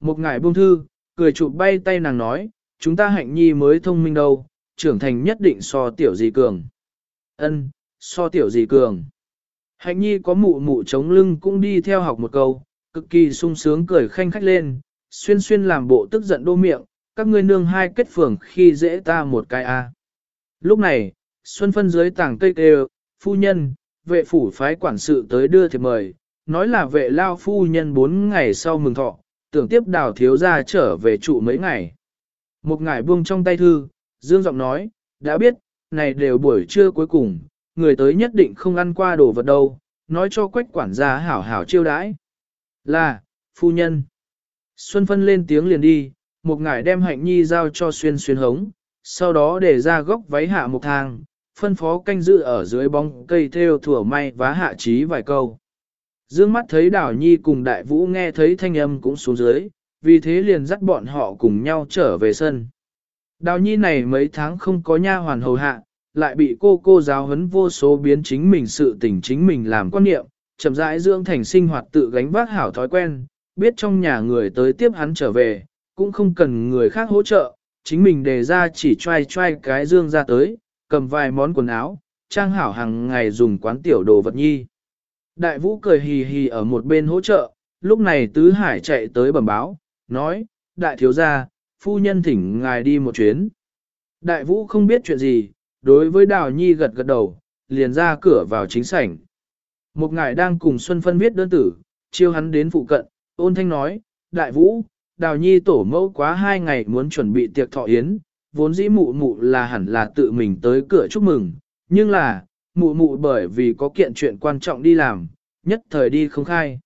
Một ngải buông thư, cười chụp bay tay nàng nói, chúng ta hạnh nhi mới thông minh đâu, trưởng thành nhất định so tiểu gì cường. Ân, so tiểu gì cường. Hạnh nhi có mụ mụ chống lưng cũng đi theo học một câu, cực kỳ sung sướng cười khanh khách lên, xuyên xuyên làm bộ tức giận đô miệng, các ngươi nương hai kết phường khi dễ ta một cái a. Lúc này, Xuân phân dưới tảng cây kêu, phu nhân, vệ phủ phái quản sự tới đưa thiệp mời, nói là vệ lao phu nhân bốn ngày sau mừng thọ, tưởng tiếp đào thiếu ra trở về trụ mấy ngày. Một ngải buông trong tay thư, dương giọng nói, đã biết, này đều buổi trưa cuối cùng, người tới nhất định không ăn qua đồ vật đâu, nói cho quách quản gia hảo hảo chiêu đãi. Là, phu nhân. Xuân phân lên tiếng liền đi, một ngải đem hạnh nhi giao cho xuyên xuyên hống, sau đó để ra góc váy hạ một thang, phân phó canh giữ ở dưới bóng cây theo thủa may vá hạ trí vài câu. Dương mắt thấy đảo nhi cùng đại vũ nghe thấy thanh âm cũng xuống dưới, vì thế liền dắt bọn họ cùng nhau trở về sân. Đào nhi này mấy tháng không có nha hoàn hầu hạ, lại bị cô cô giáo huấn vô số biến chính mình sự tình chính mình làm quan niệm, chậm rãi dưỡng thành sinh hoạt tự gánh vác hảo thói quen, biết trong nhà người tới tiếp hắn trở về, cũng không cần người khác hỗ trợ, chính mình đề ra chỉ trai trai cái dương ra tới, cầm vài món quần áo, trang hảo hàng ngày dùng quán tiểu đồ vật nhi. Đại vũ cười hì hì ở một bên hỗ trợ, lúc này tứ hải chạy tới bẩm báo, nói, đại thiếu gia, phu nhân thỉnh ngài đi một chuyến. Đại vũ không biết chuyện gì, đối với đào nhi gật gật đầu, liền ra cửa vào chính sảnh. Một ngài đang cùng Xuân Phân viết đơn tử, chiêu hắn đến phụ cận, ôn thanh nói, đại vũ, đào nhi tổ mẫu quá hai ngày muốn chuẩn bị tiệc thọ yến, vốn dĩ mụ mụ là hẳn là tự mình tới cửa chúc mừng, nhưng là, mụ mụ bởi vì có kiện chuyện quan trọng đi làm, nhất thời đi không khai.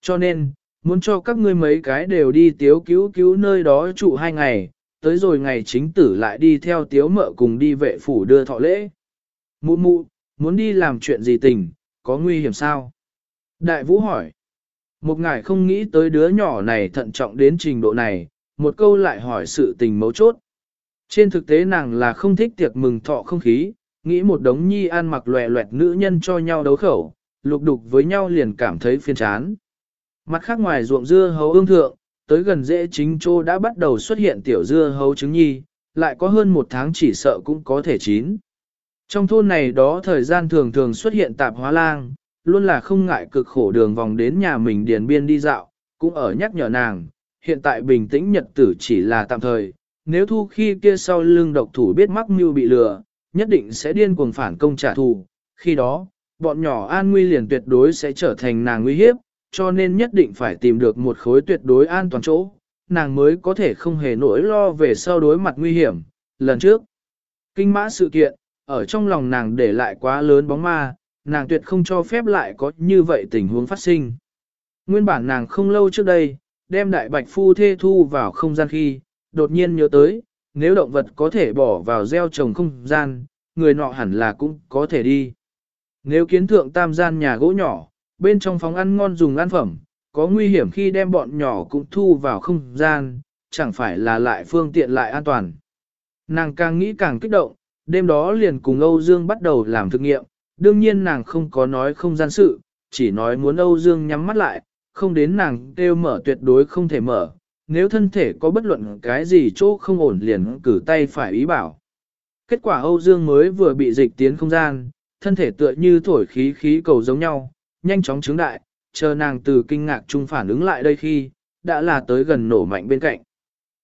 Cho nên, muốn cho các ngươi mấy cái đều đi tiếu cứu cứu nơi đó trụ hai ngày, tới rồi ngày chính tử lại đi theo tiếu mợ cùng đi vệ phủ đưa thọ lễ. Mụ mụ, muốn đi làm chuyện gì tình, có nguy hiểm sao? Đại vũ hỏi. Một ngài không nghĩ tới đứa nhỏ này thận trọng đến trình độ này, một câu lại hỏi sự tình mấu chốt. Trên thực tế nàng là không thích tiệc mừng thọ không khí, nghĩ một đống nhi ăn mặc loẹ loẹt nữ nhân cho nhau đấu khẩu, lục đục với nhau liền cảm thấy phiền chán. Mặt khác ngoài ruộng dưa hấu ương thượng, tới gần dễ chính châu đã bắt đầu xuất hiện tiểu dưa hấu trứng nhi, lại có hơn một tháng chỉ sợ cũng có thể chín. Trong thôn này đó thời gian thường thường xuất hiện tạp hóa lang, luôn là không ngại cực khổ đường vòng đến nhà mình điền biên đi dạo, cũng ở nhắc nhở nàng, hiện tại bình tĩnh nhật tử chỉ là tạm thời, nếu thu khi kia sau lưng độc thủ biết mắc mưu bị lừa, nhất định sẽ điên cuồng phản công trả thù, khi đó, bọn nhỏ an nguy liền tuyệt đối sẽ trở thành nàng nguy hiếp, cho nên nhất định phải tìm được một khối tuyệt đối an toàn chỗ, nàng mới có thể không hề nỗi lo về sau đối mặt nguy hiểm. Lần trước, kinh mã sự kiện, ở trong lòng nàng để lại quá lớn bóng ma, nàng tuyệt không cho phép lại có như vậy tình huống phát sinh. Nguyên bản nàng không lâu trước đây, đem đại bạch phu thê thu vào không gian khi, đột nhiên nhớ tới, nếu động vật có thể bỏ vào gieo trồng không gian, người nọ hẳn là cũng có thể đi. Nếu kiến thượng tam gian nhà gỗ nhỏ, bên trong phòng ăn ngon dùng ăn phẩm, có nguy hiểm khi đem bọn nhỏ cũng thu vào không gian, chẳng phải là lại phương tiện lại an toàn. Nàng càng nghĩ càng kích động, đêm đó liền cùng Âu Dương bắt đầu làm thực nghiệm, đương nhiên nàng không có nói không gian sự, chỉ nói muốn Âu Dương nhắm mắt lại, không đến nàng kêu mở tuyệt đối không thể mở, nếu thân thể có bất luận cái gì chỗ không ổn liền cử tay phải ý bảo. Kết quả Âu Dương mới vừa bị dịch tiến không gian, thân thể tựa như thổi khí khí cầu giống nhau, nhanh chóng chứng đại, chờ nàng từ kinh ngạc chung phản ứng lại đây khi, đã là tới gần nổ mạnh bên cạnh.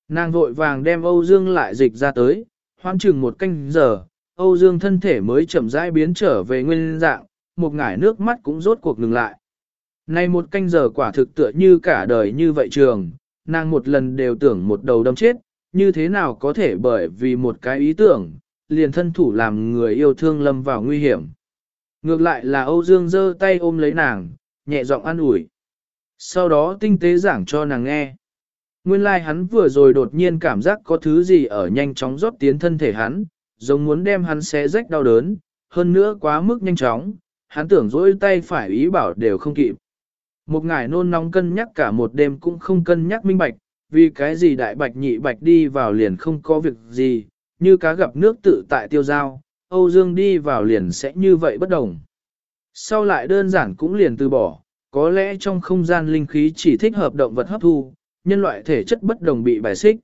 Nàng vội vàng đem Âu Dương lại dịch ra tới, hoan chừng một canh giờ, Âu Dương thân thể mới chậm rãi biến trở về nguyên dạng, một ngải nước mắt cũng rốt cuộc ngừng lại. Này một canh giờ quả thực tựa như cả đời như vậy trường, nàng một lần đều tưởng một đầu đâm chết, như thế nào có thể bởi vì một cái ý tưởng, liền thân thủ làm người yêu thương lâm vào nguy hiểm. Ngược lại là Âu Dương giơ tay ôm lấy nàng, nhẹ giọng an ủi. Sau đó tinh tế giảng cho nàng nghe. Nguyên lai like hắn vừa rồi đột nhiên cảm giác có thứ gì ở nhanh chóng rót tiến thân thể hắn, giống muốn đem hắn xé rách đau đớn, hơn nữa quá mức nhanh chóng, hắn tưởng dỗi tay phải ý bảo đều không kịp. Một ngải nôn nóng cân nhắc cả một đêm cũng không cân nhắc minh bạch, vì cái gì đại bạch nhị bạch đi vào liền không có việc gì, như cá gặp nước tự tại tiêu giao, Âu Dương đi vào liền sẽ như vậy bất đồng. Sau lại đơn giản cũng liền từ bỏ, có lẽ trong không gian linh khí chỉ thích hợp động vật hấp thu, nhân loại thể chất bất đồng bị bài xích.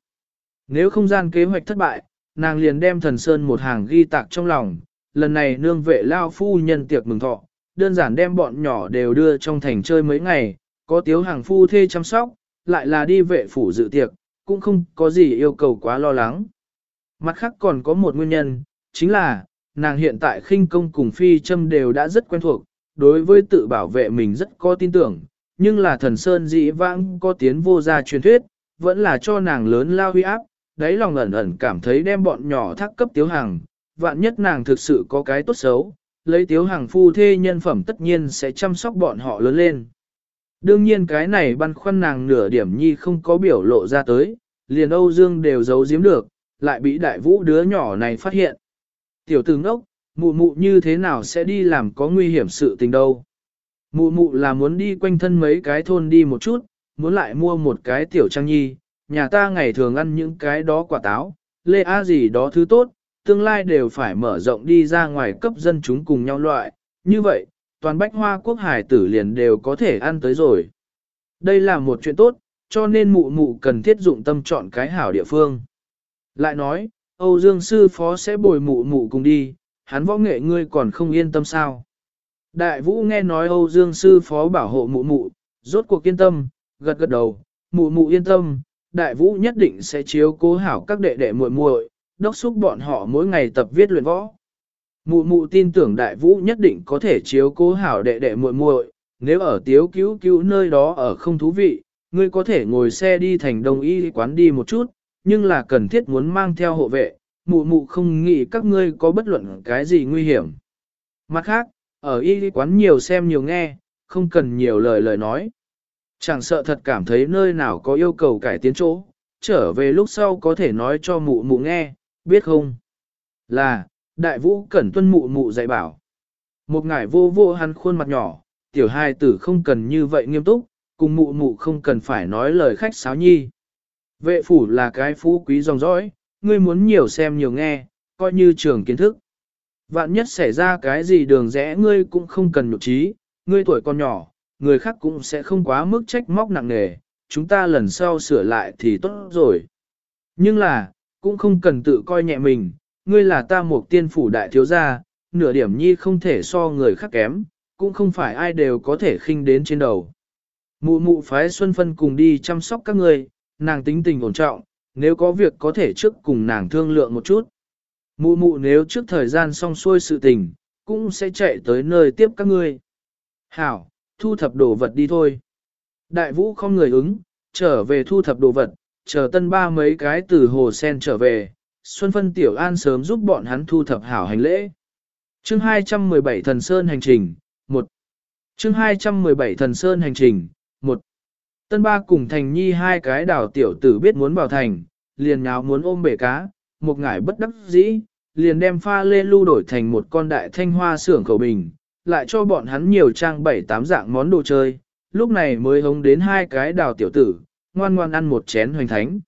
Nếu không gian kế hoạch thất bại, nàng liền đem thần sơn một hàng ghi tạc trong lòng, lần này nương vệ lao phu nhân tiệc mừng thọ, đơn giản đem bọn nhỏ đều đưa trong thành chơi mấy ngày, có tiếu hàng phu thê chăm sóc, lại là đi vệ phủ dự tiệc, cũng không có gì yêu cầu quá lo lắng. Mặt khác còn có một nguyên nhân, chính là, nàng hiện tại khinh công cùng phi châm đều đã rất quen thuộc, đối với tự bảo vệ mình rất có tin tưởng, nhưng là thần sơn dĩ vãng có tiến vô gia truyền thuyết, vẫn là cho nàng lớn lao huy áp, đáy lòng ẩn ẩn cảm thấy đem bọn nhỏ thác cấp tiếu hàng, vạn nhất nàng thực sự có cái tốt xấu, lấy tiếu hàng phu thê nhân phẩm tất nhiên sẽ chăm sóc bọn họ lớn lên. Đương nhiên cái này băn khoăn nàng nửa điểm nhi không có biểu lộ ra tới, liền Âu Dương đều giấu giếm được, lại bị đại vũ đứa nhỏ này phát hiện. Tiểu tử ngốc, mụ mụ như thế nào sẽ đi làm có nguy hiểm sự tình đâu. Mụ mụ là muốn đi quanh thân mấy cái thôn đi một chút, muốn lại mua một cái tiểu trang nhi, nhà ta ngày thường ăn những cái đó quả táo, lê á gì đó thứ tốt, tương lai đều phải mở rộng đi ra ngoài cấp dân chúng cùng nhau loại, như vậy, toàn bách hoa quốc hải tử liền đều có thể ăn tới rồi. Đây là một chuyện tốt, cho nên mụ mụ cần thiết dụng tâm chọn cái hảo địa phương. Lại nói, Âu Dương sư phó sẽ bồi mụ mụ cùng đi, hắn võ nghệ ngươi còn không yên tâm sao. Đại vũ nghe nói Âu Dương sư phó bảo hộ mụ mụ, rốt cuộc yên tâm, gật gật đầu, mụ mụ yên tâm, đại vũ nhất định sẽ chiếu cố hảo các đệ đệ muội muội, đốc xúc bọn họ mỗi ngày tập viết luyện võ. Mụ mụ tin tưởng đại vũ nhất định có thể chiếu cố hảo đệ đệ muội muội, nếu ở tiếu cứu cứu nơi đó ở không thú vị, ngươi có thể ngồi xe đi thành đồng y quán đi một chút, nhưng là cần thiết muốn mang theo hộ vệ, mụ mụ không nghĩ các ngươi có bất luận cái gì nguy hiểm. Mặt khác, ở y quán nhiều xem nhiều nghe, không cần nhiều lời lời nói. Chẳng sợ thật cảm thấy nơi nào có yêu cầu cải tiến chỗ, trở về lúc sau có thể nói cho mụ mụ nghe, biết không? Là, đại vũ cẩn tuân mụ mụ dạy bảo. Một ngải vô vô hắn khuôn mặt nhỏ, tiểu hai tử không cần như vậy nghiêm túc, cùng mụ mụ không cần phải nói lời khách sáo nhi. Vệ phủ là cái phú quý dòng dõi, ngươi muốn nhiều xem nhiều nghe, coi như trường kiến thức. Vạn nhất xảy ra cái gì đường rẽ ngươi cũng không cần nhục trí, ngươi tuổi còn nhỏ, người khác cũng sẽ không quá mức trách móc nặng nề, chúng ta lần sau sửa lại thì tốt rồi. Nhưng là, cũng không cần tự coi nhẹ mình, ngươi là ta một tiên phủ đại thiếu gia, nửa điểm nhi không thể so người khác kém, cũng không phải ai đều có thể khinh đến trên đầu. Mụ mụ phái Xuân Phân cùng đi chăm sóc các ngươi, nàng tính tình ổn trọng, nếu có việc có thể trước cùng nàng thương lượng một chút. Mụ mụ nếu trước thời gian xong xuôi sự tình, cũng sẽ chạy tới nơi tiếp các ngươi. Hảo, thu thập đồ vật đi thôi. Đại vũ không người ứng, trở về thu thập đồ vật, chờ tân ba mấy cái từ hồ sen trở về, Xuân Phân Tiểu An sớm giúp bọn hắn thu thập hảo hành lễ. Chương 217 Thần Sơn Hành Trình 1 Chương 217 Thần Sơn Hành Trình 1 Tân ba cùng thành nhi hai cái đảo tiểu tử biết muốn vào thành, liền nháo muốn ôm bể cá, một ngải bất đắc dĩ, liền đem pha lê lưu đổi thành một con đại thanh hoa xưởng khẩu bình, lại cho bọn hắn nhiều trang bảy tám dạng món đồ chơi, lúc này mới hống đến hai cái đào tiểu tử, ngoan ngoan ăn một chén hoành thánh.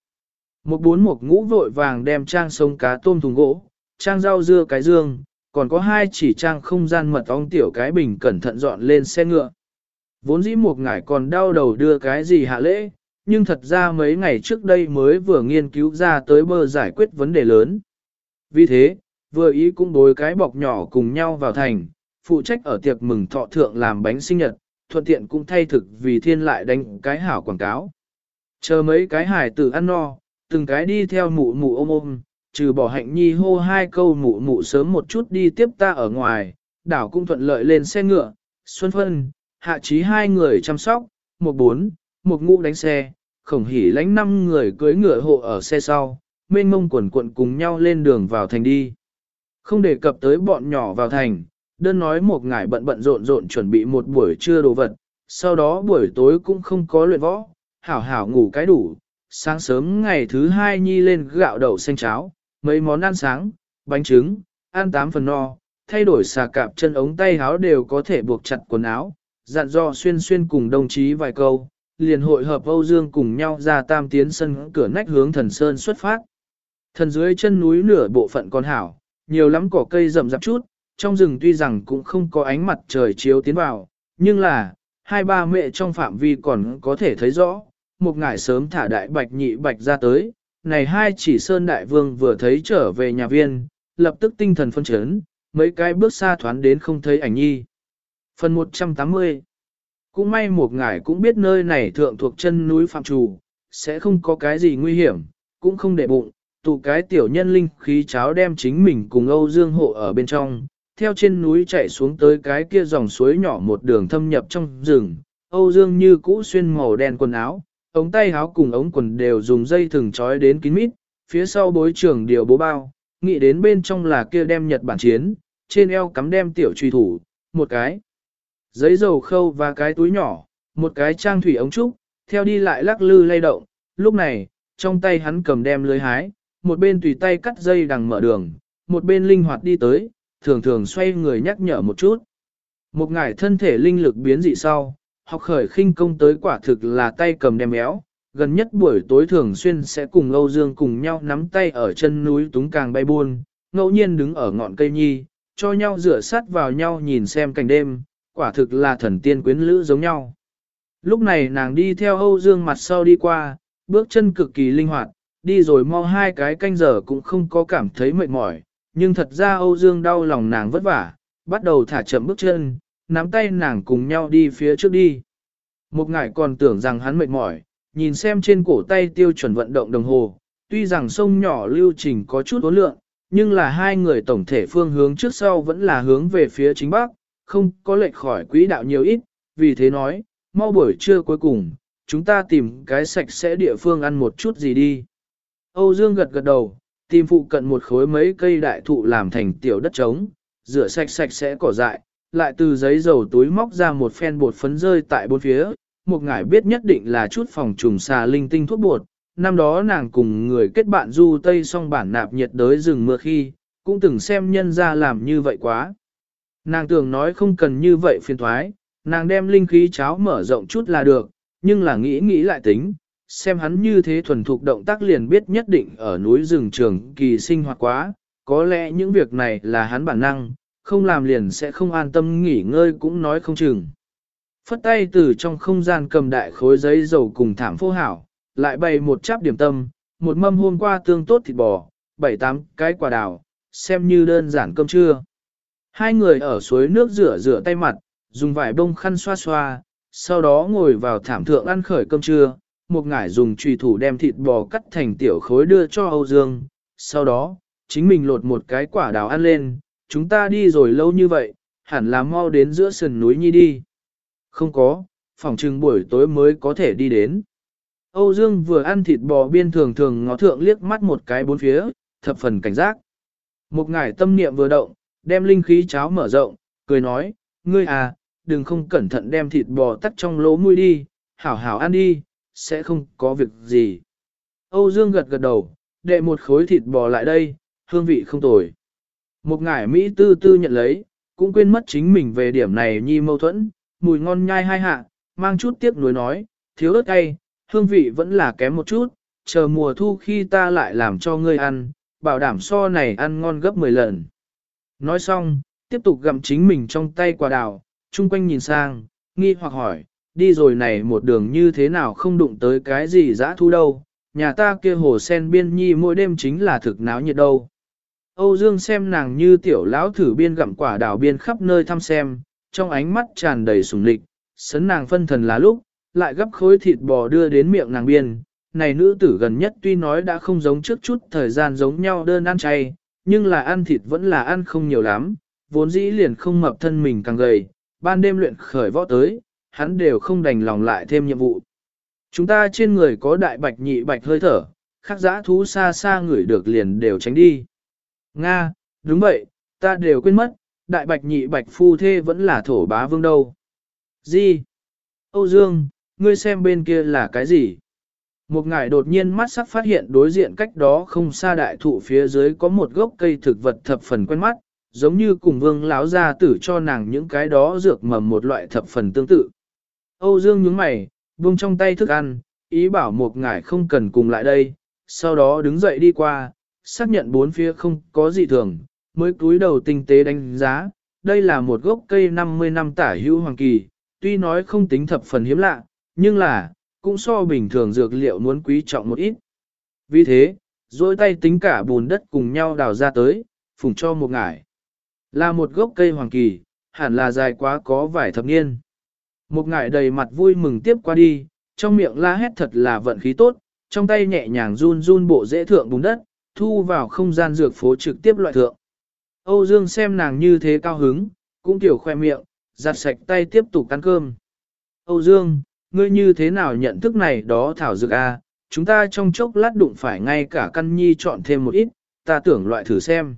Một bốn một ngũ vội vàng đem trang sông cá tôm thùng gỗ, trang rau dưa cái dương, còn có hai chỉ trang không gian mật ong tiểu cái bình cẩn thận dọn lên xe ngựa. Vốn dĩ một ngải còn đau đầu đưa cái gì hạ lễ, nhưng thật ra mấy ngày trước đây mới vừa nghiên cứu ra tới bơ giải quyết vấn đề lớn. Vì thế, vừa ý cũng đối cái bọc nhỏ cùng nhau vào thành, phụ trách ở tiệc mừng thọ thượng làm bánh sinh nhật, thuận tiện cũng thay thực vì thiên lại đánh cái hảo quảng cáo. Chờ mấy cái hải tử ăn no, từng cái đi theo mụ mụ ôm ôm, trừ bỏ hạnh nhi hô hai câu mụ mụ sớm một chút đi tiếp ta ở ngoài, đảo cũng thuận lợi lên xe ngựa, xuân phân, hạ trí hai người chăm sóc, một bốn, một ngũ đánh xe, khổng hỉ lánh năm người cưới ngựa hộ ở xe sau, mênh mông quần cuộn cùng nhau lên đường vào thành đi. Không đề cập tới bọn nhỏ vào thành, đơn nói một ngải bận bận rộn rộn chuẩn bị một buổi trưa đồ vật, sau đó buổi tối cũng không có luyện võ, hảo hảo ngủ cái đủ, sáng sớm ngày thứ hai nhi lên gạo đậu xanh cháo, mấy món ăn sáng, bánh trứng, ăn tám phần no, thay đổi xà cạp chân ống tay áo đều có thể buộc chặt quần áo, dặn dò xuyên xuyên cùng đồng chí vài câu, liền hội hợp Âu Dương cùng nhau ra tam tiến sân cửa nách hướng thần sơn xuất phát. Thần dưới chân núi nửa bộ phận còn hảo, nhiều lắm cỏ cây rậm rạp chút, trong rừng tuy rằng cũng không có ánh mặt trời chiếu tiến vào, nhưng là, hai ba mẹ trong phạm vi còn có thể thấy rõ, một ngải sớm thả đại bạch nhị bạch ra tới, này hai chỉ sơn đại vương vừa thấy trở về nhà viên, lập tức tinh thần phân chấn, mấy cái bước xa thoán đến không thấy ảnh nhi. Phần 180 Cũng may một ngải cũng biết nơi này thượng thuộc chân núi Phạm Trù, sẽ không có cái gì nguy hiểm, cũng không để bụng, tụ cái tiểu nhân linh khí cháo đem chính mình cùng Âu Dương hộ ở bên trong, theo trên núi chạy xuống tới cái kia dòng suối nhỏ một đường thâm nhập trong rừng, Âu Dương như cũ xuyên màu đen quần áo, ống tay háo cùng ống quần đều dùng dây thừng trói đến kín mít, phía sau bối trưởng điều bố bao, nghĩ đến bên trong là kia đem Nhật Bản chiến, trên eo cắm đem tiểu truy thủ, một cái giấy dầu khâu và cái túi nhỏ, một cái trang thủy ống trúc, theo đi lại lắc lư lay động, lúc này, trong tay hắn cầm đem lưới hái, một bên tùy tay cắt dây đằng mở đường, một bên linh hoạt đi tới, thường thường xoay người nhắc nhở một chút. Một ngải thân thể linh lực biến dị sau, học khởi khinh công tới quả thực là tay cầm đem éo, gần nhất buổi tối thường xuyên sẽ cùng Âu Dương cùng nhau nắm tay ở chân núi túng càng bay buôn, ngẫu nhiên đứng ở ngọn cây nhi, cho nhau rửa sát vào nhau nhìn xem cảnh đêm, quả thực là thần tiên quyến lữ giống nhau. Lúc này nàng đi theo Âu Dương mặt sau đi qua, bước chân cực kỳ linh hoạt, đi rồi mau hai cái canh giờ cũng không có cảm thấy mệt mỏi, nhưng thật ra Âu Dương đau lòng nàng vất vả, bắt đầu thả chậm bước chân, nắm tay nàng cùng nhau đi phía trước đi. Một ngải còn tưởng rằng hắn mệt mỏi, nhìn xem trên cổ tay tiêu chuẩn vận động đồng hồ, tuy rằng sông nhỏ lưu trình có chút ố lượng, nhưng là hai người tổng thể phương hướng trước sau vẫn là hướng về phía chính bắc, không có lệch khỏi quỹ đạo nhiều ít, vì thế nói, mau buổi trưa cuối cùng, chúng ta tìm cái sạch sẽ địa phương ăn một chút gì đi. Âu Dương gật gật đầu, tìm phụ cận một khối mấy cây đại thụ làm thành tiểu đất trống, rửa sạch sạch sẽ cỏ dại, lại từ giấy dầu túi móc ra một phen bột phấn rơi tại bốn phía, một ngải biết nhất định là chút phòng trùng xà linh tinh thuốc bột. Năm đó nàng cùng người kết bạn du tây song bản nạp nhiệt đới rừng mưa khi, cũng từng xem nhân ra làm như vậy quá. Nàng tưởng nói không cần như vậy phiền thoái, nàng đem linh khí cháo mở rộng chút là được, nhưng là nghĩ nghĩ lại tính, xem hắn như thế thuần thục động tác liền biết nhất định ở núi rừng trường kỳ sinh hoạt quá, có lẽ những việc này là hắn bản năng, không làm liền sẽ không an tâm nghỉ ngơi cũng nói không chừng. Phất tay từ trong không gian cầm đại khối giấy dầu cùng thảm phô hảo, lại bày một cháp điểm tâm, một mâm hôm qua tương tốt thịt bò, bảy tám cái quả đào, xem như đơn giản cơm trưa. Hai người ở suối nước rửa rửa tay mặt, dùng vải bông khăn xoa xoa, sau đó ngồi vào thảm thượng ăn khởi cơm trưa, một ngải dùng trùy thủ đem thịt bò cắt thành tiểu khối đưa cho Âu Dương, sau đó, chính mình lột một cái quả đào ăn lên, chúng ta đi rồi lâu như vậy, hẳn là mau đến giữa sườn núi nhi đi. Không có, phòng trừng buổi tối mới có thể đi đến. Âu Dương vừa ăn thịt bò biên thường thường ngó thượng liếc mắt một cái bốn phía, thập phần cảnh giác. Một ngải tâm niệm vừa động, đem linh khí cháo mở rộng, cười nói, ngươi à, đừng không cẩn thận đem thịt bò tắt trong lỗ mũi đi, hảo hảo ăn đi, sẽ không có việc gì. Âu Dương gật gật đầu, đệ một khối thịt bò lại đây, hương vị không tồi. Một ngải Mỹ tư tư nhận lấy, cũng quên mất chính mình về điểm này nhi mâu thuẫn, mùi ngon nhai hai hạ, mang chút tiếc nuối nói, thiếu ớt cay, hương vị vẫn là kém một chút, chờ mùa thu khi ta lại làm cho ngươi ăn, bảo đảm so này ăn ngon gấp 10 lần. Nói xong, tiếp tục gặm chính mình trong tay quả đào, chung quanh nhìn sang, nghi hoặc hỏi, đi rồi này một đường như thế nào không đụng tới cái gì dã thu đâu, nhà ta kia hồ sen biên nhi mỗi đêm chính là thực náo nhiệt đâu. Âu Dương xem nàng như tiểu lão thử biên gặm quả đào biên khắp nơi thăm xem, trong ánh mắt tràn đầy sùng lịch, sấn nàng phân thần là lúc, lại gấp khối thịt bò đưa đến miệng nàng biên. Này nữ tử gần nhất tuy nói đã không giống trước chút thời gian giống nhau đơn ăn chay, nhưng là ăn thịt vẫn là ăn không nhiều lắm, vốn dĩ liền không mập thân mình càng gầy, ban đêm luyện khởi võ tới, hắn đều không đành lòng lại thêm nhiệm vụ. Chúng ta trên người có đại bạch nhị bạch hơi thở, khác giã thú xa xa người được liền đều tránh đi. Nga, đúng vậy, ta đều quên mất, đại bạch nhị bạch phu thê vẫn là thổ bá vương đâu. Gì? Âu Dương, ngươi xem bên kia là cái gì? Một ngải đột nhiên mắt sắc phát hiện đối diện cách đó không xa đại thụ phía dưới có một gốc cây thực vật thập phần quen mắt, giống như cùng vương lão gia tử cho nàng những cái đó dược mầm một loại thập phần tương tự. Âu Dương nhướng mày, buông trong tay thức ăn, ý bảo một ngải không cần cùng lại đây, sau đó đứng dậy đi qua, xác nhận bốn phía không có gì thường, mới cúi đầu tinh tế đánh giá, đây là một gốc cây 50 năm tả hữu hoàng kỳ, tuy nói không tính thập phần hiếm lạ, nhưng là, cũng so bình thường dược liệu muốn quý trọng một ít. Vì thế, dôi tay tính cả bùn đất cùng nhau đào ra tới, phùng cho một ngải. Là một gốc cây hoàng kỳ, hẳn là dài quá có vài thập niên. Một ngải đầy mặt vui mừng tiếp qua đi, trong miệng la hét thật là vận khí tốt, trong tay nhẹ nhàng run run bộ dễ thượng bùn đất, thu vào không gian dược phố trực tiếp loại thượng. Âu Dương xem nàng như thế cao hứng, cũng tiểu khoe miệng, giặt sạch tay tiếp tục ăn cơm. Âu Dương, ngươi như thế nào nhận thức này đó thảo dược a? chúng ta trong chốc lát đụng phải ngay cả căn nhi chọn thêm một ít, ta tưởng loại thử xem.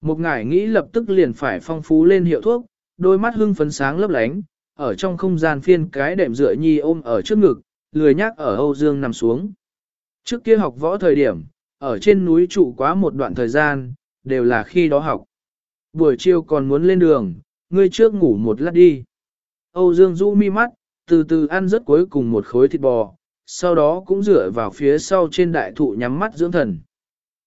Một ngải nghĩ lập tức liền phải phong phú lên hiệu thuốc, đôi mắt hưng phấn sáng lấp lánh, ở trong không gian phiên cái đệm dựa nhi ôm ở trước ngực, lười nhác ở Âu Dương nằm xuống. Trước kia học võ thời điểm, ở trên núi trụ quá một đoạn thời gian, đều là khi đó học. Buổi chiều còn muốn lên đường, ngươi trước ngủ một lát đi. Âu Dương Du mi mắt, từ từ ăn rất cuối cùng một khối thịt bò, sau đó cũng dựa vào phía sau trên đại thụ nhắm mắt dưỡng thần.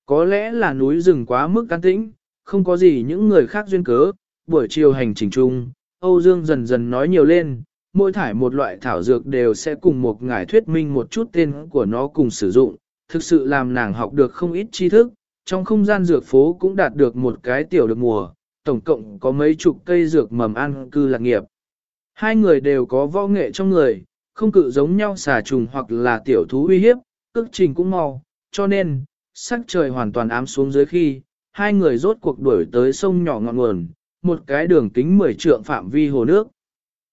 Có lẽ là núi rừng quá mức can tĩnh, không có gì những người khác duyên cớ, buổi chiều hành trình chung, Âu Dương dần dần nói nhiều lên, mỗi thải một loại thảo dược đều sẽ cùng một ngải thuyết minh một chút tên của nó cùng sử dụng, thực sự làm nàng học được không ít tri thức, trong không gian dược phố cũng đạt được một cái tiểu được mùa, tổng cộng có mấy chục cây dược mầm ăn cư lạc nghiệp. Hai người đều có võ nghệ trong người, không cự giống nhau xà trùng hoặc là tiểu thú uy hiếp, cước trình cũng mau, cho nên, sắc trời hoàn toàn ám xuống dưới khi, hai người rốt cuộc đuổi tới sông nhỏ ngọn nguồn, một cái đường kính 10 trượng phạm vi hồ nước.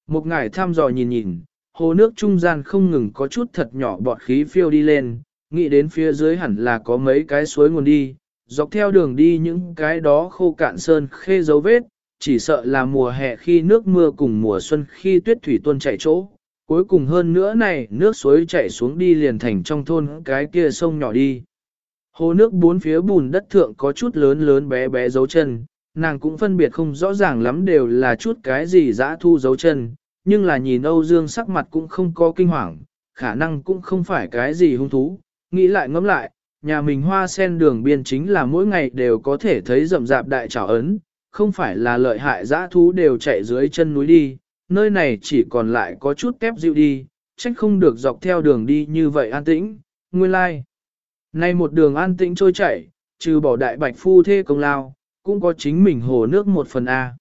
Một ngải thăm dò nhìn nhìn, hồ nước trung gian không ngừng có chút thật nhỏ bọt khí phiêu đi lên, nghĩ đến phía dưới hẳn là có mấy cái suối nguồn đi, dọc theo đường đi những cái đó khô cạn sơn khê dấu vết, chỉ sợ là mùa hè khi nước mưa cùng mùa xuân khi tuyết thủy tuôn chảy chỗ. Cuối cùng hơn nữa này, nước suối chảy xuống đi liền thành trong thôn cái kia sông nhỏ đi. Hồ nước bốn phía bùn đất thượng có chút lớn lớn bé bé dấu chân, nàng cũng phân biệt không rõ ràng lắm đều là chút cái gì dã thu dấu chân, nhưng là nhìn Âu Dương sắc mặt cũng không có kinh hoàng, khả năng cũng không phải cái gì hung thú, nghĩ lại ngẫm lại, nhà mình hoa sen đường biên chính là mỗi ngày đều có thể thấy rậm rạp đại trảo ấn, không phải là lợi hại dã thú đều chạy dưới chân núi đi, nơi này chỉ còn lại có chút tép dịu đi, trách không được dọc theo đường đi như vậy an tĩnh, nguyên lai. Like. Nay một đường an tĩnh trôi chảy, trừ bỏ đại bạch phu thê công lao, cũng có chính mình hồ nước một phần A.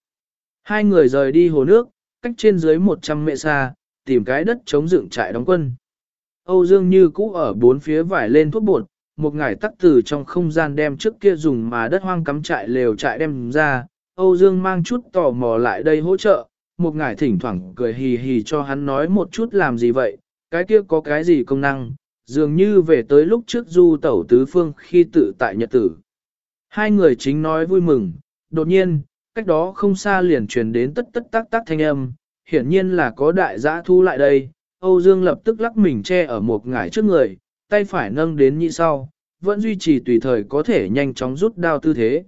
Hai người rời đi hồ nước, cách trên dưới 100 mệ xa, tìm cái đất chống dựng trại đóng quân. Âu Dương như cũ ở bốn phía vải lên thuốc bột, một ngải tắc từ trong không gian đem trước kia dùng mà đất hoang cắm trại lều trại đem ra, Âu Dương mang chút tò mò lại đây hỗ trợ, một ngải thỉnh thoảng cười hì hì cho hắn nói một chút làm gì vậy, cái kia có cái gì công năng, dường như về tới lúc trước du tẩu tứ phương khi tự tại nhật tử. Hai người chính nói vui mừng, đột nhiên, cách đó không xa liền truyền đến tất tất tác tác thanh âm, hiển nhiên là có đại giã thu lại đây, Âu Dương lập tức lắc mình che ở một ngải trước người, tay phải nâng đến nhị sau, vẫn duy trì tùy thời có thể nhanh chóng rút đao tư thế.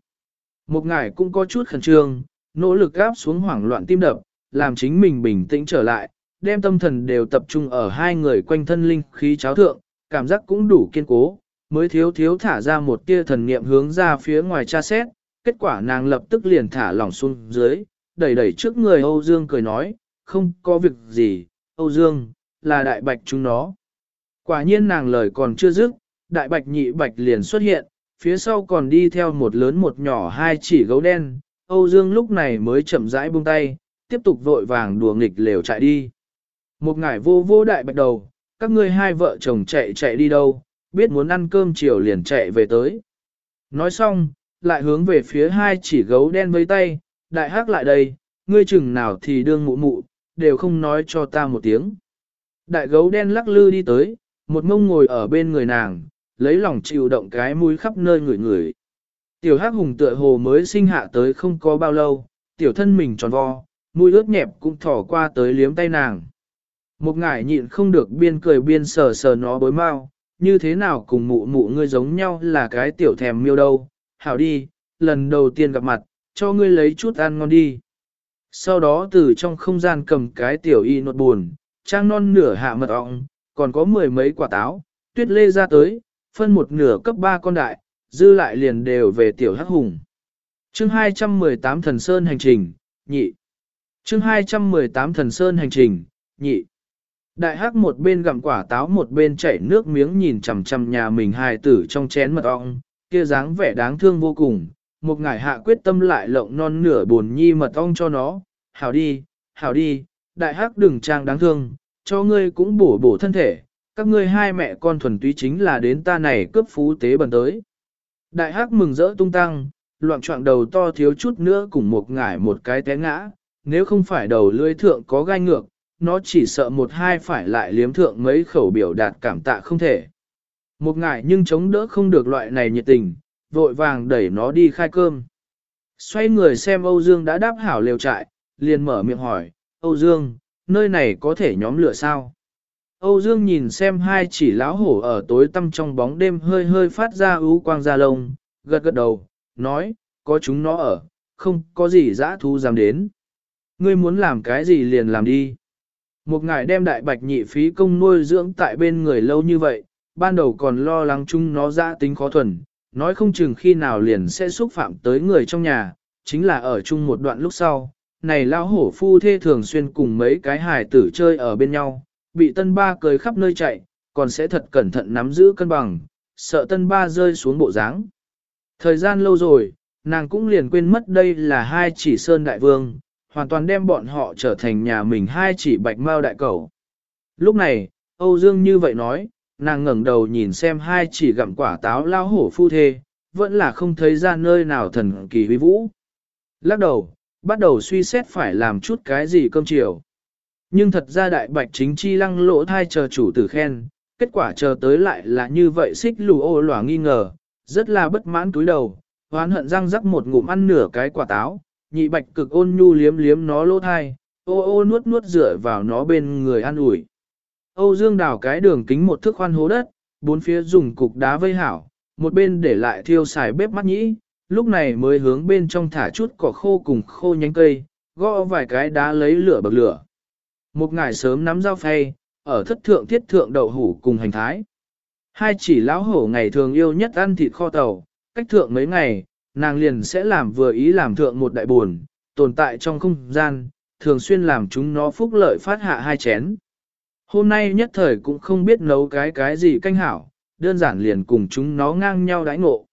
Một ngải cũng có chút khẩn trương, nỗ lực gáp xuống hoảng loạn tim đập, làm chính mình bình tĩnh trở lại, đem tâm thần đều tập trung ở hai người quanh thân linh khí cháo thượng, cảm giác cũng đủ kiên cố, mới thiếu thiếu thả ra một tia thần niệm hướng ra phía ngoài tra xét, kết quả nàng lập tức liền thả lỏng xuống dưới, đẩy đẩy trước người Âu Dương cười nói, không có việc gì, Âu Dương, là đại bạch chúng nó. Quả nhiên nàng lời còn chưa dứt, đại bạch nhị bạch liền xuất hiện, phía sau còn đi theo một lớn một nhỏ hai chỉ gấu đen, Âu Dương lúc này mới chậm rãi buông tay, tiếp tục vội vàng đùa nghịch lều chạy đi. Một ngải vô vô đại bạch đầu, các ngươi hai vợ chồng chạy chạy đi đâu, biết muốn ăn cơm chiều liền chạy về tới. Nói xong, lại hướng về phía hai chỉ gấu đen với tay, đại hắc lại đây, ngươi chừng nào thì đương mụ mụ, đều không nói cho ta một tiếng. Đại gấu đen lắc lư đi tới, một mông ngồi ở bên người nàng, lấy lòng chịu động cái mũi khắp nơi người người. Tiểu hắc hùng tựa hồ mới sinh hạ tới không có bao lâu, tiểu thân mình tròn vo, mũi ướt nhẹp cũng thỏ qua tới liếm tay nàng. Một ngải nhịn không được biên cười biên sờ sờ nó bối mau, như thế nào cùng mụ mụ ngươi giống nhau là cái tiểu thèm miêu đâu, hảo đi, lần đầu tiên gặp mặt, cho ngươi lấy chút ăn ngon đi. Sau đó từ trong không gian cầm cái tiểu y nột buồn, trang non nửa hạ mật ọng, còn có mười mấy quả táo, tuyết lê ra tới, phân một nửa cấp ba con đại, dư lại liền đều về tiểu hắc hùng. Chương 218 Thần Sơn Hành Trình, nhị. Chương 218 Thần Sơn Hành Trình, nhị. Đại hắc một bên gặm quả táo một bên chảy nước miếng nhìn chằm chằm nhà mình hài tử trong chén mật ong, kia dáng vẻ đáng thương vô cùng. Một ngải hạ quyết tâm lại lộng non nửa buồn nhi mật ong cho nó. Hảo đi, hảo đi, đại hắc đừng trang đáng thương, cho ngươi cũng bổ bổ thân thể. Các ngươi hai mẹ con thuần túy chính là đến ta này cướp phú tế bần tới. Đại hắc mừng rỡ tung tăng, loạn trọng đầu to thiếu chút nữa cùng một ngải một cái té ngã, nếu không phải đầu lưỡi thượng có gai ngược, nó chỉ sợ một hai phải lại liếm thượng mấy khẩu biểu đạt cảm tạ không thể. Một ngải nhưng chống đỡ không được loại này nhiệt tình, vội vàng đẩy nó đi khai cơm. Xoay người xem Âu Dương đã đáp hảo lều trại, liền mở miệng hỏi, Âu Dương, nơi này có thể nhóm lửa sao? Âu Dương nhìn xem hai chỉ lão hổ ở tối tăm trong bóng đêm hơi hơi phát ra ú quang ra lông, gật gật đầu, nói, có chúng nó ở, không có gì dã thú dám đến. Ngươi muốn làm cái gì liền làm đi. Một ngài đem đại bạch nhị phí công nuôi dưỡng tại bên người lâu như vậy, ban đầu còn lo lắng chung nó dã tính khó thuần, nói không chừng khi nào liền sẽ xúc phạm tới người trong nhà, chính là ở chung một đoạn lúc sau. Này lão hổ phu thê thường xuyên cùng mấy cái hài tử chơi ở bên nhau, bị tân ba cười khắp nơi chạy, còn sẽ thật cẩn thận nắm giữ cân bằng, sợ tân ba rơi xuống bộ dáng. Thời gian lâu rồi, nàng cũng liền quên mất đây là hai chỉ sơn đại vương, hoàn toàn đem bọn họ trở thành nhà mình hai chỉ bạch mao đại cầu. Lúc này, Âu Dương như vậy nói, nàng ngẩng đầu nhìn xem hai chỉ gặm quả táo lao hổ phu thê, vẫn là không thấy ra nơi nào thần kỳ huy vũ. Lắc đầu, bắt đầu suy xét phải làm chút cái gì cơm chiều. Nhưng thật ra đại bạch chính chi lăng lỗ thai chờ chủ tử khen, kết quả chờ tới lại là như vậy xích lù ô lòa nghi ngờ, rất là bất mãn túi đầu, hoán hận răng rắc một ngụm ăn nửa cái quả táo, nhị bạch cực ôn nhu liếm liếm nó lỗ thai, ô ô nuốt nuốt rửa vào nó bên người ăn ủi. Âu Dương đào cái đường kính một thước khoan hố đất, bốn phía dùng cục đá vây hảo, một bên để lại thiêu xài bếp mắt nhĩ, lúc này mới hướng bên trong thả chút cỏ khô cùng khô nhánh cây, gõ vài cái đá lấy lửa bậc lửa. Một ngày sớm nắm dao phay, ở thất thượng thiết thượng đậu hủ cùng hành thái. Hai chỉ lão hổ ngày thường yêu nhất ăn thịt kho tàu, cách thượng mấy ngày, nàng liền sẽ làm vừa ý làm thượng một đại buồn, tồn tại trong không gian, thường xuyên làm chúng nó phúc lợi phát hạ hai chén. Hôm nay nhất thời cũng không biết nấu cái cái gì canh hảo, đơn giản liền cùng chúng nó ngang nhau đãi ngộ.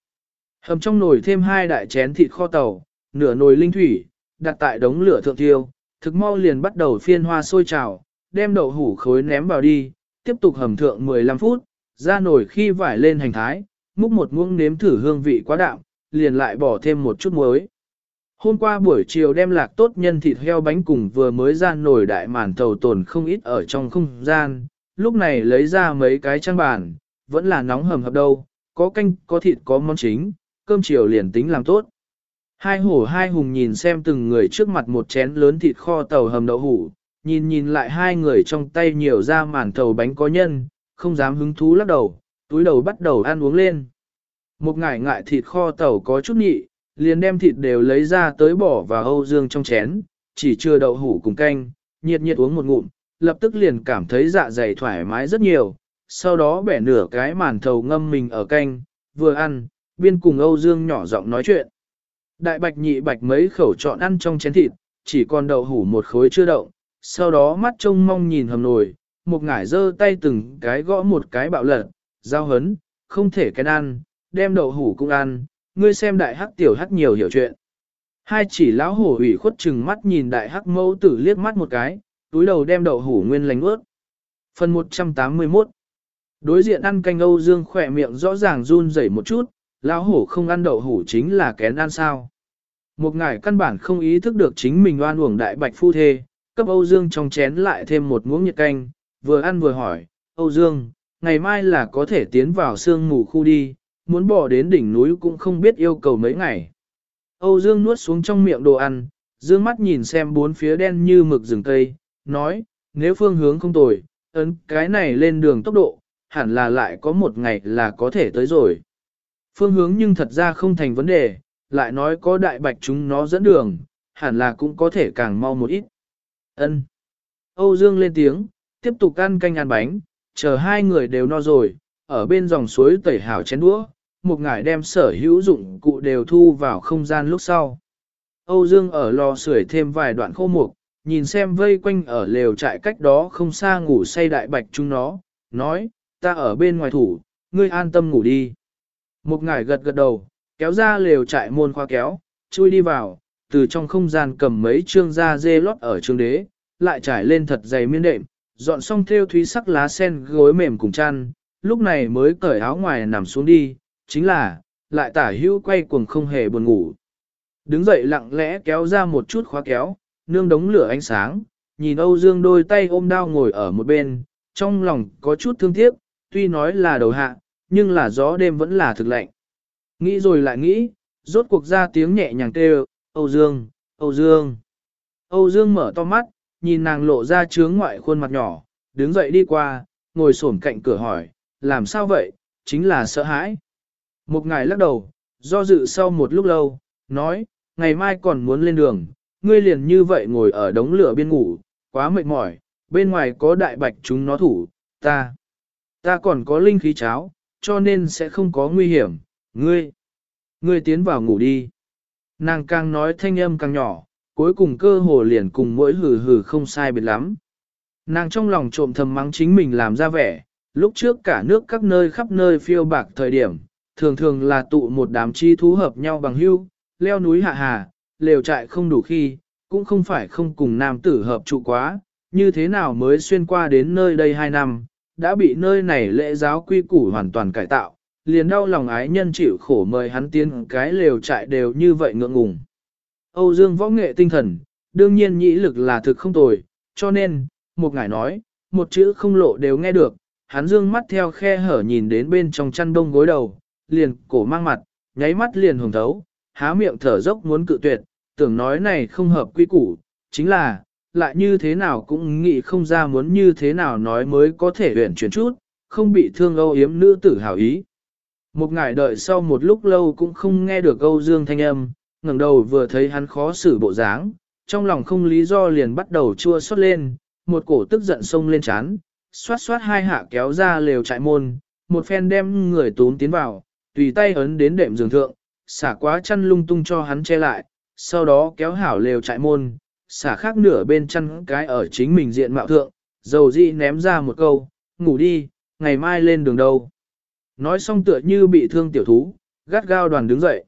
Hầm trong nồi thêm hai đại chén thịt kho tàu, nửa nồi linh thủy, đặt tại đống lửa thượng tiêu, thực mau liền bắt đầu phiên hoa sôi trào, đem đậu hủ khối ném vào đi, tiếp tục hầm thượng 15 phút, ra nồi khi vải lên hành thái, múc một muỗng nếm thử hương vị quá đạm, liền lại bỏ thêm một chút muối. Hôm qua buổi chiều đem lạc tốt nhân thịt heo bánh cùng vừa mới ra nồi đại màn thầu tồn không ít ở trong không gian, lúc này lấy ra mấy cái trang bàn, vẫn là nóng hầm hập đâu, có canh, có thịt, có món chính, cơm chiều liền tính làm tốt. Hai hổ hai hùng nhìn xem từng người trước mặt một chén lớn thịt kho tàu hầm đậu hủ, nhìn nhìn lại hai người trong tay nhiều ra màn thầu bánh có nhân, không dám hứng thú lắc đầu, túi đầu bắt đầu ăn uống lên. Một ngải ngại thịt kho tàu có chút nhị, liền đem thịt đều lấy ra tới bỏ vào Âu Dương trong chén, chỉ chưa đậu hủ cùng canh, nhiệt nhiệt uống một ngụm, lập tức liền cảm thấy dạ dày thoải mái rất nhiều, sau đó bẻ nửa cái màn thầu ngâm mình ở canh, vừa ăn, biên cùng Âu Dương nhỏ giọng nói chuyện. Đại bạch nhị bạch mấy khẩu chọn ăn trong chén thịt, chỉ còn đậu hủ một khối chưa đậu, sau đó mắt trông mong nhìn hầm nồi, một ngải giơ tay từng cái gõ một cái bạo lật, giao hấn, không thể cái ăn, đem đậu hủ cũng ăn, ngươi xem đại hắc tiểu hắc nhiều hiểu chuyện. Hai chỉ lão hổ ủy khuất chừng mắt nhìn đại hắc mẫu tử liếc mắt một cái, túi đầu đem đậu hủ nguyên lành ướt. Phần 181 Đối diện ăn canh Âu Dương khỏe miệng rõ ràng run rẩy một chút, lão hổ không ăn đậu hủ chính là kén ăn sao. Một ngải căn bản không ý thức được chính mình oan uổng đại bạch phu thê, cấp Âu Dương trong chén lại thêm một muỗng nhiệt canh, vừa ăn vừa hỏi, Âu Dương, ngày mai là có thể tiến vào sương mù khu đi, muốn bỏ đến đỉnh núi cũng không biết yêu cầu mấy ngày. Âu Dương nuốt xuống trong miệng đồ ăn, dương mắt nhìn xem bốn phía đen như mực rừng cây, nói, nếu phương hướng không tồi, ấn cái này lên đường tốc độ, hẳn là lại có một ngày là có thể tới rồi. Phương hướng nhưng thật ra không thành vấn đề, lại nói có đại bạch chúng nó dẫn đường, hẳn là cũng có thể càng mau một ít. Ân. Âu Dương lên tiếng, tiếp tục ăn canh ăn bánh, chờ hai người đều no rồi, ở bên dòng suối tẩy hảo chén đũa, một ngải đem sở hữu dụng cụ đều thu vào không gian lúc sau. Âu Dương ở lò sưởi thêm vài đoạn khô mục, nhìn xem vây quanh ở lều trại cách đó không xa ngủ say đại bạch chúng nó, nói, ta ở bên ngoài thủ, ngươi an tâm ngủ đi. Một ngải gật gật đầu, kéo ra lều trại môn khoa kéo, chui đi vào, từ trong không gian cầm mấy trương da dê lót ở trương đế, lại trải lên thật dày miên đệm, dọn xong theo thúy sắc lá sen gối mềm cùng chăn, lúc này mới cởi áo ngoài nằm xuống đi, chính là, lại tả hữu quay cuồng không hề buồn ngủ. Đứng dậy lặng lẽ kéo ra một chút khóa kéo, nương đống lửa ánh sáng, nhìn Âu Dương đôi tay ôm đao ngồi ở một bên, trong lòng có chút thương tiếc, tuy nói là đầu hạ, nhưng là gió đêm vẫn là thực lạnh. Nghĩ rồi lại nghĩ, rốt cuộc ra tiếng nhẹ nhàng kêu, Âu Dương, Âu Dương. Âu Dương mở to mắt, nhìn nàng lộ ra trướng ngoại khuôn mặt nhỏ, đứng dậy đi qua, ngồi xổm cạnh cửa hỏi, làm sao vậy, chính là sợ hãi. Một ngày lắc đầu, do dự sau một lúc lâu, nói, ngày mai còn muốn lên đường, ngươi liền như vậy ngồi ở đống lửa biên ngủ, quá mệt mỏi, bên ngoài có đại bạch chúng nó thủ, ta, ta còn có linh khí cháo, cho nên sẽ không có nguy hiểm, ngươi, ngươi tiến vào ngủ đi. Nàng càng nói thanh âm càng nhỏ, cuối cùng cơ hồ liền cùng mỗi hừ hừ không sai biệt lắm. Nàng trong lòng trộm thầm mắng chính mình làm ra vẻ, lúc trước cả nước các nơi khắp nơi phiêu bạc thời điểm, thường thường là tụ một đám chi thú hợp nhau bằng hưu, leo núi hạ hà, lều trại không đủ khi, cũng không phải không cùng nam tử hợp trụ quá, như thế nào mới xuyên qua đến nơi đây hai năm, đã bị nơi này lễ giáo quy củ hoàn toàn cải tạo, liền đau lòng ái nhân chịu khổ mời hắn tiến cái lều trại đều như vậy ngượng ngùng. Âu Dương võ nghệ tinh thần, đương nhiên nhĩ lực là thực không tồi, cho nên, một ngài nói, một chữ không lộ đều nghe được, hắn dương mắt theo khe hở nhìn đến bên trong chăn đông gối đầu, liền cổ mang mặt, nháy mắt liền hồng thấu, há miệng thở dốc muốn cự tuyệt, tưởng nói này không hợp quy củ, chính là, lại như thế nào cũng nghĩ không ra muốn như thế nào nói mới có thể huyển chuyển chút, không bị thương âu yếm nữ tử hảo ý. Một ngải đợi sau một lúc lâu cũng không nghe được Âu Dương thanh âm, ngẩng đầu vừa thấy hắn khó xử bộ dáng, trong lòng không lý do liền bắt đầu chua xót lên, một cổ tức giận sông lên chán, xoát xoát hai hạ kéo ra lều trại môn, một phen đem người tốn tiến vào, tùy tay ấn đến đệm giường thượng, xả quá chăn lung tung cho hắn che lại, sau đó kéo hảo lều trại môn, xả khác nửa bên chăn cái ở chính mình diện mạo thượng, dầu dị ném ra một câu, ngủ đi, ngày mai lên đường đâu. Nói xong tựa như bị thương tiểu thú, gắt gao đoàn đứng dậy.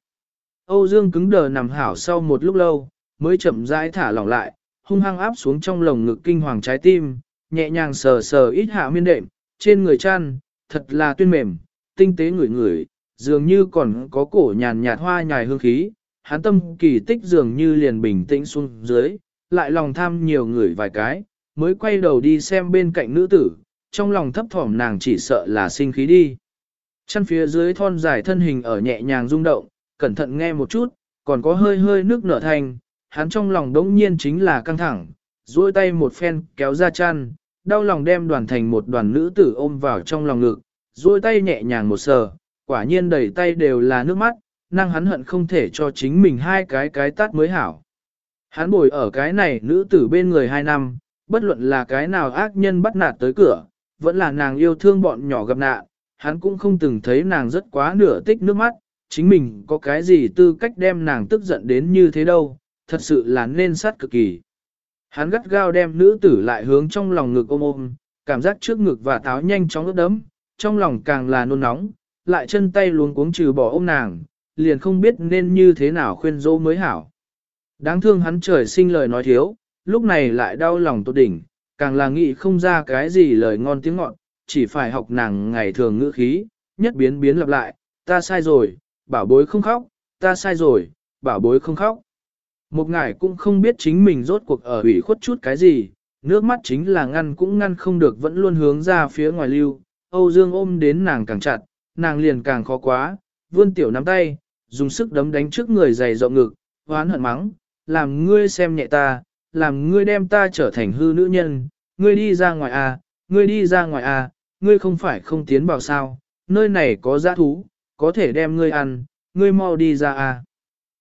Âu Dương cứng đờ nằm hảo sau một lúc lâu, mới chậm rãi thả lỏng lại, hung hăng áp xuống trong lồng ngực kinh hoàng trái tim, nhẹ nhàng sờ sờ ít hạ miên đệm, trên người chăn, thật là tuyên mềm, tinh tế ngửi ngửi, dường như còn có cổ nhàn nhạt hoa nhài hương khí, hắn tâm kỳ tích dường như liền bình tĩnh xuống dưới, lại lòng tham nhiều người vài cái, mới quay đầu đi xem bên cạnh nữ tử, trong lòng thấp thỏm nàng chỉ sợ là sinh khí đi. Chân phía dưới thon dài thân hình ở nhẹ nhàng rung động, cẩn thận nghe một chút, còn có hơi hơi nước nở thành, hắn trong lòng đống nhiên chính là căng thẳng, duỗi tay một phen kéo ra chăn, đau lòng đem đoàn thành một đoàn nữ tử ôm vào trong lòng ngực, duỗi tay nhẹ nhàng một sờ, quả nhiên đầy tay đều là nước mắt, năng hắn hận không thể cho chính mình hai cái cái tát mới hảo. Hắn bồi ở cái này nữ tử bên người hai năm, bất luận là cái nào ác nhân bắt nạt tới cửa, vẫn là nàng yêu thương bọn nhỏ gặp nạn, hắn cũng không từng thấy nàng rất quá nửa tích nước mắt, chính mình có cái gì tư cách đem nàng tức giận đến như thế đâu, thật sự là nên sát cực kỳ. Hắn gắt gao đem nữ tử lại hướng trong lòng ngực ôm ôm, cảm giác trước ngực và táo nhanh chóng ướt đấm, trong lòng càng là nôn nóng, lại chân tay luống cuống trừ bỏ ôm nàng, liền không biết nên như thế nào khuyên dỗ mới hảo. Đáng thương hắn trời sinh lời nói thiếu, lúc này lại đau lòng tốt đỉnh, càng là nghĩ không ra cái gì lời ngon tiếng ngọt, chỉ phải học nàng ngày thường ngữ khí, nhất biến biến lặp lại, ta sai rồi, bảo bối không khóc, ta sai rồi, bảo bối không khóc. Một ngải cũng không biết chính mình rốt cuộc ở ủy khuất chút cái gì, nước mắt chính là ngăn cũng ngăn không được vẫn luôn hướng ra phía ngoài lưu, Âu Dương ôm đến nàng càng chặt, nàng liền càng khó quá, vươn tiểu nắm tay, dùng sức đấm đánh trước người dày rộng ngực, hoán hận mắng, làm ngươi xem nhẹ ta, làm ngươi đem ta trở thành hư nữ nhân, ngươi đi ra ngoài à, ngươi đi ra ngoài à, ngươi không phải không tiến vào sao, nơi này có giã thú, có thể đem ngươi ăn, ngươi mau đi ra à.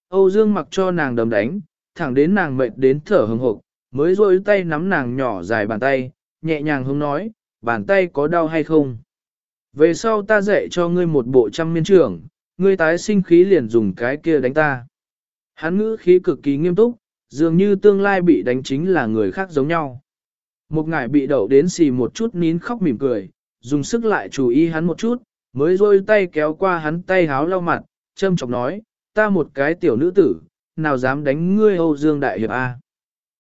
Âu Dương mặc cho nàng đấm đánh, thẳng đến nàng mệt đến thở hừng hộp, mới rôi tay nắm nàng nhỏ dài bàn tay, nhẹ nhàng hướng nói, bàn tay có đau hay không. Về sau ta dạy cho ngươi một bộ trăm miên trưởng, ngươi tái sinh khí liền dùng cái kia đánh ta. Hắn ngữ khí cực kỳ nghiêm túc, dường như tương lai bị đánh chính là người khác giống nhau. Một ngải bị đậu đến xì một chút nín khóc mỉm cười, dùng sức lại chú ý hắn một chút, mới rôi tay kéo qua hắn tay háo lau mặt, châm chọc nói, ta một cái tiểu nữ tử, nào dám đánh ngươi Âu Dương Đại Hiệp A.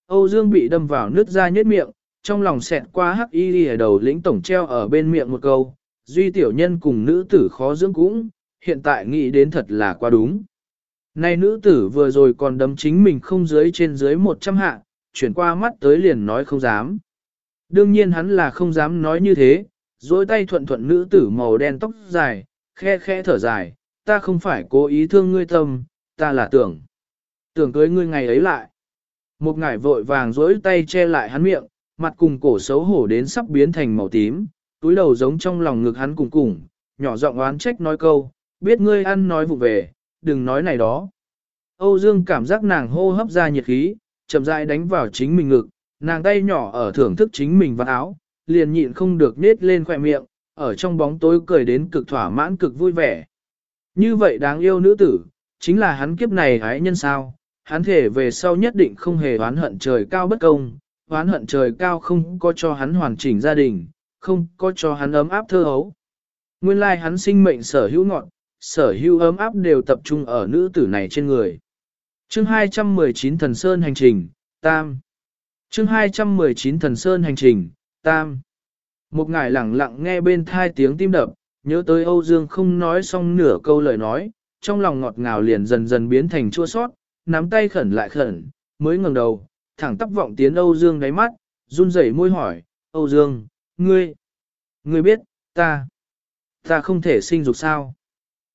Âu Dương bị đâm vào nước ra nhết miệng, trong lòng xẹt qua hắc y đi ở đầu lĩnh tổng treo ở bên miệng một câu, duy tiểu nhân cùng nữ tử khó dưỡng cũng, hiện tại nghĩ đến thật là quá đúng. Này nữ tử vừa rồi còn đấm chính mình không dưới trên dưới 100 hạ, chuyển qua mắt tới liền nói không dám. Đương nhiên hắn là không dám nói như thế, dối tay thuận thuận nữ tử màu đen tóc dài, khe khe thở dài, ta không phải cố ý thương ngươi tâm, ta là tưởng. Tưởng cưới ngươi ngày ấy lại. Một ngải vội vàng dối tay che lại hắn miệng, mặt cùng cổ xấu hổ đến sắp biến thành màu tím, túi đầu giống trong lòng ngực hắn cùng cùng, nhỏ giọng oán trách nói câu, biết ngươi ăn nói vụ về, đừng nói này đó. Âu Dương cảm giác nàng hô hấp ra nhiệt khí, chậm rãi đánh vào chính mình ngực, nàng tay nhỏ ở thưởng thức chính mình vạt áo, liền nhịn không được nết lên khỏe miệng, ở trong bóng tối cười đến cực thỏa mãn cực vui vẻ. Như vậy đáng yêu nữ tử, chính là hắn kiếp này hái nhân sao, hắn thể về sau nhất định không hề oán hận trời cao bất công, oán hận trời cao không có cho hắn hoàn chỉnh gia đình, không có cho hắn ấm áp thơ hấu. Nguyên lai hắn sinh mệnh sở hữu ngọn, sở hữu ấm áp đều tập trung ở nữ tử này trên người. Chương 219 Thần Sơn Hành Trình, Tam Chương 219 Thần Sơn Hành Trình, Tam Một ngài lặng lặng nghe bên thai tiếng tim đập, nhớ tới Âu Dương không nói xong nửa câu lời nói, trong lòng ngọt ngào liền dần dần biến thành chua sót, nắm tay khẩn lại khẩn, mới ngẩng đầu, thẳng tắp vọng tiến Âu Dương đáy mắt, run rẩy môi hỏi, Âu Dương, ngươi, ngươi biết, ta, ta không thể sinh dục sao?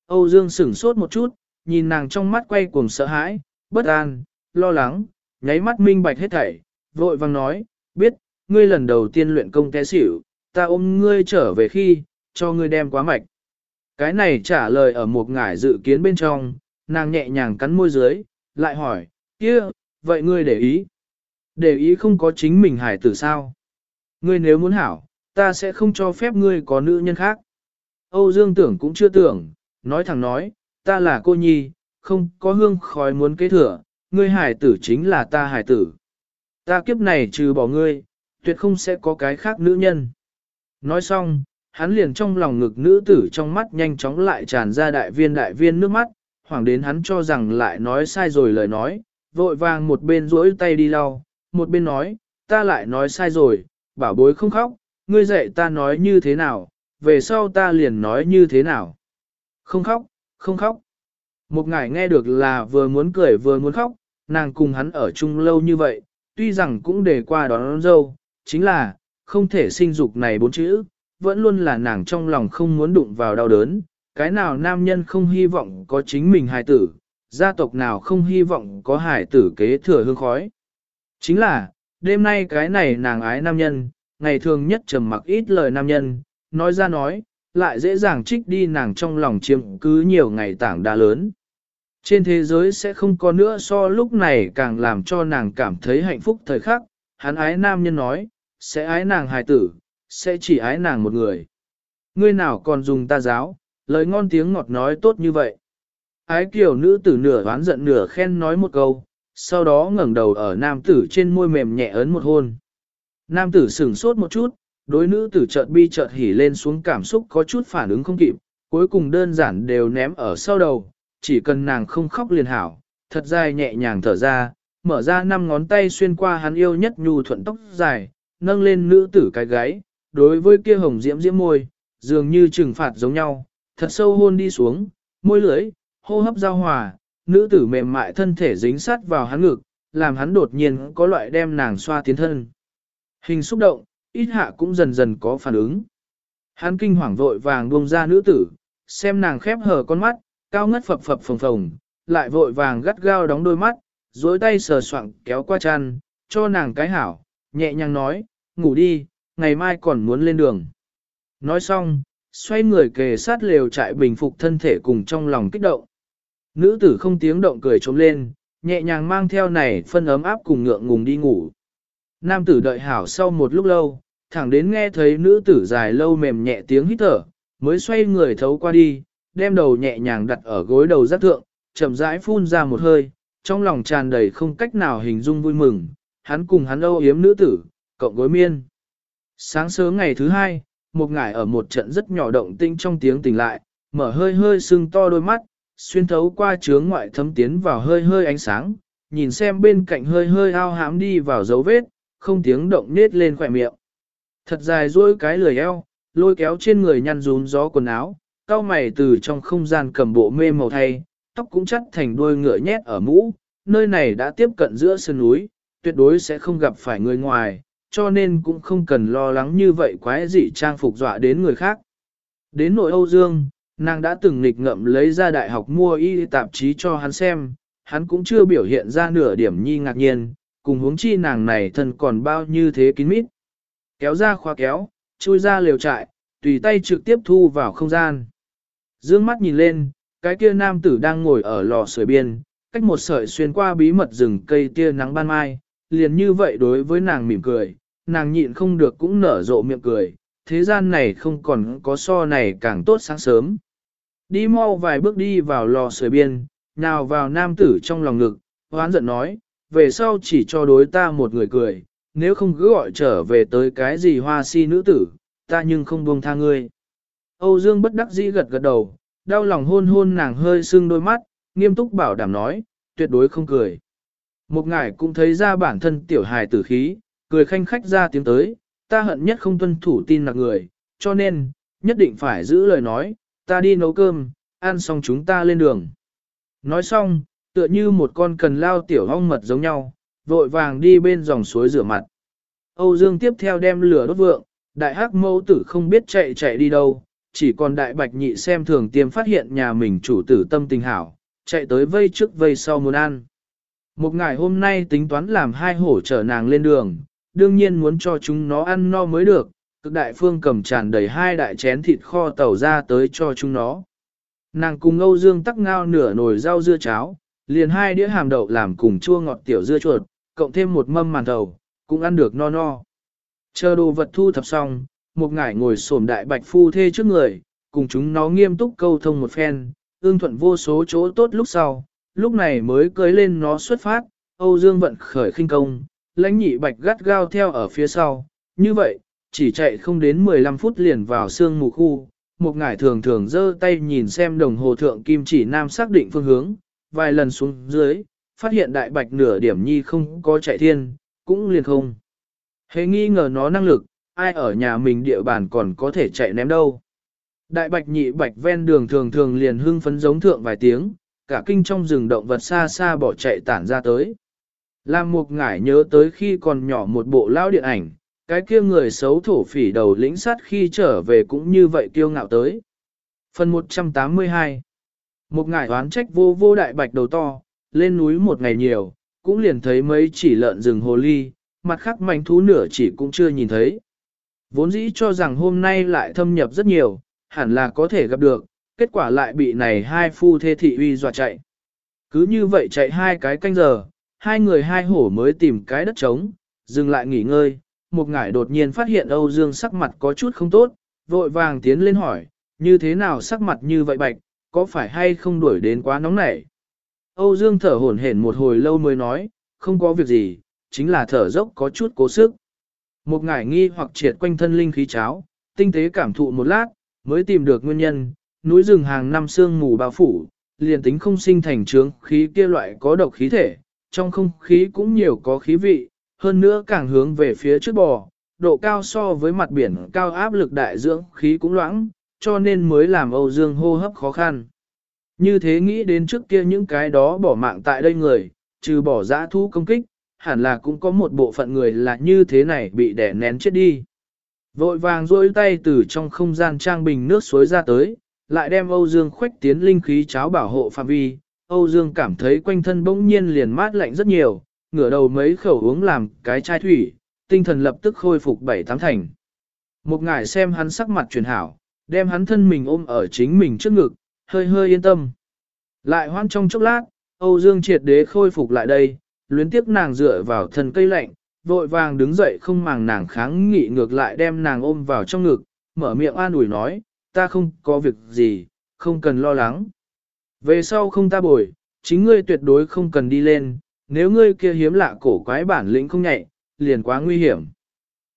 Âu Dương sửng sốt một chút, nhìn nàng trong mắt quay cuồng sợ hãi, bất an, lo lắng, nháy mắt minh bạch hết thảy, vội vang nói, biết, ngươi lần đầu tiên luyện công té xỉu, ta ôm ngươi trở về khi, cho ngươi đem quá mạch. Cái này trả lời ở một ngải dự kiến bên trong, nàng nhẹ nhàng cắn môi dưới, lại hỏi, kia, vậy ngươi để ý? Để ý không có chính mình hải tử sao? Ngươi nếu muốn hảo, ta sẽ không cho phép ngươi có nữ nhân khác. Âu Dương tưởng cũng chưa tưởng, nói thẳng nói, ta là cô nhi, không có hương khói muốn kế thừa, ngươi hải tử chính là ta hải tử. Ta kiếp này trừ bỏ ngươi, tuyệt không sẽ có cái khác nữ nhân. Nói xong, hắn liền trong lòng ngực nữ tử trong mắt nhanh chóng lại tràn ra đại viên đại viên nước mắt, hoảng đến hắn cho rằng lại nói sai rồi lời nói, vội vàng một bên duỗi tay đi lau, một bên nói, ta lại nói sai rồi, bảo bối không khóc, ngươi dạy ta nói như thế nào, về sau ta liền nói như thế nào. Không khóc, không khóc. Một ngải nghe được là vừa muốn cười vừa muốn khóc, nàng cùng hắn ở chung lâu như vậy, tuy rằng cũng để qua đón, đón dâu, chính là, không thể sinh dục này bốn chữ, vẫn luôn là nàng trong lòng không muốn đụng vào đau đớn, cái nào nam nhân không hy vọng có chính mình hài tử, gia tộc nào không hy vọng có hài tử kế thừa hương khói. Chính là, đêm nay cái này nàng ái nam nhân, ngày thường nhất trầm mặc ít lời nam nhân, nói ra nói, lại dễ dàng trích đi nàng trong lòng chiếm cứ nhiều ngày tảng đa lớn. Trên thế giới sẽ không có nữa so lúc này càng làm cho nàng cảm thấy hạnh phúc thời khắc, hắn ái nam nhân nói, sẽ ái nàng hài tử, sẽ chỉ ái nàng một người. Ngươi nào còn dùng ta giáo, lời ngon tiếng ngọt nói tốt như vậy. Ái kiểu nữ tử nửa oán giận nửa khen nói một câu, sau đó ngẩng đầu ở nam tử trên môi mềm nhẹ ấn một hôn. Nam tử sửng sốt một chút, đối nữ tử chợt bi chợt hỉ lên xuống cảm xúc có chút phản ứng không kịp, cuối cùng đơn giản đều ném ở sau đầu, chỉ cần nàng không khóc liền hảo, thật dài nhẹ nhàng thở ra, mở ra năm ngón tay xuyên qua hắn yêu nhất nhu thuận tóc dài, nâng lên nữ tử cái gáy, đối với kia hồng diễm diễm môi, dường như trừng phạt giống nhau, thật sâu hôn đi xuống, môi lưỡi, hô hấp giao hòa, nữ tử mềm mại thân thể dính sát vào hắn ngực, làm hắn đột nhiên có loại đem nàng xoa tiến thân. Hình xúc động, ít hạ cũng dần dần có phản ứng. Hắn kinh hoàng vội vàng buông ra nữ tử, xem nàng khép hờ con mắt, cao ngất phập phập phồng phồng, lại vội vàng gắt gao đóng đôi mắt, duỗi tay sờ soạng kéo qua chăn, cho nàng cái hảo, nhẹ nhàng nói, ngủ đi, ngày mai còn muốn lên đường. Nói xong, xoay người kề sát lều trại bình phục thân thể cùng trong lòng kích động. Nữ tử không tiếng động cười trống lên, nhẹ nhàng mang theo này phân ấm áp cùng ngượng ngùng đi ngủ. Nam tử đợi hảo sau một lúc lâu, thẳng đến nghe thấy nữ tử dài lâu mềm nhẹ tiếng hít thở, mới xoay người thấu qua đi, đem đầu nhẹ nhàng đặt ở gối đầu giác thượng, chậm rãi phun ra một hơi, trong lòng tràn đầy không cách nào hình dung vui mừng, hắn cùng hắn âu yếm nữ tử, cộng gối miên. Sáng sớm ngày thứ hai, một ngải ở một trận rất nhỏ động tinh trong tiếng tỉnh lại, mở hơi hơi sưng to đôi mắt, xuyên thấu qua chướng ngoại thấm tiến vào hơi hơi ánh sáng, nhìn xem bên cạnh hơi hơi ao hãm đi vào dấu vết, không tiếng động nết lên khỏe miệng. Thật dài duỗi cái lười eo, lôi kéo trên người nhăn rún gió quần áo, cao mày từ trong không gian cầm bộ mê màu thay, tóc cũng chắt thành đuôi ngựa nhét ở mũ, nơi này đã tiếp cận giữa sơn núi, tuyệt đối sẽ không gặp phải người ngoài, cho nên cũng không cần lo lắng như vậy quái dị trang phục dọa đến người khác. Đến nội Âu Dương, nàng đã từng nghịch ngậm lấy ra đại học mua y tạp chí cho hắn xem, hắn cũng chưa biểu hiện ra nửa điểm nhi ngạc nhiên, cùng huống chi nàng này thân còn bao như thế kín mít. Kéo ra khóa kéo, chui ra liều trại, tùy tay trực tiếp thu vào không gian. Dương mắt nhìn lên, cái kia nam tử đang ngồi ở lò sưởi biên, cách một sợi xuyên qua bí mật rừng cây tia nắng ban mai, liền như vậy đối với nàng mỉm cười, nàng nhịn không được cũng nở rộ miệng cười, thế gian này không còn có so này càng tốt sáng sớm. Đi mau vài bước đi vào lò sưởi biên, nào vào nam tử trong lòng ngực, hoán giận nói, về sau chỉ cho đối ta một người cười, nếu không cứ gọi trở về tới cái gì hoa si nữ tử, ta nhưng không buông tha ngươi. Âu Dương bất đắc dĩ gật gật đầu, đau lòng hôn hôn nàng hơi sưng đôi mắt, nghiêm túc bảo đảm nói, tuyệt đối không cười. Một ngải cũng thấy ra bản thân tiểu hài tử khí, cười khanh khách ra tiếng tới, ta hận nhất không tuân thủ tin là người, cho nên, nhất định phải giữ lời nói, ta đi nấu cơm, ăn xong chúng ta lên đường. Nói xong, tựa như một con cần lao tiểu hong mật giống nhau, vội vàng đi bên dòng suối rửa mặt. Âu Dương tiếp theo đem lửa đốt vượng, đại hắc mẫu tử không biết chạy chạy đi đâu, chỉ còn đại bạch nhị xem thường tiêm phát hiện nhà mình chủ tử tâm tình hảo, chạy tới vây trước vây sau muốn ăn. Một ngày hôm nay tính toán làm hai hổ chở nàng lên đường, đương nhiên muốn cho chúng nó ăn no mới được, cực đại phương cầm tràn đầy hai đại chén thịt kho tàu ra tới cho chúng nó. Nàng cùng Âu Dương tắc ngao nửa nồi rau dưa cháo, liền hai đĩa hàm đậu làm cùng chua ngọt tiểu dưa chuột, cộng thêm một mâm màn thầu, cũng ăn được no no. Chờ đồ vật thu thập xong, một ngải ngồi xổm đại bạch phu thê trước người, cùng chúng nó nghiêm túc câu thông một phen, ương thuận vô số chỗ tốt lúc sau, lúc này mới cưới lên nó xuất phát, Âu Dương vận khởi khinh công, lãnh nhị bạch gắt gao theo ở phía sau, như vậy, chỉ chạy không đến 15 phút liền vào sương mù khu, một ngải thường thường giơ tay nhìn xem đồng hồ thượng kim chỉ nam xác định phương hướng, vài lần xuống dưới, phát hiện đại bạch nửa điểm nhi không có chạy thiên, cũng liền không. Hề nghi ngờ nó năng lực, ai ở nhà mình địa bàn còn có thể chạy ném đâu. Đại bạch nhị bạch ven đường thường thường liền hưng phấn giống thượng vài tiếng, cả kinh trong rừng động vật xa xa bỏ chạy tản ra tới. lam mục ngải nhớ tới khi còn nhỏ một bộ lao điện ảnh, cái kia người xấu thổ phỉ đầu lĩnh sát khi trở về cũng như vậy kiêu ngạo tới. Phần 182 một ngải oán trách vô vô đại bạch đầu to, lên núi một ngày nhiều, cũng liền thấy mấy chỉ lợn rừng hồ ly, mặt khác mảnh thú nửa chỉ cũng chưa nhìn thấy. Vốn dĩ cho rằng hôm nay lại thâm nhập rất nhiều, hẳn là có thể gặp được, kết quả lại bị này hai phu thê thị uy dọa chạy. Cứ như vậy chạy hai cái canh giờ, hai người hai hổ mới tìm cái đất trống, dừng lại nghỉ ngơi, một ngải đột nhiên phát hiện Âu Dương sắc mặt có chút không tốt, vội vàng tiến lên hỏi, như thế nào sắc mặt như vậy bạch, có phải hay không đuổi đến quá nóng nảy? Âu Dương thở hổn hển một hồi lâu mới nói, không có việc gì, chính là thở dốc có chút cố sức. Một ngải nghi hoặc triệt quanh thân linh khí cháo, tinh tế cảm thụ một lát, mới tìm được nguyên nhân, núi rừng hàng năm sương mù bao phủ, liền tính không sinh thành trướng khí kia loại có độc khí thể, trong không khí cũng nhiều có khí vị, hơn nữa càng hướng về phía trước bò, độ cao so với mặt biển cao áp lực đại dưỡng khí cũng loãng, cho nên mới làm Âu Dương hô hấp khó khăn. Như thế nghĩ đến trước kia những cái đó bỏ mạng tại đây người, trừ bỏ giã thu công kích, hẳn là cũng có một bộ phận người là như thế này bị đẻ nén chết đi. Vội vàng rôi tay từ trong không gian trang bình nước suối ra tới, lại đem Âu Dương khuếch tiến linh khí cháo bảo hộ phạm vi. Âu Dương cảm thấy quanh thân bỗng nhiên liền mát lạnh rất nhiều, ngửa đầu mấy khẩu uống làm cái chai thủy, tinh thần lập tức khôi phục bảy tám thành. Một ngải xem hắn sắc mặt truyền hảo, đem hắn thân mình ôm ở chính mình trước ngực, hơi hơi yên tâm. Lại hoan trong chốc lát, Âu Dương triệt đế khôi phục lại đây, luyến tiếp nàng dựa vào thân cây lạnh, vội vàng đứng dậy không màng nàng kháng nghị ngược lại đem nàng ôm vào trong ngực, mở miệng an ủi nói, ta không có việc gì, không cần lo lắng. Về sau không ta bồi, chính ngươi tuyệt đối không cần đi lên, nếu ngươi kia hiếm lạ cổ quái bản lĩnh không nhạy, liền quá nguy hiểm.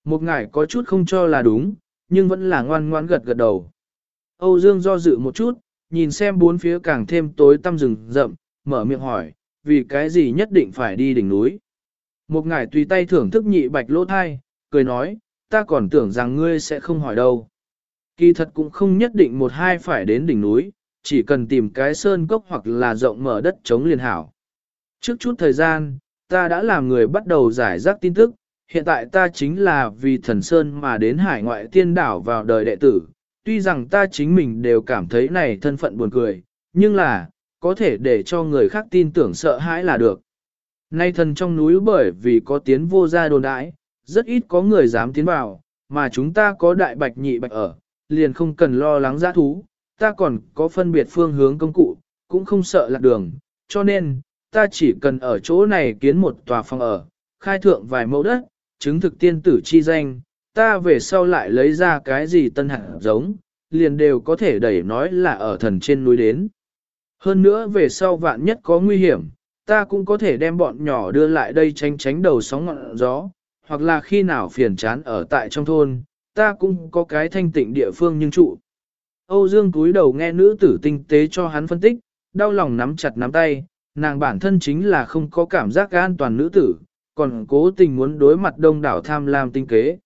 Một ngải có chút không cho là đúng, nhưng vẫn là ngoan ngoãn gật gật đầu. Âu Dương do dự một chút, nhìn xem bốn phía càng thêm tối tăm rừng rậm, mở miệng hỏi, vì cái gì nhất định phải đi đỉnh núi. Một ngải tùy tay thưởng thức nhị bạch lỗ thai, cười nói, ta còn tưởng rằng ngươi sẽ không hỏi đâu. Kỳ thật cũng không nhất định một hai phải đến đỉnh núi, chỉ cần tìm cái sơn cốc hoặc là rộng mở đất chống liền hảo. Trước chút thời gian, ta đã làm người bắt đầu giải rác tin tức, hiện tại ta chính là vì thần sơn mà đến hải ngoại tiên đảo vào đời đệ tử. Tuy rằng ta chính mình đều cảm thấy này thân phận buồn cười, nhưng là, có thể để cho người khác tin tưởng sợ hãi là được. Nay thần trong núi bởi vì có tiến vô gia đồn đãi, rất ít có người dám tiến vào, mà chúng ta có đại bạch nhị bạch ở, liền không cần lo lắng giã thú, ta còn có phân biệt phương hướng công cụ, cũng không sợ lạc đường, cho nên, ta chỉ cần ở chỗ này kiến một tòa phòng ở, khai thượng vài mẫu đất, chứng thực tiên tử chi danh, ta về sau lại lấy ra cái gì tân hạt giống, liền đều có thể đẩy nói là ở thần trên núi đến. Hơn nữa về sau vạn nhất có nguy hiểm, ta cũng có thể đem bọn nhỏ đưa lại đây tránh tránh đầu sóng ngọn gió, hoặc là khi nào phiền chán ở tại trong thôn, ta cũng có cái thanh tịnh địa phương nhưng trụ. Âu Dương cúi đầu nghe nữ tử tinh tế cho hắn phân tích, đau lòng nắm chặt nắm tay, nàng bản thân chính là không có cảm giác an toàn nữ tử, còn cố tình muốn đối mặt đông đảo tham lam tinh kế.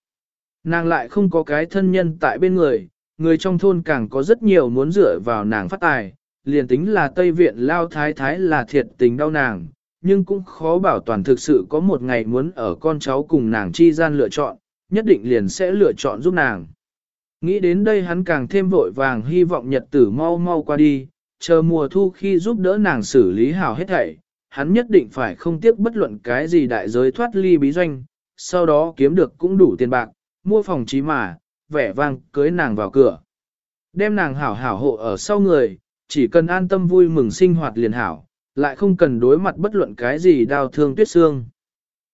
Nàng lại không có cái thân nhân tại bên người, người trong thôn càng có rất nhiều muốn dựa vào nàng phát tài, liền tính là Tây Viện lao thái thái là thiệt tình đau nàng, nhưng cũng khó bảo toàn thực sự có một ngày muốn ở con cháu cùng nàng chi gian lựa chọn, nhất định liền sẽ lựa chọn giúp nàng. Nghĩ đến đây hắn càng thêm vội vàng hy vọng nhật tử mau mau qua đi, chờ mùa thu khi giúp đỡ nàng xử lý hảo hết thảy, hắn nhất định phải không tiếc bất luận cái gì đại giới thoát ly bí doanh, sau đó kiếm được cũng đủ tiền bạc, mua phòng trí mà, vẻ vang cưới nàng vào cửa. Đem nàng hảo hảo hộ ở sau người, chỉ cần an tâm vui mừng sinh hoạt liền hảo, lại không cần đối mặt bất luận cái gì đau thương tuyết xương.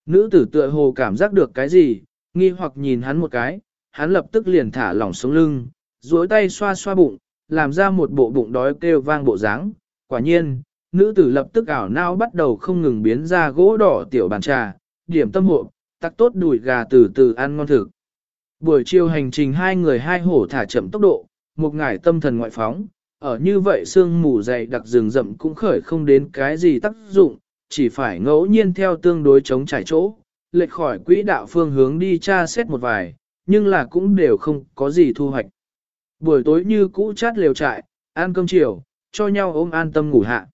Nữ tử tựa hồ cảm giác được cái gì, nghi hoặc nhìn hắn một cái, hắn lập tức liền thả lỏng xuống lưng, duỗi tay xoa xoa bụng, làm ra một bộ bụng đói kêu vang bộ dáng. Quả nhiên, nữ tử lập tức ảo nao bắt đầu không ngừng biến ra gỗ đỏ tiểu bàn trà, điểm tâm hộ, tắc tốt đùi gà từ từ ăn ngon thực. Buổi chiều hành trình hai người hai hổ thả chậm tốc độ, một ngải tâm thần ngoại phóng, ở như vậy sương mù dày đặc rừng rậm cũng khởi không đến cái gì tác dụng, chỉ phải ngẫu nhiên theo tương đối chống trải chỗ, lệch khỏi quỹ đạo phương hướng đi tra xét một vài, nhưng là cũng đều không có gì thu hoạch. Buổi tối như cũ chát lều trại, ăn cơm chiều, cho nhau ôm an tâm ngủ hạ.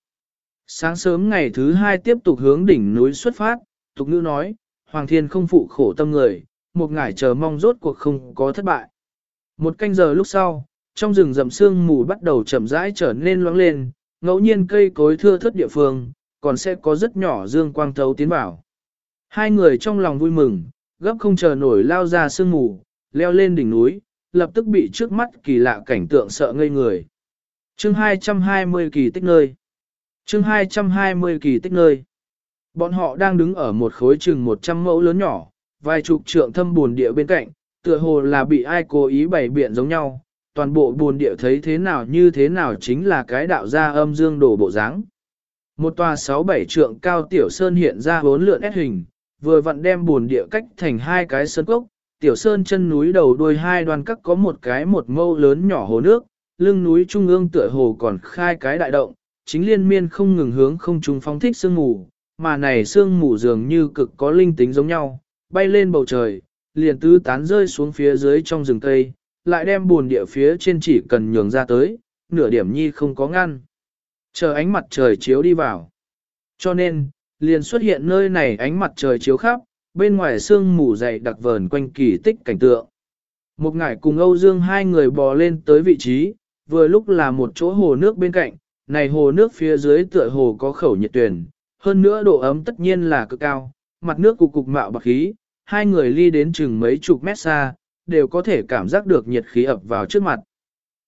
Sáng sớm ngày thứ hai tiếp tục hướng đỉnh núi xuất phát, tục ngữ nói, Hoàng Thiên không phụ khổ tâm người, một ngải chờ mong rốt cuộc không có thất bại. Một canh giờ lúc sau, trong rừng rậm sương mù bắt đầu chậm rãi trở nên loãng lên, ngẫu nhiên cây cối thưa thớt địa phương, còn sẽ có rất nhỏ dương quang thấu tiến vào. Hai người trong lòng vui mừng, gấp không chờ nổi lao ra sương mù, leo lên đỉnh núi, lập tức bị trước mắt kỳ lạ cảnh tượng sợ ngây người. Chương 220 kỳ tích nơi Chương 220 kỳ tích nơi. Bọn họ đang đứng ở một khối chừng 100 mẫu lớn nhỏ, vài chục trượng thâm buồn địa bên cạnh, tựa hồ là bị ai cố ý bày biện giống nhau, toàn bộ buồn địa thấy thế nào như thế nào chính là cái đạo gia âm dương đổ bộ dáng. Một tòa sáu bảy trượng cao tiểu sơn hiện ra bốn lượn ép hình, vừa vặn đem buồn địa cách thành hai cái sơn cốc, tiểu sơn chân núi đầu đuôi hai đoàn cắt có một cái một mâu lớn nhỏ hồ nước, lưng núi trung ương tựa hồ còn khai cái đại động, chính liên miên không ngừng hướng không trung phóng thích sương mù, mà này sương mù dường như cực có linh tính giống nhau, bay lên bầu trời, liền tứ tán rơi xuống phía dưới trong rừng cây, lại đem buồn địa phía trên chỉ cần nhường ra tới, nửa điểm nhi không có ngăn. Chờ ánh mặt trời chiếu đi vào. Cho nên, liền xuất hiện nơi này ánh mặt trời chiếu khắp, bên ngoài sương mù dày đặc vờn quanh kỳ tích cảnh tượng. Một ngải cùng Âu Dương hai người bò lên tới vị trí, vừa lúc là một chỗ hồ nước bên cạnh, này hồ nước phía dưới tựa hồ có khẩu nhiệt tuyển, hơn nữa độ ấm tất nhiên là cực cao, mặt nước cục cục mạo bạc khí, hai người ly đến chừng mấy chục mét xa, đều có thể cảm giác được nhiệt khí ập vào trước mặt.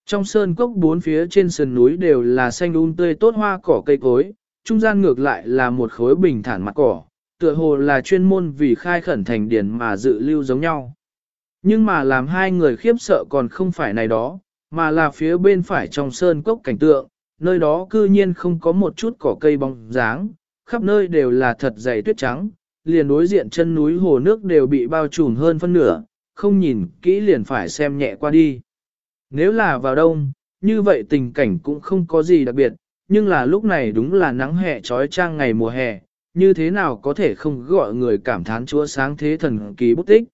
Trong sơn cốc bốn phía trên sườn núi đều là xanh um tươi tốt hoa cỏ cây cối, trung gian ngược lại là một khối bình thản mặt cỏ, tựa hồ là chuyên môn vì khai khẩn thành điển mà dự lưu giống nhau. Nhưng mà làm hai người khiếp sợ còn không phải này đó, mà là phía bên phải trong sơn cốc cảnh tượng, nơi đó cư nhiên không có một chút cỏ cây bóng dáng, khắp nơi đều là thật dày tuyết trắng, liền đối diện chân núi hồ nước đều bị bao trùm hơn phân nửa, không nhìn kỹ liền phải xem nhẹ qua đi. Nếu là vào đông, như vậy tình cảnh cũng không có gì đặc biệt, nhưng là lúc này đúng là nắng hè trói trang ngày mùa hè, như thế nào có thể không gọi người cảm thán chúa sáng thế thần kỳ bút tích.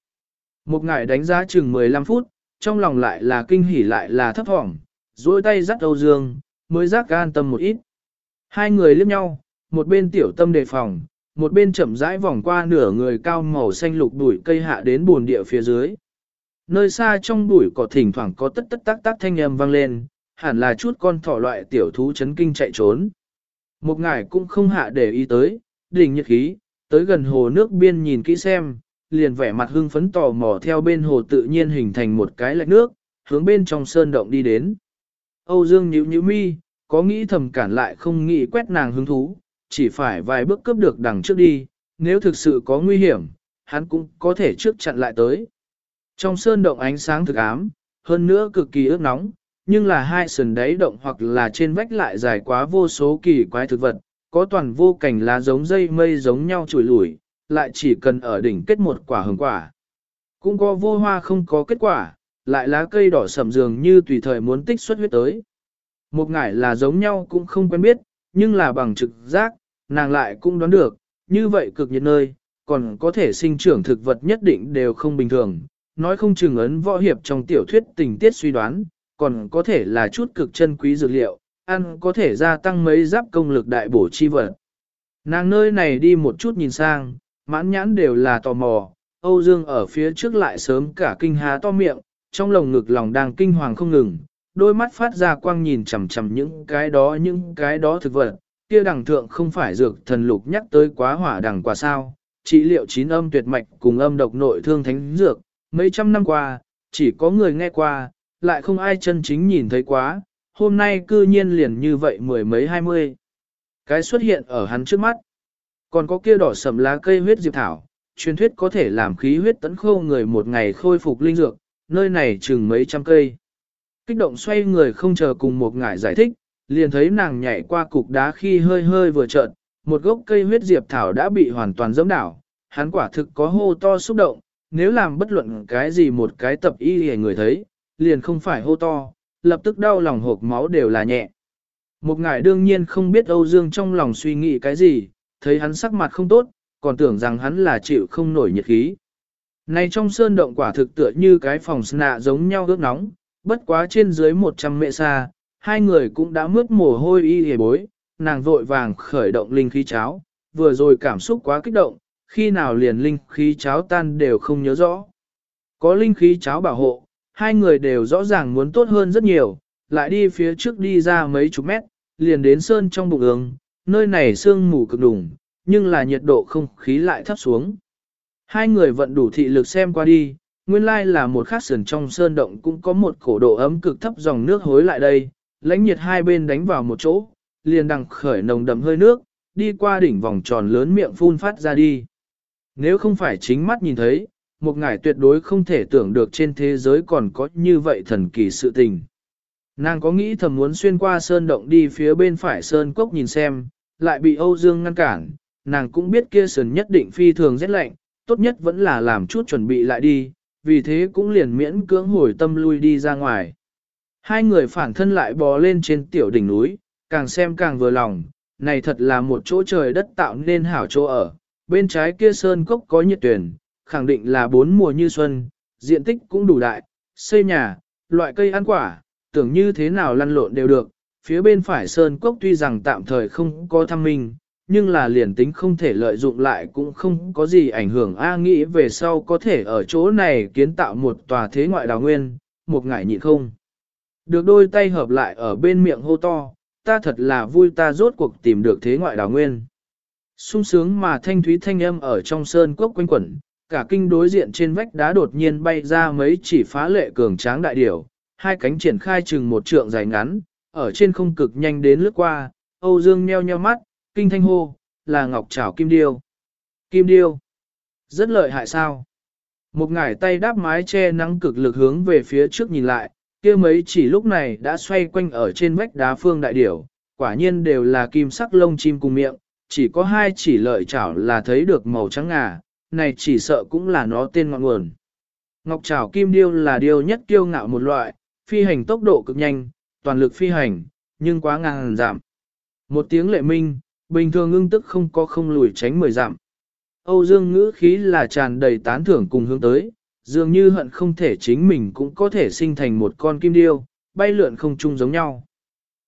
Một ngày đánh giá chừng 15 phút, trong lòng lại là kinh hỉ lại là thấp thỏm, duỗi tay dắt Âu Dương, mới giác gan tâm một ít. Hai người liếc nhau, một bên tiểu tâm đề phòng, một bên chậm rãi vòng qua nửa người cao màu xanh lục đuổi cây hạ đến bùn địa phía dưới. Nơi xa trong bụi cỏ thỉnh thoảng có tất tất tác tác thanh âm vang lên, hẳn là chút con thỏ loại tiểu thú chấn kinh chạy trốn. Một ngải cũng không hạ để ý tới, đỉnh nhiệt khí, tới gần hồ nước biên nhìn kỹ xem, liền vẻ mặt hưng phấn tò mò theo bên hồ tự nhiên hình thành một cái lạch nước, hướng bên trong sơn động đi đến. Âu Dương nhíu nhíu mi, có nghĩ thầm cản lại không nghĩ quét nàng hứng thú, chỉ phải vài bước cướp được đằng trước đi, nếu thực sự có nguy hiểm, hắn cũng có thể trước chặn lại tới. Trong sơn động ánh sáng thực ám, hơn nữa cực kỳ ướt nóng, nhưng là hai sườn đáy động hoặc là trên vách lại dài quá vô số kỳ quái thực vật, có toàn vô cảnh lá giống dây mây giống nhau chùi lủi, lại chỉ cần ở đỉnh kết một quả hồng quả. Cũng có vô hoa không có kết quả, lại lá cây đỏ sầm dường như tùy thời muốn tích xuất huyết tới. Một ngải là giống nhau cũng không quen biết, nhưng là bằng trực giác, nàng lại cũng đoán được, như vậy cực nhiệt nơi, còn có thể sinh trưởng thực vật nhất định đều không bình thường, nói không chừng ấn võ hiệp trong tiểu thuyết tình tiết suy đoán, còn có thể là chút cực chân quý dược liệu, ăn có thể gia tăng mấy giáp công lực đại bổ chi vật. Nàng nơi này đi một chút nhìn sang, mãn nhãn đều là tò mò, Âu Dương ở phía trước lại sớm cả kinh há to miệng, trong lồng ngực lòng đang kinh hoàng không ngừng, đôi mắt phát ra quang nhìn chằm chằm những cái đó những cái đó thực vật, kia đằng thượng không phải dược thần lục nhắc tới quá hỏa đằng quả sao, trị liệu chín âm tuyệt mạch cùng âm độc nội thương thánh dược, mấy trăm năm qua, chỉ có người nghe qua, lại không ai chân chính nhìn thấy quá, hôm nay cư nhiên liền như vậy mười mấy hai mươi. Cái xuất hiện ở hắn trước mắt. Còn có kia đỏ sầm lá cây huyết diệp thảo, truyền thuyết có thể làm khí huyết tấn khô người một ngày khôi phục linh dược, nơi này chừng mấy trăm cây. Kích động xoay người không chờ cùng một ngải giải thích, liền thấy nàng nhảy qua cục đá khi hơi hơi vừa trợn, một gốc cây huyết diệp thảo đã bị hoàn toàn dẫm đảo, hắn quả thực có hô to xúc động, nếu làm bất luận cái gì một cái tập y hề người thấy, liền không phải hô to, lập tức đau lòng hộp máu đều là nhẹ. Một ngải đương nhiên không biết Âu Dương trong lòng suy nghĩ cái gì, thấy hắn sắc mặt không tốt, còn tưởng rằng hắn là chịu không nổi nhiệt khí. Này trong sơn động quả thực tựa như cái phòng nạ giống nhau ước nóng, bất quá trên dưới 100 mệ xa, hai người cũng đã mướt mồ hôi y hề bối, nàng vội vàng khởi động linh khí cháo, vừa rồi cảm xúc quá kích động, khi nào liền linh khí cháo tan đều không nhớ rõ. Có linh khí cháo bảo hộ, hai người đều rõ ràng muốn tốt hơn rất nhiều, lại đi phía trước đi ra mấy chục mét, liền đến sơn trong bụng ương, nơi này sương mù cực đủng, nhưng là nhiệt độ không khí lại thấp xuống. Hai người vận đủ thị lực xem qua đi, nguyên lai là một khát sườn trong sơn động cũng có một cổ độ ấm cực thấp dòng nước hối lại đây, lãnh nhiệt hai bên đánh vào một chỗ, liền đằng khởi nồng đậm hơi nước, đi qua đỉnh vòng tròn lớn miệng phun phát ra đi. Nếu không phải chính mắt nhìn thấy, một ngải tuyệt đối không thể tưởng được trên thế giới còn có như vậy thần kỳ sự tình. Nàng có nghĩ thầm muốn xuyên qua sơn động đi phía bên phải sơn cốc nhìn xem, lại bị Âu Dương ngăn cản, nàng cũng biết kia sườn nhất định phi thường rất lạnh, tốt nhất vẫn là làm chút chuẩn bị lại đi, vì thế cũng liền miễn cưỡng hồi tâm lui đi ra ngoài. Hai người phản thân lại bò lên trên tiểu đỉnh núi, càng xem càng vừa lòng, này thật là một chỗ trời đất tạo nên hảo chỗ ở, bên trái kia sơn cốc có nhiệt tuyển, khẳng định là bốn mùa như xuân, diện tích cũng đủ đại, xây nhà, loại cây ăn quả, tưởng như thế nào lăn lộn đều được, phía bên phải sơn cốc tuy rằng tạm thời không có thăm minh, nhưng là liền tính không thể lợi dụng lại cũng không có gì ảnh hưởng A nghĩ về sau có thể ở chỗ này kiến tạo một tòa thế ngoại đào nguyên, một ngải nhịn không. Được đôi tay hợp lại ở bên miệng hô to, ta thật là vui ta rốt cuộc tìm được thế ngoại đào nguyên sung sướng mà thanh thúy thanh âm ở trong sơn cốc quanh quẩn, cả kinh đối diện trên vách đá đột nhiên bay ra mấy chỉ phá lệ cường tráng đại điểu, hai cánh triển khai chừng một trượng dài ngắn, ở trên không cực nhanh đến lướt qua, Âu Dương nheo nheo mắt, kinh thanh hô, là ngọc trảo kim điêu. Kim điêu, rất lợi hại sao? Một ngải tay đáp mái che nắng cực lực hướng về phía trước nhìn lại, kia mấy chỉ lúc này đã xoay quanh ở trên vách đá phương đại điểu, quả nhiên đều là kim sắc lông chim cùng miệng, chỉ có hai chỉ lợi chảo là thấy được màu trắng ngà, này chỉ sợ cũng là nó tên ngọn nguồn. Ngọc trảo kim điêu là điêu nhất kiêu ngạo một loại, phi hành tốc độ cực nhanh, toàn lực phi hành, nhưng quá ngàn giảm. Một tiếng lệ minh, bình thường ưng tức không có không lùi tránh mười giảm. Âu Dương ngữ khí là tràn đầy tán thưởng cùng hướng tới, dường như hận không thể chính mình cũng có thể sinh thành một con kim điêu, bay lượn không chung giống nhau.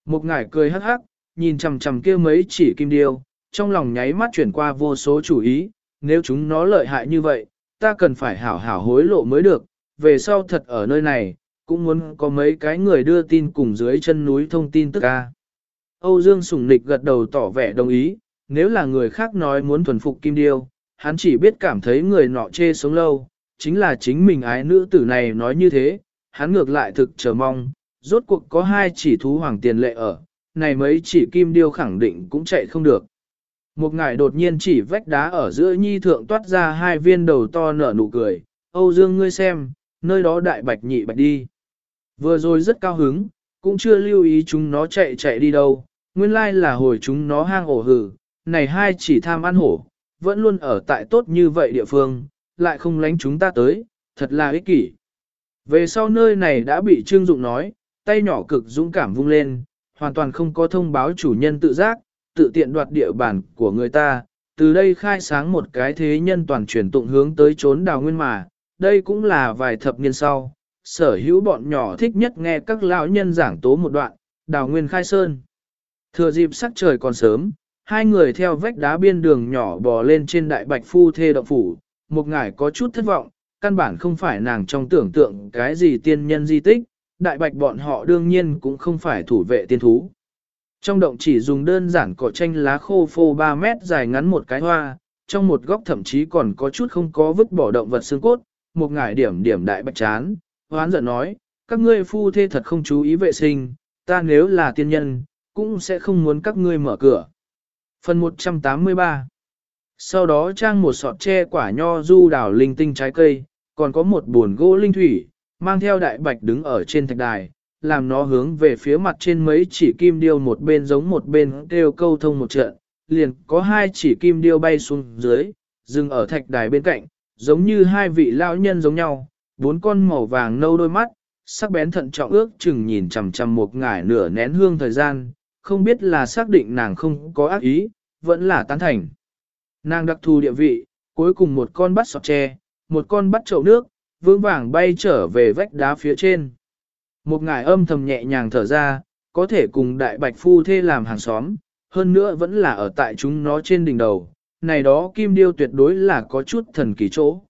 Một ngải cười hắc hắc, nhìn chằm chằm kia mấy chỉ kim điêu, trong lòng nháy mắt chuyển qua vô số chủ ý, nếu chúng nó lợi hại như vậy, ta cần phải hảo hảo hối lộ mới được, về sau thật ở nơi này, cũng muốn có mấy cái người đưa tin cùng dưới chân núi thông tin tức ca. Âu Dương Sùng Nịch gật đầu tỏ vẻ đồng ý, nếu là người khác nói muốn thuần phục kim điêu, hắn chỉ biết cảm thấy người nọ chê sống lâu, chính là chính mình ái nữ tử này nói như thế, hắn ngược lại thực chờ mong, rốt cuộc có hai chỉ thú hoàng tiền lệ ở, này mấy chỉ kim điêu khẳng định cũng chạy không được. Một ngải đột nhiên chỉ vách đá ở giữa nhi thượng toát ra hai viên đầu to nở nụ cười, Âu Dương ngươi xem, nơi đó đại bạch nhị bạch đi. Vừa rồi rất cao hứng, cũng chưa lưu ý chúng nó chạy chạy đi đâu, nguyên lai là hồi chúng nó hang ổ hử, này hai chỉ tham ăn hổ, vẫn luôn ở tại tốt như vậy địa phương, lại không lánh chúng ta tới, thật là ích kỷ. Về sau nơi này đã bị Trương Dụng nói, tay nhỏ cực dũng cảm vung lên, hoàn toàn không có thông báo chủ nhân tự giác, tự tiện đoạt địa bàn của người ta, từ đây khai sáng một cái thế nhân toàn truyền tụng hướng tới trốn đào nguyên mà, đây cũng là vài thập niên sau, sở hữu bọn nhỏ thích nhất nghe các lão nhân giảng tố một đoạn, đào nguyên khai sơn. Thừa dịp sắc trời còn sớm, hai người theo vách đá biên đường nhỏ bò lên trên đại bạch phu thê động phủ, một ngải có chút thất vọng, căn bản không phải nàng trong tưởng tượng cái gì tiên nhân di tích, đại bạch bọn họ đương nhiên cũng không phải thủ vệ tiên thú. Trong động chỉ dùng đơn giản cỏ tranh lá khô phô 3 mét dài ngắn một cái hoa, trong một góc thậm chí còn có chút không có vứt bỏ động vật xương cốt, một ngải điểm điểm đại bạch chán, hoán giận nói, các ngươi phu thê thật không chú ý vệ sinh, ta nếu là tiên nhân, cũng sẽ không muốn các ngươi mở cửa. Phần 183 Sau đó trang một sọt tre quả nho du đảo linh tinh trái cây, còn có một buồn gỗ linh thủy, mang theo đại bạch đứng ở trên thạch đài, làm nó hướng về phía mặt trên mấy chỉ kim điêu một bên giống một bên kêu câu thông một trận, liền có hai chỉ kim điêu bay xuống dưới, dừng ở thạch đài bên cạnh, giống như hai vị lão nhân giống nhau, bốn con màu vàng nâu đôi mắt, sắc bén thận trọng ước chừng nhìn chằm chằm một ngải nửa nén hương thời gian, không biết là xác định nàng không có ác ý, vẫn là tán thành. Nàng đặc thù địa vị, cuối cùng một con bắt sọt tre, một con bắt chậu nước, vững vàng bay trở về vách đá phía trên. Một ngải âm thầm nhẹ nhàng thở ra, có thể cùng đại bạch phu thê làm hàng xóm, hơn nữa vẫn là ở tại chúng nó trên đỉnh đầu, này đó kim điêu tuyệt đối là có chút thần kỳ chỗ.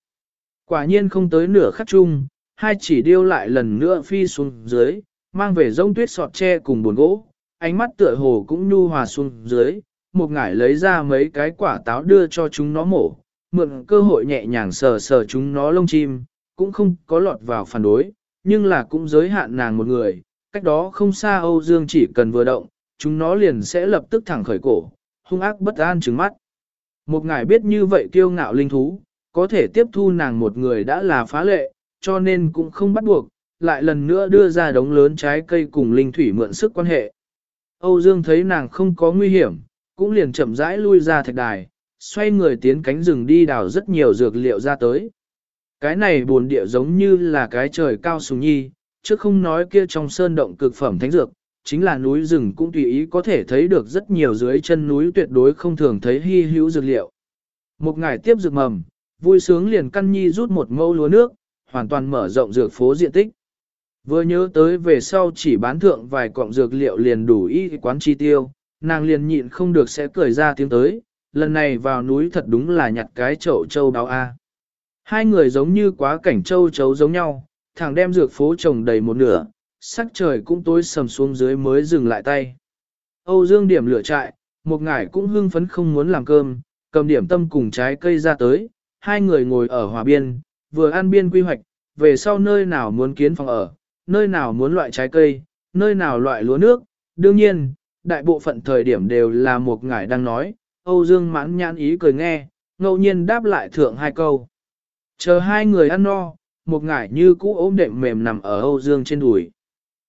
Quả nhiên không tới nửa khắc chung, hai chỉ điêu lại lần nữa phi xuống dưới, mang về rông tuyết sọt tre cùng buồn gỗ, ánh mắt tựa hồ cũng nhu hòa xuống dưới, một ngải lấy ra mấy cái quả táo đưa cho chúng nó mổ, mượn cơ hội nhẹ nhàng sờ sờ chúng nó lông chim, cũng không có lọt vào phản đối, nhưng là cũng giới hạn nàng một người, cách đó không xa Âu Dương chỉ cần vừa động, chúng nó liền sẽ lập tức thẳng khởi cổ, hung ác bất an trừng mắt. Một ngài biết như vậy kiêu ngạo linh thú, có thể tiếp thu nàng một người đã là phá lệ, cho nên cũng không bắt buộc, lại lần nữa đưa ra đống lớn trái cây cùng linh thủy mượn sức quan hệ. Âu Dương thấy nàng không có nguy hiểm, cũng liền chậm rãi lui ra thạch đài, xoay người tiến cánh rừng đi đào rất nhiều dược liệu ra tới. Cái này buồn địa giống như là cái trời cao sùng nhi, chứ không nói kia trong sơn động cực phẩm thánh dược, chính là núi rừng cũng tùy ý có thể thấy được rất nhiều dưới chân núi tuyệt đối không thường thấy hy hữu dược liệu. Một ngày tiếp dược mầm, vui sướng liền căn nhi rút một mẫu lúa nước, hoàn toàn mở rộng dược phố diện tích. Vừa nhớ tới về sau chỉ bán thượng vài cọng dược liệu liền đủ y quán chi tiêu, nàng liền nhịn không được sẽ cười ra tiếng tới, lần này vào núi thật đúng là nhặt cái chậu châu đáo A. Hai người giống như quá cảnh châu chấu giống nhau, thằng đem dược phố trồng đầy một nửa, sắc trời cũng tối sầm xuống dưới mới dừng lại tay. Âu Dương điểm lửa trại, một ngải cũng hưng phấn không muốn làm cơm, cầm điểm tâm cùng trái cây ra tới, hai người ngồi ở hòa biên, vừa ăn biên quy hoạch, về sau nơi nào muốn kiến phòng ở, nơi nào muốn loại trái cây, nơi nào loại lúa nước, đương nhiên, đại bộ phận thời điểm đều là một ngải đang nói, Âu Dương mãn nhãn ý cười nghe, ngẫu nhiên đáp lại thượng hai câu. Chờ hai người ăn no, một ngải như cũ ốm đệm mềm nằm ở Âu Dương trên đùi.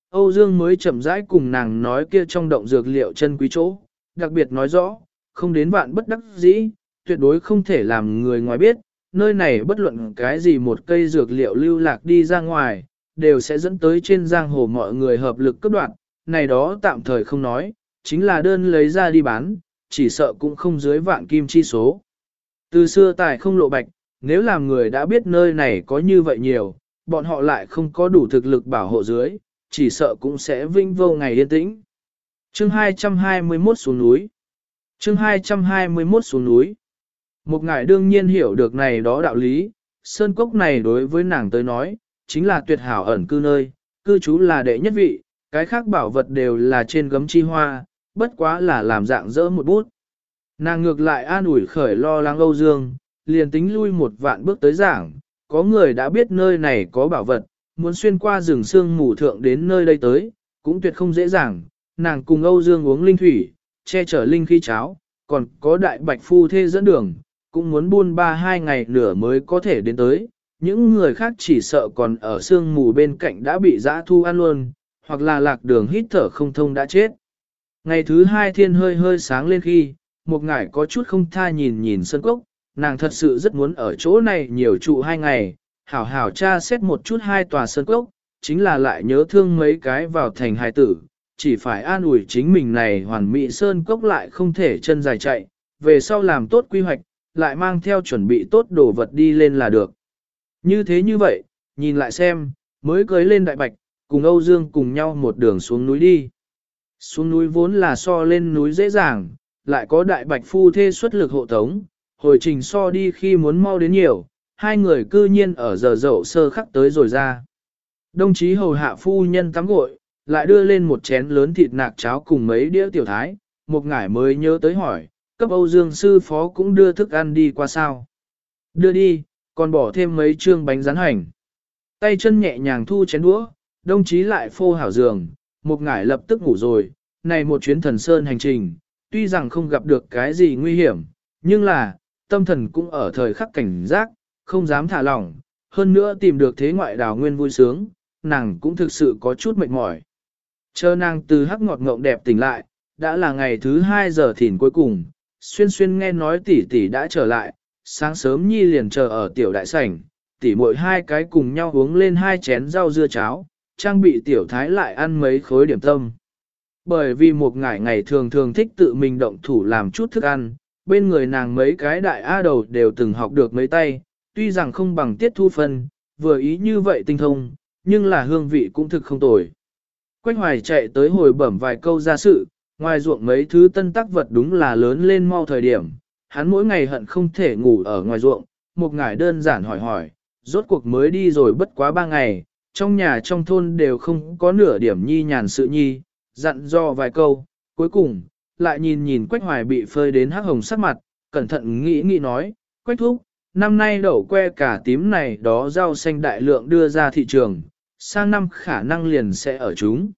Âu Dương mới chậm rãi cùng nàng nói kia trong động dược liệu chân quý chỗ, đặc biệt nói rõ, không đến vạn bất đắc dĩ, tuyệt đối không thể làm người ngoài biết, nơi này bất luận cái gì một cây dược liệu lưu lạc đi ra ngoài, đều sẽ dẫn tới trên giang hồ mọi người hợp lực cấp đoạn, này đó tạm thời không nói, chính là đơn lấy ra đi bán, chỉ sợ cũng không dưới vạn kim chi số. Từ xưa tài không lộ bạch, nếu làm người đã biết nơi này có như vậy nhiều, bọn họ lại không có đủ thực lực bảo hộ dưới, chỉ sợ cũng sẽ vinh vô ngày yên tĩnh. Chương 221 xuống núi Chương 221 xuống núi Một ngài đương nhiên hiểu được này đó đạo lý, sơn cốc này đối với nàng tới nói, chính là tuyệt hảo ẩn cư nơi, cư trú là đệ nhất vị, cái khác bảo vật đều là trên gấm chi hoa, bất quá là làm dạng dỡ một bút. Nàng ngược lại an ủi khởi lo lắng Âu Dương, liền tính lui một vạn bước tới giảng, có người đã biết nơi này có bảo vật, muốn xuyên qua rừng sương mù thượng đến nơi đây tới, cũng tuyệt không dễ dàng, nàng cùng Âu Dương uống linh thủy, che chở linh khí cháo, còn có đại bạch phu thê dẫn đường, cũng muốn buôn ba hai ngày nửa mới có thể đến tới, những người khác chỉ sợ còn ở sương mù bên cạnh đã bị dã thu ăn luôn, hoặc là lạc đường hít thở không thông đã chết. Ngày thứ hai thiên hơi hơi sáng lên khi, một ngải có chút không tha nhìn nhìn sân cốc, nàng thật sự rất muốn ở chỗ này nhiều trụ hai ngày, hảo hảo tra xét một chút hai tòa sân cốc, chính là lại nhớ thương mấy cái vào thành hài tử, chỉ phải an ủi chính mình này hoàn mỹ sơn cốc lại không thể chân dài chạy, về sau làm tốt quy hoạch, lại mang theo chuẩn bị tốt đồ vật đi lên là được. Như thế như vậy, nhìn lại xem, mới cưới lên đại bạch, cùng Âu Dương cùng nhau một đường xuống núi đi. Xuống núi vốn là so lên núi dễ dàng, lại có đại bạch phu thê xuất lực hộ tống, hồi trình so đi khi muốn mau đến nhiều, hai người cư nhiên ở giờ dậu sơ khắc tới rồi ra. Đồng chí hầu hạ phu nhân tắm gội, lại đưa lên một chén lớn thịt nạc cháo cùng mấy đĩa tiểu thái, một ngải mới nhớ tới hỏi, cấp Âu Dương sư phó cũng đưa thức ăn đi qua sao. Đưa đi, còn bỏ thêm mấy chương bánh rán hành. Tay chân nhẹ nhàng thu chén đũa, đồng chí lại phô hảo giường, một ngải lập tức ngủ rồi, này một chuyến thần sơn hành trình, tuy rằng không gặp được cái gì nguy hiểm, nhưng là, tâm thần cũng ở thời khắc cảnh giác, không dám thả lỏng, hơn nữa tìm được thế ngoại đào nguyên vui sướng, nàng cũng thực sự có chút mệt mỏi. Chờ nàng từ hắc ngọt ngộng đẹp tỉnh lại, đã là ngày thứ hai giờ thìn cuối cùng, xuyên xuyên nghe nói tỷ tỷ đã trở lại, sáng sớm nhi liền chờ ở tiểu đại sảnh, tỷ muội hai cái cùng nhau uống lên hai chén rau dưa cháo, trang bị tiểu thái lại ăn mấy khối điểm tâm. Bởi vì một ngải ngày thường thường thích tự mình động thủ làm chút thức ăn, bên người nàng mấy cái đại A đầu đều từng học được mấy tay, tuy rằng không bằng tiết thu phân, vừa ý như vậy tinh thông, nhưng là hương vị cũng thực không tồi. Quách hoài chạy tới hồi bẩm vài câu ra sự, ngoài ruộng mấy thứ tân tác vật đúng là lớn lên mau thời điểm, hắn mỗi ngày hận không thể ngủ ở ngoài ruộng, một ngải đơn giản hỏi hỏi, rốt cuộc mới đi rồi bất quá ba ngày, trong nhà trong thôn đều không có nửa điểm nhi nhàn sự nhi, dặn do vài câu, cuối cùng, lại nhìn nhìn Quách Hoài bị phơi đến hắc hồng sắc mặt, cẩn thận nghĩ nghĩ nói, Quách Thúc, năm nay đậu que cả tím này đó rau xanh đại lượng đưa ra thị trường, sang năm khả năng liền sẽ ở chúng.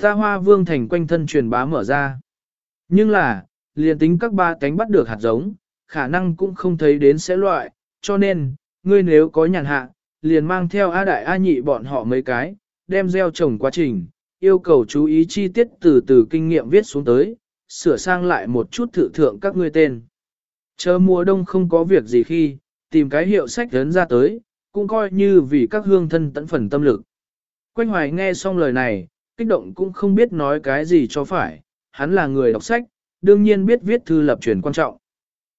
Ta hoa vương thành quanh thân truyền bá mở ra. Nhưng là, liền tính các ba cánh bắt được hạt giống, khả năng cũng không thấy đến sẽ loại, cho nên, ngươi nếu có nhàn hạ, liền mang theo A đại A nhị bọn họ mấy cái, đem gieo trồng quá trình, yêu cầu chú ý chi tiết từ từ kinh nghiệm viết xuống tới, sửa sang lại một chút thử thượng các ngươi tên. Chờ mùa đông không có việc gì khi, tìm cái hiệu sách lớn ra tới, cũng coi như vì các hương thân tận phần tâm lực. Quanh hoài nghe xong lời này, kích động cũng không biết nói cái gì cho phải, hắn là người đọc sách, đương nhiên biết viết thư lập truyền quan trọng.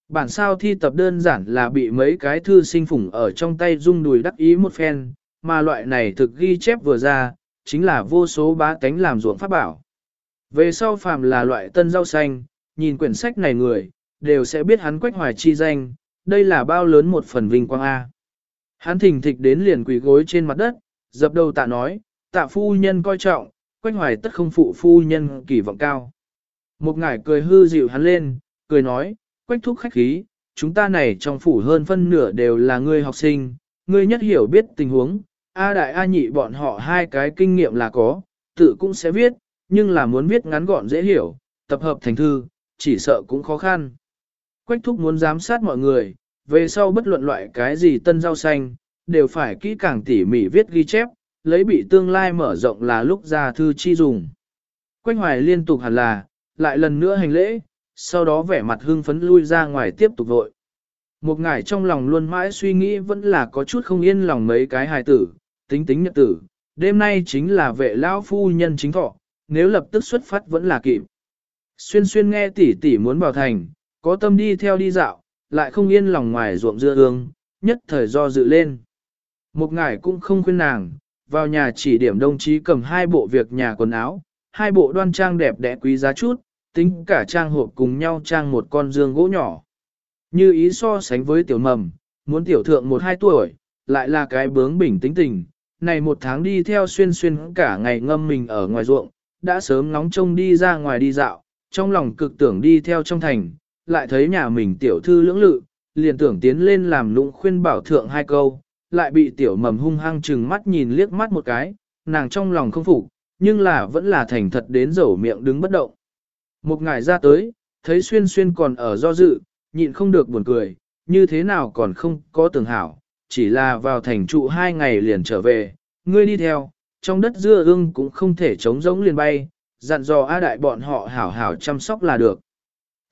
Bản sao thi tập đơn giản là bị mấy cái thư sinh phủng ở trong tay rung đùi đắc ý một phen, mà loại này thực ghi chép vừa ra, chính là vô số bá tánh làm ruộng pháp bảo. Về sau phàm là loại tân rau xanh, nhìn quyển sách này người, đều sẽ biết hắn quách hoài chi danh, đây là bao lớn một phần vinh quang A. Hắn thỉnh thịch đến liền quỳ gối trên mặt đất, dập đầu tạ nói, tạ phu nhân coi trọng, quách hoài tất không phụ phu nhân kỳ vọng cao. Một ngải cười hư dịu hắn lên, cười nói, quách thúc khách khí, chúng ta này trong phủ hơn phân nửa đều là người học sinh, ngươi nhất hiểu biết tình huống, A đại A nhị bọn họ hai cái kinh nghiệm là có, tự cũng sẽ viết, nhưng là muốn viết ngắn gọn dễ hiểu, tập hợp thành thư, chỉ sợ cũng khó khăn. Quách thúc muốn giám sát mọi người, về sau bất luận loại cái gì tân rau xanh, đều phải kỹ càng tỉ mỉ viết ghi chép, lấy bị tương lai mở rộng là lúc ra thư chi dùng. Quách hoài liên tục hẳn là, lại lần nữa hành lễ, sau đó vẻ mặt hưng phấn lui ra ngoài tiếp tục vội. Một ngải trong lòng luôn mãi suy nghĩ vẫn là có chút không yên lòng mấy cái hài tử, tính tính nhật tử, đêm nay chính là vệ lão phu nhân chính thọ, nếu lập tức xuất phát vẫn là kịp. Xuyên xuyên nghe tỷ tỷ muốn vào thành, có tâm đi theo đi dạo, lại không yên lòng ngoài ruộng dưa ương, nhất thời do dự lên. Một ngải cũng không khuyên nàng, vào nhà chỉ điểm đồng chí cầm hai bộ việc nhà quần áo, hai bộ đoan trang đẹp đẽ quý giá chút, tính cả trang hộp cùng nhau trang một con dương gỗ nhỏ. Như ý so sánh với tiểu mầm, muốn tiểu thượng một hai tuổi, lại là cái bướng bỉnh tính tình, này một tháng đi theo xuyên xuyên cả ngày ngâm mình ở ngoài ruộng, đã sớm ngóng trông đi ra ngoài đi dạo, trong lòng cực tưởng đi theo trong thành, lại thấy nhà mình tiểu thư lưỡng lự, liền tưởng tiến lên làm lũng khuyên bảo thượng hai câu, lại bị tiểu mầm hung hăng chừng mắt nhìn liếc mắt một cái, nàng trong lòng không phục, nhưng là vẫn là thành thật đến dầu miệng đứng bất động. Một ngày ra tới, thấy xuyên xuyên còn ở do dự, nhịn không được buồn cười, như thế nào còn không có tưởng hảo, chỉ là vào thành trụ hai ngày liền trở về, ngươi đi theo, trong đất dưa ương cũng không thể chống giống liền bay, dặn dò A đại bọn họ hảo hảo chăm sóc là được.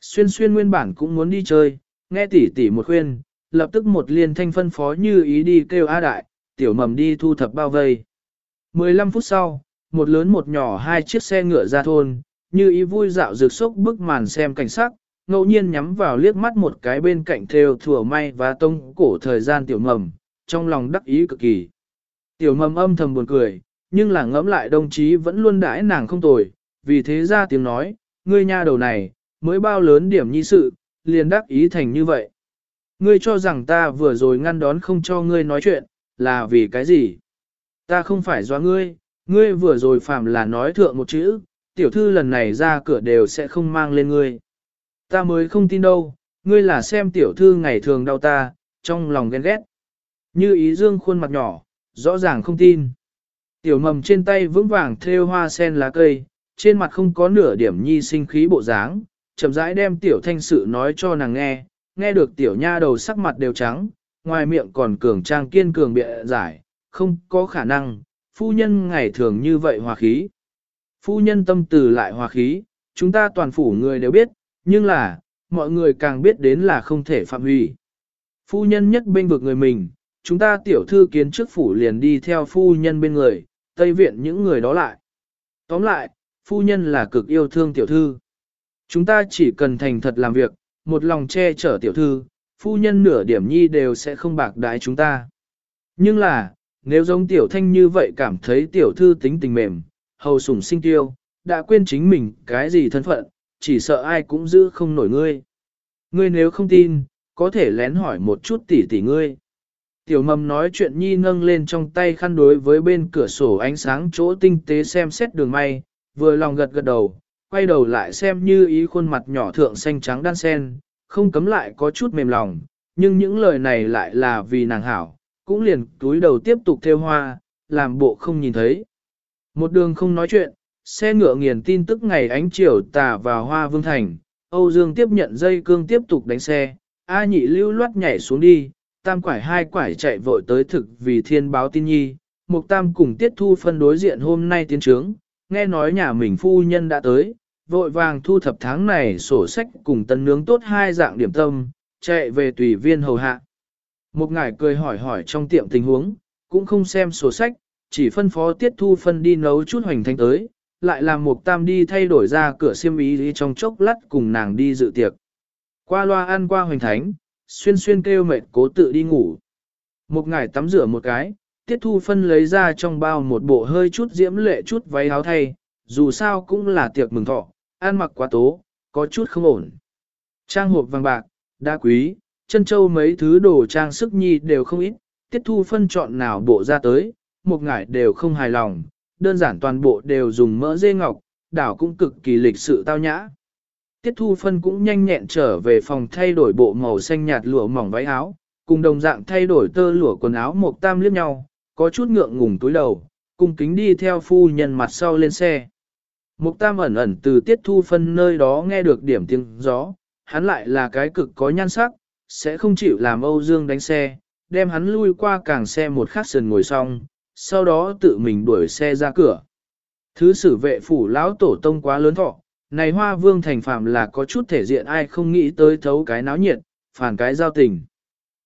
Xuyên xuyên nguyên bản cũng muốn đi chơi, nghe tỷ tỷ một khuyên, lập tức một liên thanh phân phó như ý đi kêu A đại, tiểu mầm đi thu thập bao vây. 15 phút sau, một lớn một nhỏ hai chiếc xe ngựa ra thôn, như ý vui dạo rực sốc bức màn xem cảnh sắc, ngẫu nhiên nhắm vào liếc mắt một cái bên cạnh theo thừa may và tông cổ thời gian tiểu mầm, trong lòng đắc ý cực kỳ. Tiểu mầm âm thầm buồn cười, nhưng là ngẫm lại đồng chí vẫn luôn đãi nàng không tồi, vì thế ra tiếng nói, ngươi nha đầu này, mới bao lớn điểm nhi sự, liền đắc ý thành như vậy. Ngươi cho rằng ta vừa rồi ngăn đón không cho ngươi nói chuyện, là vì cái gì? Ta không phải do ngươi, ngươi vừa rồi phạm là nói thượng một chữ, tiểu thư lần này ra cửa đều sẽ không mang lên ngươi. Ta mới không tin đâu, ngươi là xem tiểu thư ngày thường đau ta, trong lòng ghen ghét. Như ý dương khuôn mặt nhỏ, rõ ràng không tin. Tiểu mầm trên tay vững vàng thêu hoa sen lá cây, trên mặt không có nửa điểm nhi sinh khí bộ dáng, chậm rãi đem tiểu thanh sự nói cho nàng nghe, nghe được tiểu nha đầu sắc mặt đều trắng, ngoài miệng còn cường trang kiên cường bịa giải, không có khả năng, phu nhân ngày thường như vậy hòa khí. Phu nhân tâm từ lại hòa khí, chúng ta toàn phủ người đều biết, nhưng là, mọi người càng biết đến là không thể phạm hủy. Phu nhân nhất bên vực người mình, chúng ta tiểu thư kiến trước phủ liền đi theo phu nhân bên người, Tây Viện những người đó lại. Tóm lại, phu nhân là cực yêu thương tiểu thư. Chúng ta chỉ cần thành thật làm việc, một lòng che chở tiểu thư, phu nhân nửa điểm nhi đều sẽ không bạc đái chúng ta. Nhưng là, nếu giống tiểu thanh như vậy cảm thấy tiểu thư tính tình mềm, hầu sủng sinh tiêu, đã quên chính mình cái gì thân phận, chỉ sợ ai cũng giữ không nổi ngươi. Ngươi nếu không tin, có thể lén hỏi một chút tỷ tỷ ngươi. Tiểu mầm nói chuyện nhi nâng lên trong tay khăn đối với bên cửa sổ ánh sáng chỗ tinh tế xem xét đường may, vừa lòng gật gật đầu, quay đầu lại xem như ý khuôn mặt nhỏ thượng xanh trắng đan sen, không cấm lại có chút mềm lòng, nhưng những lời này lại là vì nàng hảo, cũng liền túi đầu tiếp tục theo hoa, làm bộ không nhìn thấy. Một đường không nói chuyện, xe ngựa nghiền tin tức ngày ánh chiều tà vào hoa vương thành, Âu Dương tiếp nhận dây cương tiếp tục đánh xe, A nhị lưu loát nhảy xuống đi, tam quải hai quải chạy vội tới thực vì thiên báo tin nhi, Mục tam cùng tiết thu phân đối diện hôm nay tiến trướng, nghe nói nhà mình phu nhân đã tới, vội vàng thu thập tháng này sổ sách cùng tân nướng tốt hai dạng điểm tâm, chạy về tùy viên hầu hạ. Một ngải cười hỏi hỏi trong tiệm tình huống, cũng không xem sổ sách, chỉ phân phó tiết thu phân đi nấu chút hoành thanh tới, lại làm một tam đi thay đổi ra cửa xiêm ý đi trong chốc lát cùng nàng đi dự tiệc. Qua loa ăn qua hoành thánh, xuyên xuyên kêu mệt cố tự đi ngủ. Một ngải tắm rửa một cái, tiết thu phân lấy ra trong bao một bộ hơi chút diễm lệ chút váy áo thay, dù sao cũng là tiệc mừng thọ, ăn mặc quá tố, có chút không ổn. Trang hộp vàng bạc, đa quý, chân châu mấy thứ đồ trang sức nhi đều không ít, tiết thu phân chọn nào bộ ra tới, một ngải đều không hài lòng, đơn giản toàn bộ đều dùng mỡ dê ngọc, đảo cũng cực kỳ lịch sự tao nhã. Tiết thu phân cũng nhanh nhẹn trở về phòng thay đổi bộ màu xanh nhạt lụa mỏng váy áo, cùng đồng dạng thay đổi tơ lụa quần áo một tam liếc nhau, có chút ngượng ngùng túi đầu, cùng kính đi theo phu nhân mặt sau lên xe. Mục tam ẩn ẩn từ tiết thu phân nơi đó nghe được điểm tiếng gió, hắn lại là cái cực có nhan sắc, sẽ không chịu làm Âu Dương đánh xe, đem hắn lui qua càng xe một khắc sườn ngồi xong, sau đó tự mình đuổi xe ra cửa. Thứ sử vệ phủ lão tổ tông quá lớn thọ, này hoa vương thành phạm là có chút thể diện ai không nghĩ tới thấu cái náo nhiệt, phản cái giao tình.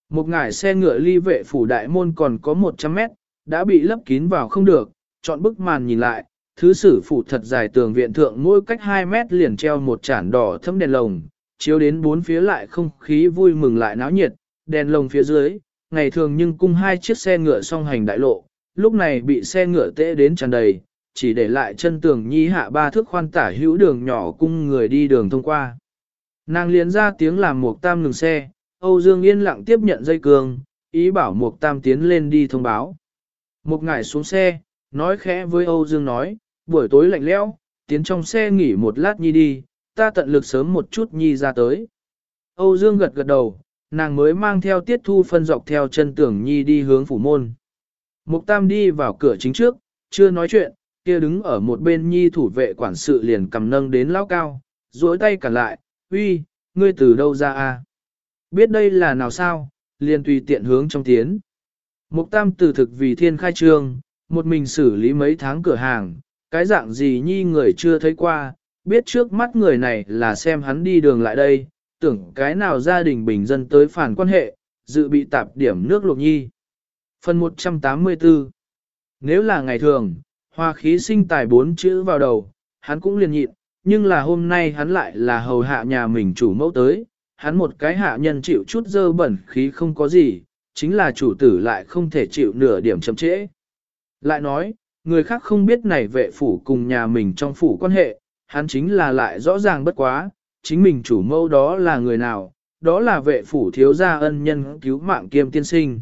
Một ngải xe ngựa ly vệ phủ đại môn còn có 100 mét, đã bị lấp kín vào không được, chọn bức màn nhìn lại, thứ sử phủ thật dài tường viện thượng mỗi cách 2 mét liền treo một chản đỏ thâm đèn lồng, chiếu đến bốn phía lại không khí vui mừng lại náo nhiệt, đèn lồng phía dưới, ngày thường nhưng cung hai chiếc xe ngựa song hành đại lộ, lúc này bị xe ngựa tễ đến tràn đầy, chỉ để lại chân tường nhi hạ ba thước khoan tả hữu đường nhỏ cung người đi đường thông qua. Nàng liền ra tiếng làm một tam ngừng xe, Âu Dương yên lặng tiếp nhận dây cương, ý bảo một tam tiến lên đi thông báo. Một ngải xuống xe, nói khẽ với Âu Dương nói, buổi tối lạnh lẽo, tiến trong xe nghỉ một lát nhi đi, ta tận lực sớm một chút nhi ra tới. Âu Dương gật gật đầu, nàng mới mang theo tiết thu phân dọc theo chân tưởng nhi đi hướng phủ môn. Mục Tam đi vào cửa chính trước, chưa nói chuyện, kia đứng ở một bên nhi thủ vệ quản sự liền cầm nâng đến lao cao, duỗi tay cản lại, uy, ngươi từ đâu ra a? Biết đây là nào sao, liền tùy tiện hướng trong tiến. Mục Tam từ thực vì thiên khai trương, một mình xử lý mấy tháng cửa hàng, cái dạng gì nhi người chưa thấy qua, biết trước mắt người này là xem hắn đi đường lại đây, tưởng cái nào gia đình bình dân tới phản quan hệ, dự bị tạp điểm nước luộc nhi. Phần 184 Nếu là ngày thường, hoa khí sinh tài bốn chữ vào đầu, hắn cũng liền nhịn, nhưng là hôm nay hắn lại là hầu hạ nhà mình chủ mẫu tới, hắn một cái hạ nhân chịu chút dơ bẩn khí không có gì, chính là chủ tử lại không thể chịu nửa điểm chậm trễ. Lại nói, người khác không biết này vệ phủ cùng nhà mình trong phủ quan hệ, hắn chính là lại rõ ràng bất quá, chính mình chủ mưu đó là người nào, đó là vệ phủ thiếu gia ân nhân cứu mạng kiêm tiên sinh.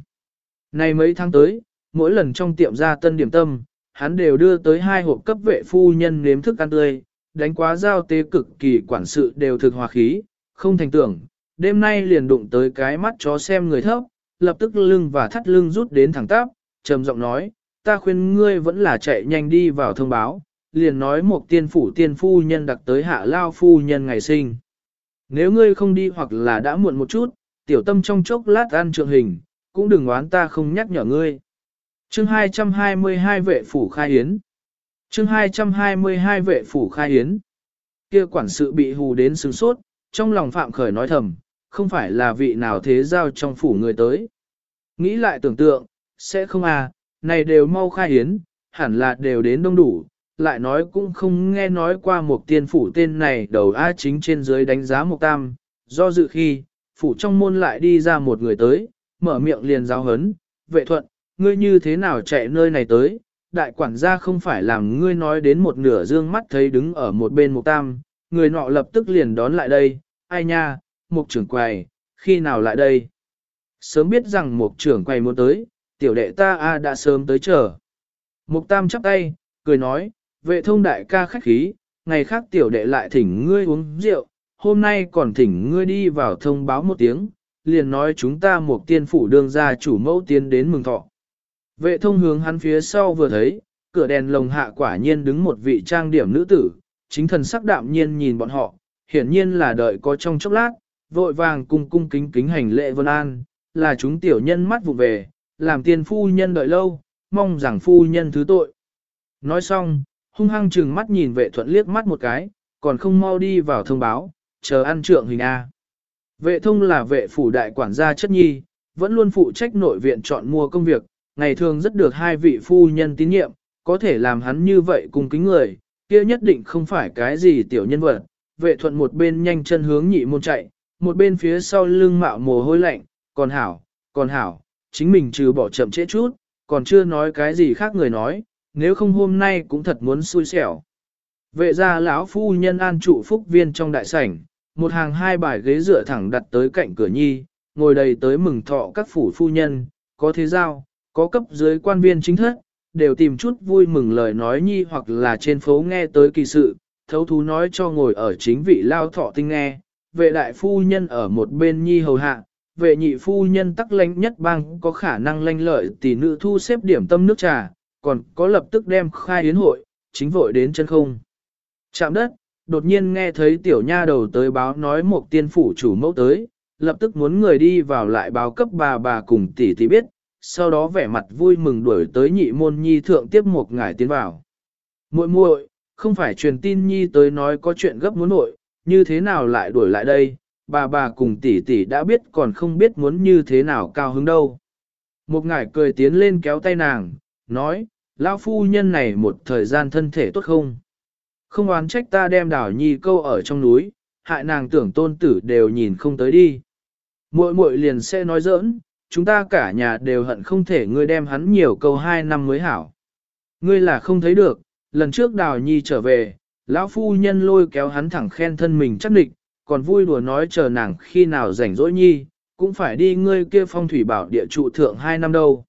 Này mấy tháng tới, mỗi lần trong tiệm gia tân điểm tâm, hắn đều đưa tới hai hộp cấp vệ phu nhân nếm thức ăn tươi, đánh quá giao tế cực kỳ quản sự đều thực hòa khí, không thành tưởng, đêm nay liền đụng tới cái mắt chó xem người thấp, lập tức lưng và thắt lưng rút đến thẳng tắp, trầm giọng nói, ta khuyên ngươi vẫn là chạy nhanh đi vào thông báo, liền nói một tiên phủ tiên phu nhân đặc tới hạ lao phu nhân ngày sinh. Nếu ngươi không đi hoặc là đã muộn một chút, tiểu tâm trong chốc lát ăn trượng hình, cũng đừng oán ta không nhắc nhở ngươi. Chương 222 vệ phủ khai hiến. Chương 222 vệ phủ khai hiến. Kia quản sự bị hù đến sướng sốt, trong lòng phạm khởi nói thầm, không phải là vị nào thế giao trong phủ người tới. Nghĩ lại tưởng tượng, sẽ không à, này đều mau khai hiến, hẳn là đều đến đông đủ, lại nói cũng không nghe nói qua một tiên phủ tên này đầu A chính trên dưới đánh giá một tam, do dự khi, phủ trong môn lại đi ra một người tới, mở miệng liền giáo hấn, vệ thuận, ngươi như thế nào chạy nơi này tới, đại quản gia không phải làm ngươi nói đến một nửa dương mắt thấy đứng ở một bên một tam, người nọ lập tức liền đón lại đây, ai nha, một trưởng quầy, khi nào lại đây? Sớm biết rằng một trưởng quầy muốn tới, tiểu đệ ta a đã sớm tới chờ. Mục tam chắp tay, cười nói, vệ thông đại ca khách khí, ngày khác tiểu đệ lại thỉnh ngươi uống rượu, hôm nay còn thỉnh ngươi đi vào thông báo một tiếng, liền nói chúng ta một tiên phủ đương gia chủ mẫu tiến đến mừng thọ. Vệ thông hướng hắn phía sau vừa thấy, cửa đèn lồng hạ quả nhiên đứng một vị trang điểm nữ tử, chính thần sắc đạm nhiên nhìn bọn họ, hiển nhiên là đợi có trong chốc lát, vội vàng cung cung kính kính hành lệ vân an, là chúng tiểu nhân mắt vụ về, làm tiên phu nhân đợi lâu, mong rằng phu nhân thứ tội. Nói xong, hung hăng chừng mắt nhìn vệ thuận liếc mắt một cái, còn không mau đi vào thông báo, chờ ăn trượng hình A. Vệ thông là vệ phủ đại quản gia chất nhi, vẫn luôn phụ trách nội viện chọn mua công việc, ngày thường rất được hai vị phu nhân tín nhiệm, có thể làm hắn như vậy cùng kính người, kia nhất định không phải cái gì tiểu nhân vật. Vệ thuận một bên nhanh chân hướng nhị môn chạy, một bên phía sau lưng mạo mồ hôi lạnh, còn hảo, còn hảo, chính mình trừ bỏ chậm trễ chút, còn chưa nói cái gì khác người nói, nếu không hôm nay cũng thật muốn xui xẻo. Vệ gia lão phu nhân an trụ phúc viên trong đại sảnh, một hàng hai bài ghế dựa thẳng đặt tới cạnh cửa nhi, ngồi đầy tới mừng thọ các phủ phu nhân, có thế giao, có cấp dưới quan viên chính thất, đều tìm chút vui mừng lời nói nhi hoặc là trên phố nghe tới kỳ sự, thấu thú nói cho ngồi ở chính vị lao thọ tinh nghe, vệ đại phu nhân ở một bên nhi hầu hạ, vệ nhị phu nhân tắc lãnh nhất bang có khả năng lanh lợi tỷ nữ thu xếp điểm tâm nước trà, còn có lập tức đem khai yến hội, chính vội đến chân không. Chạm đất, đột nhiên nghe thấy tiểu nha đầu tới báo nói một tiên phủ chủ mẫu tới, lập tức muốn người đi vào lại báo cấp bà bà cùng tỷ tỷ biết, sau đó vẻ mặt vui mừng đuổi tới nhị môn nhi thượng tiếp một ngải tiến vào. muội muội không phải truyền tin nhi tới nói có chuyện gấp muốn nội, như thế nào lại đuổi lại đây, bà bà cùng tỷ tỷ đã biết còn không biết muốn như thế nào cao hứng đâu. Một ngải cười tiến lên kéo tay nàng, nói, lão phu nhân này một thời gian thân thể tốt không? Không oán trách ta đem đảo nhi câu ở trong núi, hại nàng tưởng tôn tử đều nhìn không tới đi. Muội muội liền sẽ nói giỡn, chúng ta cả nhà đều hận không thể ngươi đem hắn nhiều câu hai năm mới hảo. Ngươi là không thấy được, lần trước đào nhi trở về, lão phu nhân lôi kéo hắn thẳng khen thân mình chắc định, còn vui đùa nói chờ nàng khi nào rảnh rỗi nhi, cũng phải đi ngươi kia phong thủy bảo địa trụ thượng hai năm đâu.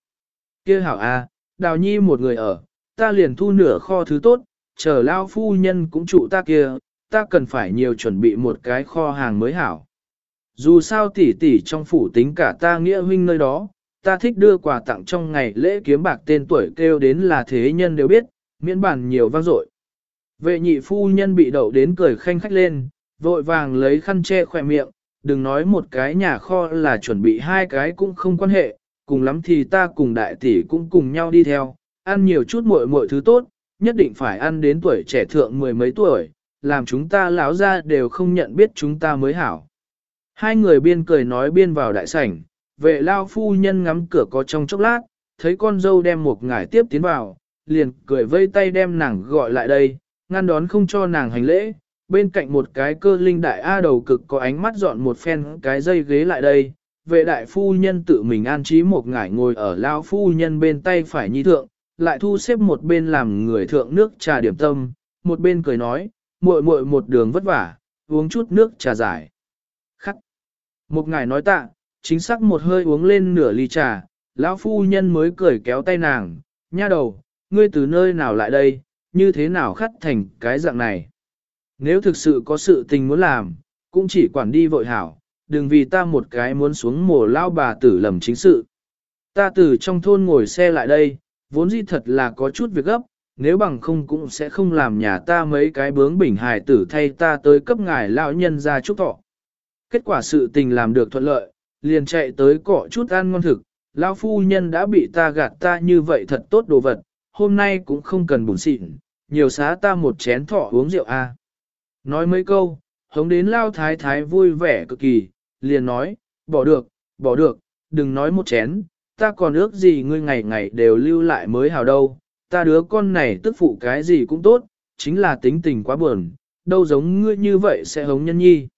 Kia hảo a, đào nhi một người ở, ta liền thu nửa kho thứ tốt, chờ lao phu nhân cũng trụ ta kia, ta cần phải nhiều chuẩn bị một cái kho hàng mới hảo. Dù sao tỷ tỷ trong phủ tính cả ta nghĩa huynh nơi đó, ta thích đưa quà tặng trong ngày lễ kiếm bạc tên tuổi kêu đến là thế nhân đều biết, miễn bản nhiều vang dội. Vệ nhị phu nhân bị đậu đến cười khanh khách lên, vội vàng lấy khăn che khỏe miệng, đừng nói một cái nhà kho là chuẩn bị hai cái cũng không quan hệ, cùng lắm thì ta cùng đại tỷ cũng cùng nhau đi theo, ăn nhiều chút muội muội thứ tốt, nhất định phải ăn đến tuổi trẻ thượng mười mấy tuổi, làm chúng ta lão ra đều không nhận biết chúng ta mới hảo. Hai người biên cười nói biên vào đại sảnh, vệ lao phu nhân ngắm cửa có trong chốc lát, thấy con dâu đem một ngải tiếp tiến vào, liền cười vây tay đem nàng gọi lại đây, ngăn đón không cho nàng hành lễ, bên cạnh một cái cơ linh đại A đầu cực có ánh mắt dọn một phen cái dây ghế lại đây, vệ đại phu nhân tự mình an trí một ngải ngồi ở lao phu nhân bên tay phải nhi thượng, lại thu xếp một bên làm người thượng nước trà điểm tâm, một bên cười nói, muội muội một đường vất vả, uống chút nước trà giải. Khắc. Một ngải nói tạ, chính xác một hơi uống lên nửa ly trà, lão phu nhân mới cười kéo tay nàng, nha đầu, ngươi từ nơi nào lại đây, như thế nào khắt thành cái dạng này. Nếu thực sự có sự tình muốn làm, cũng chỉ quản đi vội hảo, đừng vì ta một cái muốn xuống mồ lao bà tử lầm chính sự. Ta từ trong thôn ngồi xe lại đây, vốn dĩ thật là có chút việc gấp, nếu bằng không cũng sẽ không làm nhà ta mấy cái bướng bỉnh hài tử thay ta tới cấp ngài lão nhân ra chúc thọ. Kết quả sự tình làm được thuận lợi, liền chạy tới cọ chút ăn ngon thực, lão phu nhân đã bị ta gạt ta như vậy thật tốt đồ vật, hôm nay cũng không cần bùn xịn, nhiều xá ta một chén thọ uống rượu a. Nói mấy câu, hống đến lao thái thái vui vẻ cực kỳ, liền nói, bỏ được, bỏ được, đừng nói một chén, ta còn ước gì ngươi ngày ngày đều lưu lại mới hào đâu, ta đứa con này tức phụ cái gì cũng tốt, chính là tính tình quá buồn, đâu giống ngươi như vậy sẽ hống nhân nhi.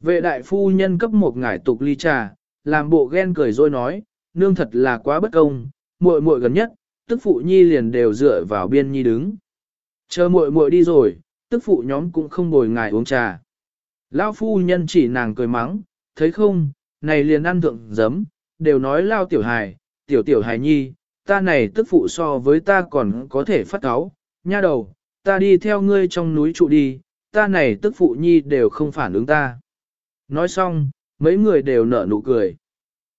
Vệ đại phu nhân cấp một ngải tục ly trà, làm bộ ghen cười rồi nói, nương thật là quá bất công, muội muội gần nhất, tức phụ nhi liền đều dựa vào biên nhi đứng. Chờ muội muội đi rồi, tức phụ nhóm cũng không bồi ngài uống trà. Lão phu nhân chỉ nàng cười mắng, thấy không, này liền ăn thượng giấm, đều nói lao tiểu hài, tiểu tiểu hài nhi, ta này tức phụ so với ta còn có thể phát cáo, nha đầu, ta đi theo ngươi trong núi trụ đi, ta này tức phụ nhi đều không phản ứng ta. Nói xong, mấy người đều nở nụ cười.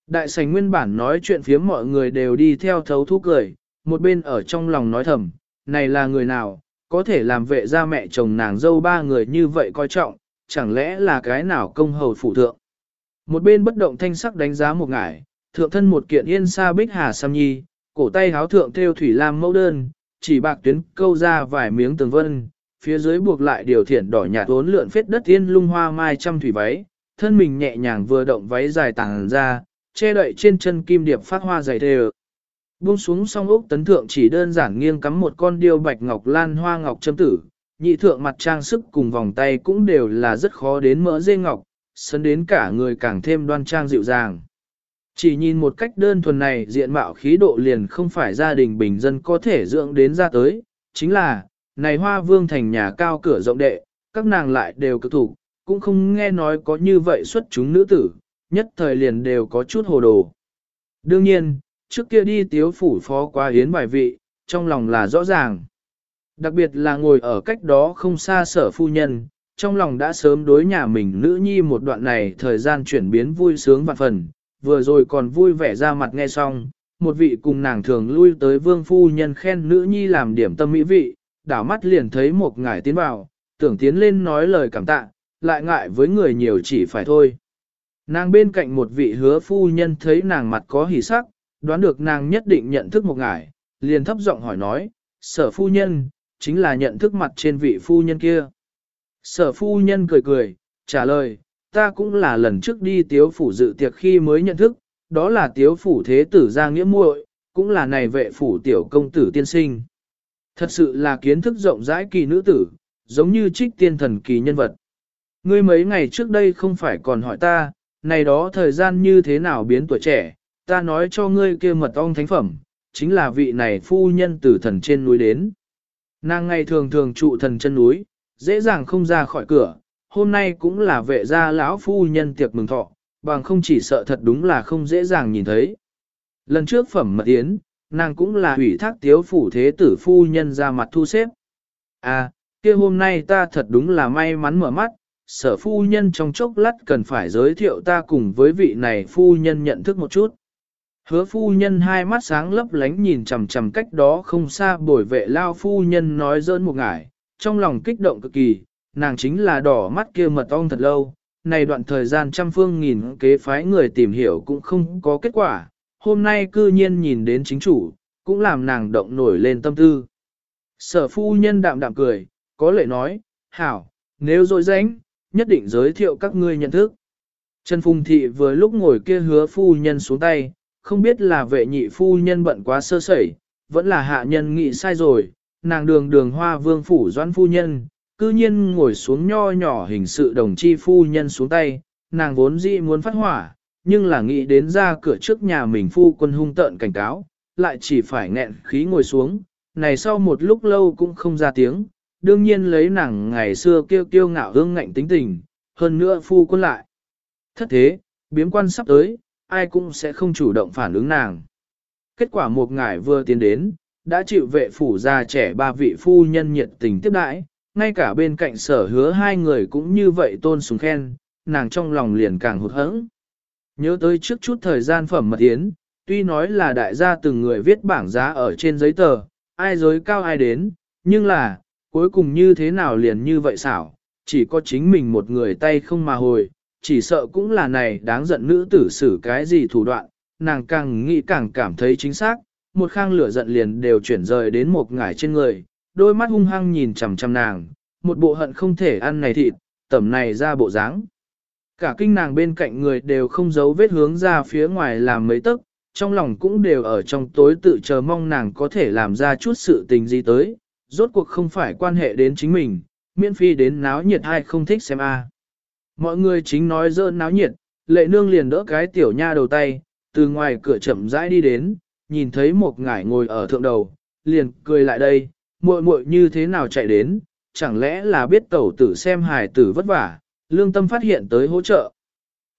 Đại sành nguyên bản nói chuyện phía mọi người đều đi theo thấu thú cười, một bên ở trong lòng nói thầm, này là người nào, có thể làm vệ ra mẹ chồng nàng dâu ba người như vậy coi trọng, chẳng lẽ là cái nào công hầu phụ thượng. Một bên bất động thanh sắc đánh giá một ngải, thượng thân một kiện yên sa bích hà sam nhi, cổ tay háo thượng theo thủy lam mẫu đơn, chỉ bạc tuyến câu ra vài miếng tường vân, phía dưới buộc lại điều thiện đỏ nhạt vốn lượn phết đất tiên lung hoa mai trăm thủy váy, thân mình nhẹ nhàng vừa động váy dài tàng ra, che đậy trên chân kim điệp phát hoa dày thề. Buông xuống song ốc tấn thượng chỉ đơn giản nghiêng cắm một con điêu bạch ngọc lan hoa ngọc châm tử, nhị thượng mặt trang sức cùng vòng tay cũng đều là rất khó đến mỡ dê ngọc, sân đến cả người càng thêm đoan trang dịu dàng. Chỉ nhìn một cách đơn thuần này diện mạo khí độ liền không phải gia đình bình dân có thể dưỡng đến ra tới, chính là, này hoa vương thành nhà cao cửa rộng đệ, các nàng lại đều cực thủ, cũng không nghe nói có như vậy xuất chúng nữ tử, nhất thời liền đều có chút hồ đồ. Đương nhiên, trước kia đi tiếu phủ phó qua hiến bài vị, trong lòng là rõ ràng. Đặc biệt là ngồi ở cách đó không xa sở phu nhân, trong lòng đã sớm đối nhà mình nữ nhi một đoạn này thời gian chuyển biến vui sướng vạn phần, vừa rồi còn vui vẻ ra mặt nghe xong, một vị cùng nàng thường lui tới vương phu nhân khen nữ nhi làm điểm tâm mỹ vị, đảo mắt liền thấy một ngải tiến vào, tưởng tiến lên nói lời cảm tạ, lại ngại với người nhiều chỉ phải thôi. Nàng bên cạnh một vị hứa phu nhân thấy nàng mặt có hỉ sắc, đoán được nàng nhất định nhận thức một ngải, liền thấp giọng hỏi nói, sở phu nhân, chính là nhận thức mặt trên vị phu nhân kia. Sở phu nhân cười cười, trả lời, ta cũng là lần trước đi tiếu phủ dự tiệc khi mới nhận thức, đó là tiếu phủ thế tử gia nghĩa muội, cũng là này vệ phủ tiểu công tử tiên sinh. Thật sự là kiến thức rộng rãi kỳ nữ tử, giống như trích tiên thần kỳ nhân vật. Ngươi mấy ngày trước đây không phải còn hỏi ta, này đó thời gian như thế nào biến tuổi trẻ, ta nói cho ngươi kia mật ong thánh phẩm, chính là vị này phu nhân từ thần trên núi đến. Nàng ngày thường thường trụ thần chân núi, dễ dàng không ra khỏi cửa, hôm nay cũng là vệ gia lão phu nhân tiệc mừng thọ, bằng không chỉ sợ thật đúng là không dễ dàng nhìn thấy. Lần trước phẩm mật yến, nàng cũng là ủy thác tiếu phủ thế tử phu nhân ra mặt thu xếp. À, kia hôm nay ta thật đúng là may mắn mở mắt, sở phu nhân trong chốc lát cần phải giới thiệu ta cùng với vị này phu nhân nhận thức một chút. Hứa phu nhân hai mắt sáng lấp lánh nhìn chằm chằm cách đó không xa bồi vệ lao phu nhân nói dơn một ngải, trong lòng kích động cực kỳ, nàng chính là đỏ mắt kia mật ong thật lâu, này đoạn thời gian trăm phương nghìn kế phái người tìm hiểu cũng không có kết quả, hôm nay cư nhiên nhìn đến chính chủ, cũng làm nàng động nổi lên tâm tư. Sở phu nhân đạm đạm cười, có lệ nói, hảo, nếu dội ránh, nhất định giới thiệu các ngươi nhận thức. Trần Phùng Thị vừa lúc ngồi kia hứa phu nhân xuống tay, không biết là vệ nhị phu nhân bận quá sơ sẩy, vẫn là hạ nhân nghĩ sai rồi, nàng đường đường hoa vương phủ doãn phu nhân, cư nhiên ngồi xuống nho nhỏ hình sự đồng chi phu nhân xuống tay, nàng vốn dĩ muốn phát hỏa, nhưng là nghĩ đến ra cửa trước nhà mình phu quân hung tợn cảnh cáo, lại chỉ phải nghẹn khí ngồi xuống, này sau một lúc lâu cũng không ra tiếng, đương nhiên lấy nàng ngày xưa kêu kêu ngạo hương ngạnh tính tình, hơn nữa phu quân lại. Thất thế, biếm quan sắp tới, ai cũng sẽ không chủ động phản ứng nàng. Kết quả một ngải vừa tiến đến, đã chịu vệ phủ già trẻ ba vị phu nhân nhiệt tình tiếp đãi, ngay cả bên cạnh sở hứa hai người cũng như vậy tôn sùng khen, nàng trong lòng liền càng hụt hẫng. Nhớ tới trước chút thời gian phẩm mật yến, tuy nói là đại gia từng người viết bảng giá ở trên giấy tờ, ai giới cao ai đến, nhưng là, cuối cùng như thế nào liền như vậy xảo, chỉ có chính mình một người tay không mà hồi, chỉ sợ cũng là này đáng giận nữ tử xử cái gì thủ đoạn, nàng càng nghĩ càng cảm thấy chính xác, một khang lửa giận liền đều chuyển rời đến một ngải trên người, đôi mắt hung hăng nhìn chằm chằm nàng, một bộ hận không thể ăn này thịt, tẩm này ra bộ dáng. Cả kinh nàng bên cạnh người đều không giấu vết hướng ra phía ngoài làm mấy tấc, trong lòng cũng đều ở trong tối tự chờ mong nàng có thể làm ra chút sự tình gì tới, rốt cuộc không phải quan hệ đến chính mình, miễn phi đến náo nhiệt hay không thích xem a. Mọi người chính nói dơ náo nhiệt, lệ nương liền đỡ cái tiểu nha đầu tay, từ ngoài cửa chậm rãi đi đến, nhìn thấy một ngải ngồi ở thượng đầu, liền cười lại đây, muội muội như thế nào chạy đến, chẳng lẽ là biết tẩu tử xem hài tử vất vả, lương tâm phát hiện tới hỗ trợ.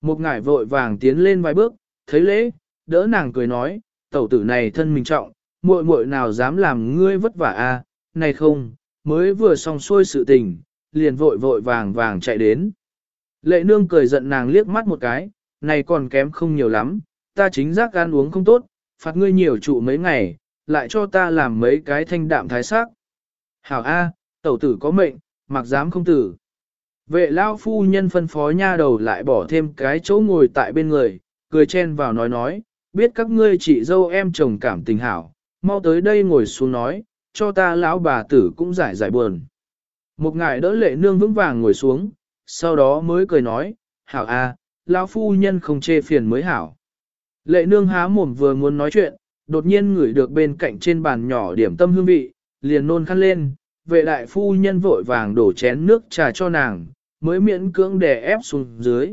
Một ngải vội vàng tiến lên vài bước, thấy lễ, đỡ nàng cười nói, tẩu tử này thân mình trọng, muội muội nào dám làm ngươi vất vả a? À? này không, mới vừa xong xuôi sự tình, liền vội vội vàng vàng chạy đến. Lệ nương cười giận nàng liếc mắt một cái, này còn kém không nhiều lắm, ta chính giác ăn uống không tốt, phạt ngươi nhiều trụ mấy ngày, lại cho ta làm mấy cái thanh đạm thái sắc. Hảo A, tẩu tử có mệnh, mặc dám không tử. Vệ lao phu nhân phân phó nha đầu lại bỏ thêm cái chỗ ngồi tại bên người, cười chen vào nói nói, biết các ngươi chị dâu em chồng cảm tình hảo, mau tới đây ngồi xuống nói, cho ta lão bà tử cũng giải giải buồn. Một ngài đỡ lệ nương vững vàng ngồi xuống, sau đó mới cười nói, hảo a, lão phu nhân không chê phiền mới hảo. Lệ nương há mồm vừa muốn nói chuyện, đột nhiên ngửi được bên cạnh trên bàn nhỏ điểm tâm hương vị, liền nôn khăn lên, vệ đại phu nhân vội vàng đổ chén nước trà cho nàng, mới miễn cưỡng đè ép xuống dưới.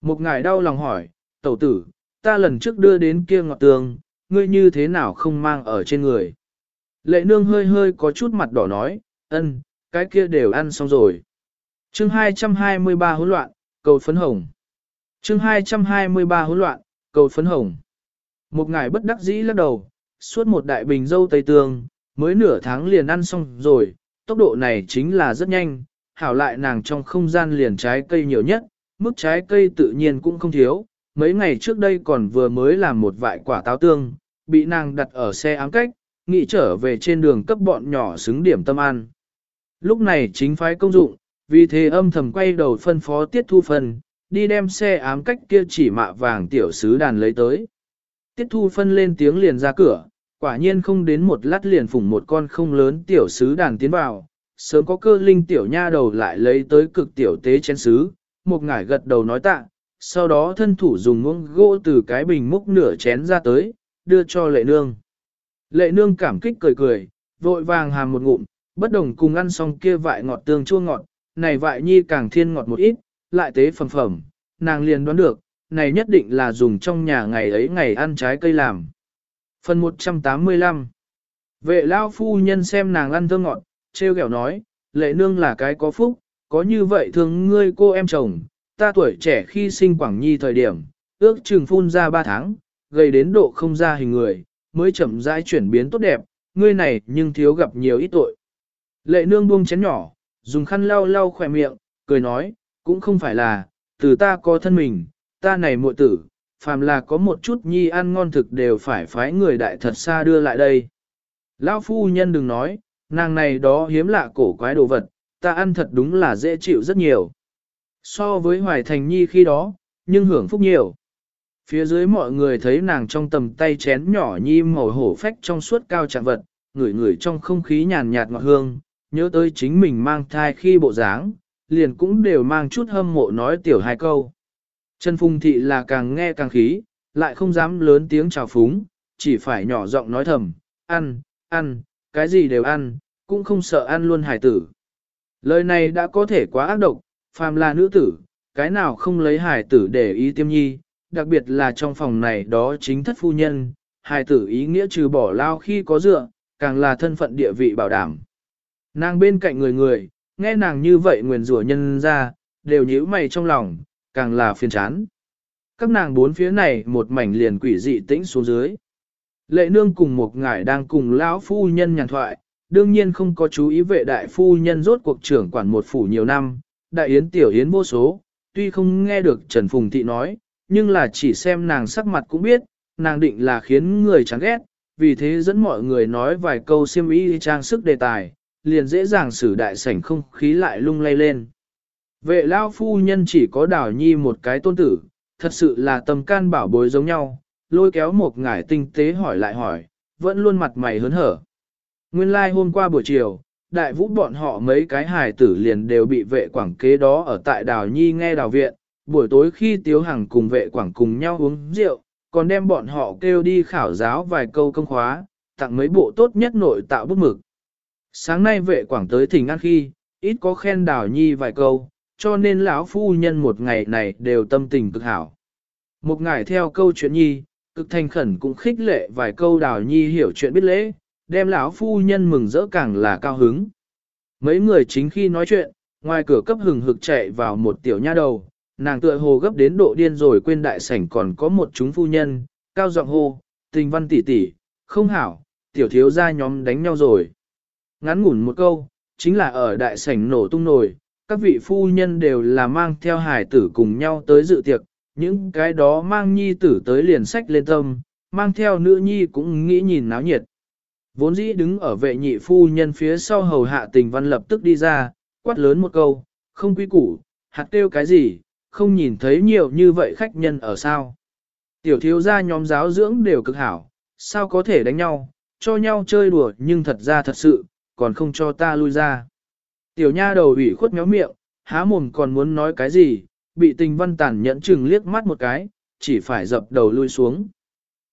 Một ngài đau lòng hỏi, tẩu tử, ta lần trước đưa đến kia ngọt tường, ngươi như thế nào không mang ở trên người. Lệ nương hơi hơi có chút mặt đỏ nói, ân, cái kia đều ăn xong rồi. chương 223 hỗn loạn, cầu phấn hồng. chương 223 hỗn loạn, cầu phấn hồng. Một ngày bất đắc dĩ lắc đầu, suốt một đại bình dâu tây tương, mới nửa tháng liền ăn xong rồi, tốc độ này chính là rất nhanh, hảo lại nàng trong không gian liền trái cây nhiều nhất, mức trái cây tự nhiên cũng không thiếu, mấy ngày trước đây còn vừa mới làm một vại quả táo tương, bị nàng đặt ở xe ám cách, nghĩ trở về trên đường cấp bọn nhỏ xứng điểm tâm ăn. Lúc này chính phái công dụng, vì thế âm thầm quay đầu phân phó tiết thu phần, đi đem xe ám cách kia chỉ mạ vàng tiểu sứ đàn lấy tới. Tiết thu phân lên tiếng liền ra cửa, quả nhiên không đến một lát liền phủng một con không lớn tiểu sứ đàn tiến vào, sớm có cơ linh tiểu nha đầu lại lấy tới cực tiểu tế chén sứ, một ngải gật đầu nói tạ, sau đó thân thủ dùng ngỗng gỗ từ cái bình múc nửa chén ra tới, đưa cho lệ nương. Lệ nương cảm kích cười cười, vội vàng hàm một ngụm, bất đồng cùng ăn xong kia vại ngọt tương chua ngọt, này vại nhi càng thiên ngọt một ít, lại tế phẩm phẩm, nàng liền đoán được, này nhất định là dùng trong nhà ngày ấy ngày ăn trái cây làm. Phần 185 Vệ lao phu nhân xem nàng ăn thơ ngọt, treo kẹo nói, lệ nương là cái có phúc, có như vậy thương ngươi cô em chồng, ta tuổi trẻ khi sinh Quảng Nhi thời điểm, ước chừng phun ra 3 tháng, gây đến độ không ra hình người, mới chậm rãi chuyển biến tốt đẹp, ngươi này nhưng thiếu gặp nhiều ít tội. Lệ nương buông chén nhỏ, dùng khăn lau lau khỏe miệng, cười nói, cũng không phải là, từ ta có thân mình, ta này muội tử, phàm là có một chút nhi ăn ngon thực đều phải phái người đại thật xa đưa lại đây. Lão phu nhân đừng nói, nàng này đó hiếm lạ cổ quái đồ vật, ta ăn thật đúng là dễ chịu rất nhiều. So với Hoài Thành Nhi khi đó, nhưng hưởng phúc nhiều. Phía dưới mọi người thấy nàng trong tầm tay chén nhỏ nhi màu hổ phách trong suốt cao trạng vật, ngửi ngửi trong không khí nhàn nhạt ngọt hương, nhớ tới chính mình mang thai khi bộ dáng, liền cũng đều mang chút hâm mộ nói tiểu hai câu. Trần Phùng Thị là càng nghe càng khí, lại không dám lớn tiếng chào phúng, chỉ phải nhỏ giọng nói thầm, ăn, ăn, cái gì đều ăn, cũng không sợ ăn luôn hải tử. Lời này đã có thể quá ác độc, phàm là nữ tử, cái nào không lấy hải tử để ý tiêm nhi, đặc biệt là trong phòng này đó chính thất phu nhân, hải tử ý nghĩa trừ bỏ lao khi có dựa, càng là thân phận địa vị bảo đảm. Nàng bên cạnh người người, nghe nàng như vậy nguyền rủa nhân ra, đều nhíu mày trong lòng, càng là phiền chán. Các nàng bốn phía này một mảnh liền quỷ dị tĩnh xuống dưới. Lệ nương cùng một ngải đang cùng lão phu nhân nhàn thoại, đương nhiên không có chú ý vệ đại phu nhân rốt cuộc trưởng quản một phủ nhiều năm, đại yến tiểu yến vô số, tuy không nghe được Trần Phùng Thị nói, nhưng là chỉ xem nàng sắc mặt cũng biết, nàng định là khiến người chán ghét, vì thế dẫn mọi người nói vài câu siêm ý trang sức đề tài, liền dễ dàng xử đại sảnh không khí lại lung lay lên. Vệ lao phu nhân chỉ có đảo nhi một cái tôn tử, thật sự là tầm can bảo bối giống nhau, lôi kéo một ngải tinh tế hỏi lại hỏi, vẫn luôn mặt mày hớn hở. Nguyên lai like hôm qua buổi chiều, đại vũ bọn họ mấy cái hài tử liền đều bị vệ quảng kế đó ở tại đào nhi nghe đào viện, buổi tối khi tiếu hằng cùng vệ quảng cùng nhau uống rượu, còn đem bọn họ kêu đi khảo giáo vài câu công khóa, tặng mấy bộ tốt nhất nội tạo bút mực. Sáng nay vệ quảng tới thỉnh ăn khi, ít có khen đào nhi vài câu, cho nên lão phu nhân một ngày này đều tâm tình cực hảo. Một ngày theo câu chuyện nhi, cực thành khẩn cũng khích lệ vài câu đào nhi hiểu chuyện biết lễ, đem lão phu nhân mừng rỡ càng là cao hứng. Mấy người chính khi nói chuyện, ngoài cửa cấp hừng hực chạy vào một tiểu nha đầu, nàng tựa hồ gấp đến độ điên rồi quên đại sảnh còn có một chúng phu nhân, cao giọng hô, tình văn tỷ tỷ, không hảo, tiểu thiếu gia nhóm đánh nhau rồi. Ngắn ngủn một câu, chính là ở đại sảnh nổ tung nổi, các vị phu nhân đều là mang theo hải tử cùng nhau tới dự tiệc, những cái đó mang nhi tử tới liền sách lên tâm, mang theo nữ nhi cũng nghĩ nhìn náo nhiệt. Vốn dĩ đứng ở vệ nhị phu nhân phía sau hầu hạ tình văn lập tức đi ra, quát lớn một câu, không quý củ, hạt kêu cái gì, không nhìn thấy nhiều như vậy khách nhân ở sao. Tiểu thiếu gia nhóm giáo dưỡng đều cực hảo, sao có thể đánh nhau, cho nhau chơi đùa nhưng thật ra thật sự, còn không cho ta lui ra. Tiểu nha đầu ủy khuất méo miệng, há mồm còn muốn nói cái gì, bị tình văn tàn nhẫn chừng liếc mắt một cái, chỉ phải dập đầu lui xuống.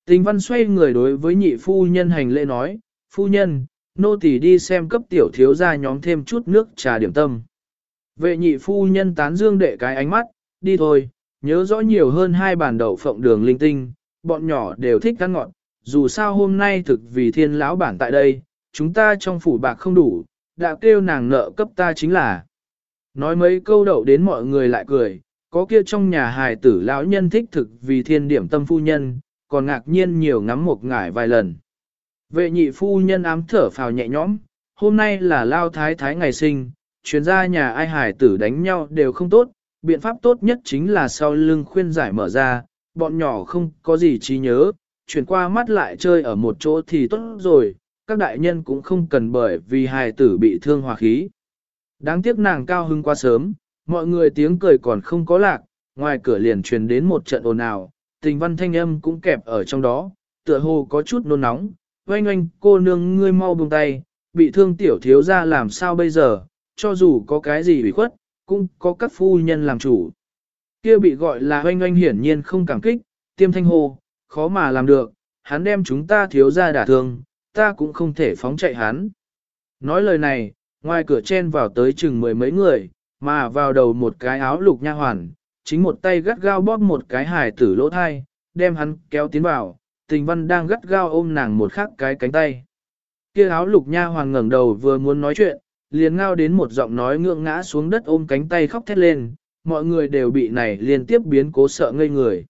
Tình văn xoay người đối với nhị phu nhân hành lễ nói, phu nhân, nô tỳ đi xem cấp tiểu thiếu gia nhóm thêm chút nước trà điểm tâm. Vệ nhị phu nhân tán dương đệ cái ánh mắt, đi thôi, nhớ rõ nhiều hơn hai bàn đậu phộng đường linh tinh, bọn nhỏ đều thích ăn ngọt, dù sao hôm nay thực vì thiên lão bản tại đây, chúng ta trong phủ bạc không đủ, đã kêu nàng nợ cấp ta chính là. Nói mấy câu đậu đến mọi người lại cười, có kia trong nhà hài tử lão nhân thích thực vì thiên điểm tâm phu nhân, còn ngạc nhiên nhiều ngắm một ngải vài lần. Vệ nhị phu nhân ám thở phào nhẹ nhõm, hôm nay là lao thái thái ngày sinh, chuyên gia nhà ai hài tử đánh nhau đều không tốt, biện pháp tốt nhất chính là sau lưng khuyên giải mở ra, bọn nhỏ không có gì trí nhớ, chuyển qua mắt lại chơi ở một chỗ thì tốt rồi, các đại nhân cũng không cần bởi vì hài tử bị thương hòa khí. Đáng tiếc nàng cao hưng quá sớm, mọi người tiếng cười còn không có lạc, ngoài cửa liền truyền đến một trận ồn ào, tình văn thanh âm cũng kẹp ở trong đó, tựa hồ có chút nôn nóng, oanh oanh cô nương ngươi mau buông tay, bị thương tiểu thiếu ra làm sao bây giờ, cho dù có cái gì bị khuất, cũng có các phu nhân làm chủ. Kia bị gọi là oanh oanh hiển nhiên không cảm kích, tiêm thanh hồ, khó mà làm được, hắn đem chúng ta thiếu ra đả thương, ta cũng không thể phóng chạy hắn. Nói lời này, ngoài cửa chen vào tới chừng mười mấy người, mà vào đầu một cái áo lục nha hoàn, chính một tay gắt gao bóp một cái hài tử lỗ thai, đem hắn kéo tiến vào, tình văn đang gắt gao ôm nàng một khắc cái cánh tay. Kia áo lục nha hoàn ngẩng đầu vừa muốn nói chuyện, liền ngao đến một giọng nói ngượng ngã xuống đất ôm cánh tay khóc thét lên, mọi người đều bị này liên tiếp biến cố sợ ngây người.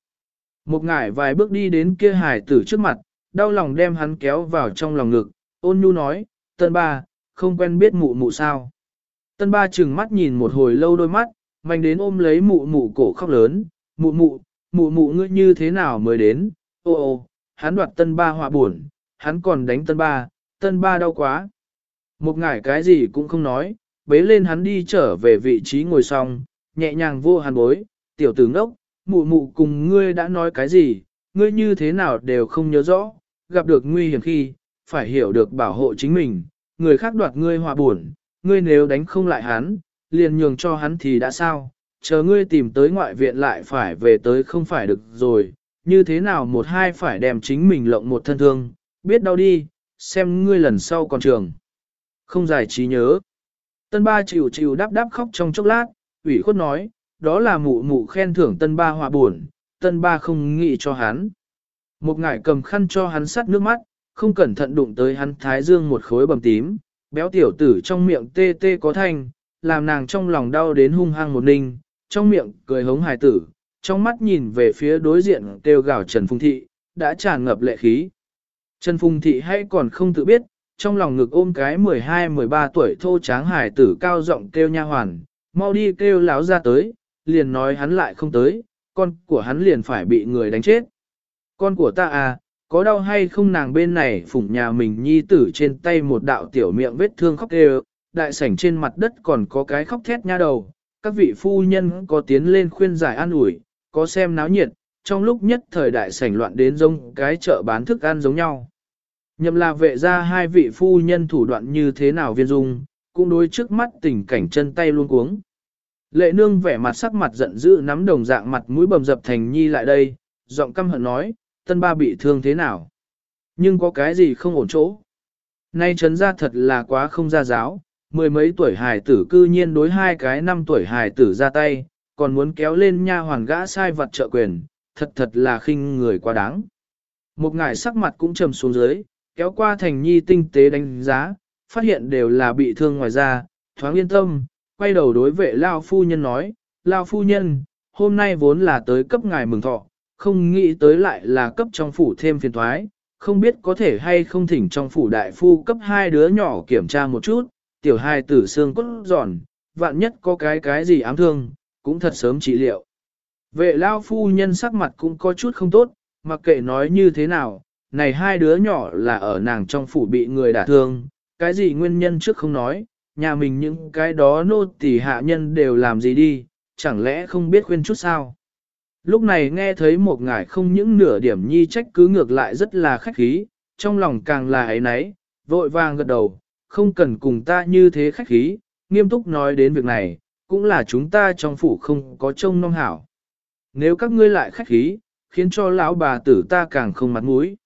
Một ngải vài bước đi đến kia hải tử trước mặt, đau lòng đem hắn kéo vào trong lòng ngực, ôn nhu nói, tân ba, không quen biết mụ mụ sao. Tân ba chừng mắt nhìn một hồi lâu đôi mắt, mạnh đến ôm lấy mụ mụ cổ khóc lớn, mụ mụ, mụ mụ ngươi như thế nào mới đến, ô ô, hắn đoạt tân ba họa buồn, hắn còn đánh tân ba, tân ba đau quá. Một ngải cái gì cũng không nói, bế lên hắn đi trở về vị trí ngồi xong, nhẹ nhàng vô hàn bối, tiểu tử ngốc, mụ mụ cùng ngươi đã nói cái gì, ngươi như thế nào đều không nhớ rõ, gặp được nguy hiểm khi, phải hiểu được bảo hộ chính mình, người khác đoạt ngươi hòa buồn, ngươi nếu đánh không lại hắn, liền nhường cho hắn thì đã sao, chờ ngươi tìm tới ngoại viện lại phải về tới không phải được rồi, như thế nào một hai phải đem chính mình lộng một thân thương, biết đau đi, xem ngươi lần sau còn trường. Không giải trí nhớ. Tân ba chịu chịu đáp đáp khóc trong chốc lát, ủy khuất nói, đó là mụ mụ khen thưởng tân ba hòa buồn, tân ba không nghĩ cho hắn. Một ngải cầm khăn cho hắn sắt nước mắt, không cẩn thận đụng tới hắn thái dương một khối bầm tím, béo tiểu tử trong miệng tê tê có thanh, làm nàng trong lòng đau đến hung hăng một ninh, trong miệng cười hống hài tử, trong mắt nhìn về phía đối diện kêu gào Trần Phùng Thị, đã tràn ngập lệ khí. Trần Phùng Thị hay còn không tự biết, trong lòng ngực ôm cái 12-13 tuổi thô tráng hài tử cao giọng kêu nha hoàn, mau đi kêu láo ra tới, liền nói hắn lại không tới, con của hắn liền phải bị người đánh chết. Con của ta à, có đau hay không nàng bên này phủng nhà mình nhi tử trên tay một đạo tiểu miệng vết thương khóc đều, đại sảnh trên mặt đất còn có cái khóc thét nha đầu, các vị phu nhân có tiến lên khuyên giải an ủi, có xem náo nhiệt, trong lúc nhất thời đại sảnh loạn đến giống cái chợ bán thức ăn giống nhau. Nhậm là vệ ra hai vị phu nhân thủ đoạn như thế nào viên dung, cũng đối trước mắt tình cảnh chân tay luôn cuống. Lệ nương vẻ mặt sắc mặt giận dữ nắm đồng dạng mặt mũi bầm dập thành nhi lại đây, giọng căm hận nói, tân ba bị thương thế nào? Nhưng có cái gì không ổn chỗ? Nay trấn ra thật là quá không ra giáo, mười mấy tuổi hài tử cư nhiên đối hai cái năm tuổi hài tử ra tay, còn muốn kéo lên nha hoàn gã sai vật trợ quyền, thật thật là khinh người quá đáng. Một ngải sắc mặt cũng trầm xuống dưới, kéo qua thành nhi tinh tế đánh giá, phát hiện đều là bị thương ngoài da, thoáng yên tâm, quay đầu đối vệ Lao Phu Nhân nói, Lao Phu Nhân, hôm nay vốn là tới cấp ngài mừng thọ, không nghĩ tới lại là cấp trong phủ thêm phiền thoái, không biết có thể hay không thỉnh trong phủ đại phu cấp hai đứa nhỏ kiểm tra một chút, tiểu hai tử xương cốt giòn, vạn nhất có cái cái gì ám thương, cũng thật sớm trị liệu. Vệ lao phu nhân sắc mặt cũng có chút không tốt, mặc kệ nói như thế nào, này hai đứa nhỏ là ở nàng trong phủ bị người đả thương, cái gì nguyên nhân trước không nói, nhà mình những cái đó nô tỳ hạ nhân đều làm gì đi, chẳng lẽ không biết khuyên chút sao. Lúc này nghe thấy một ngải không những nửa điểm nhi trách cứ ngược lại rất là khách khí, trong lòng càng là ấy nấy, vội vàng gật đầu, không cần cùng ta như thế khách khí, nghiêm túc nói đến việc này, cũng là chúng ta trong phủ không có trông non hảo. Nếu các ngươi lại khách khí, khiến cho lão bà tử ta càng không mặt mũi.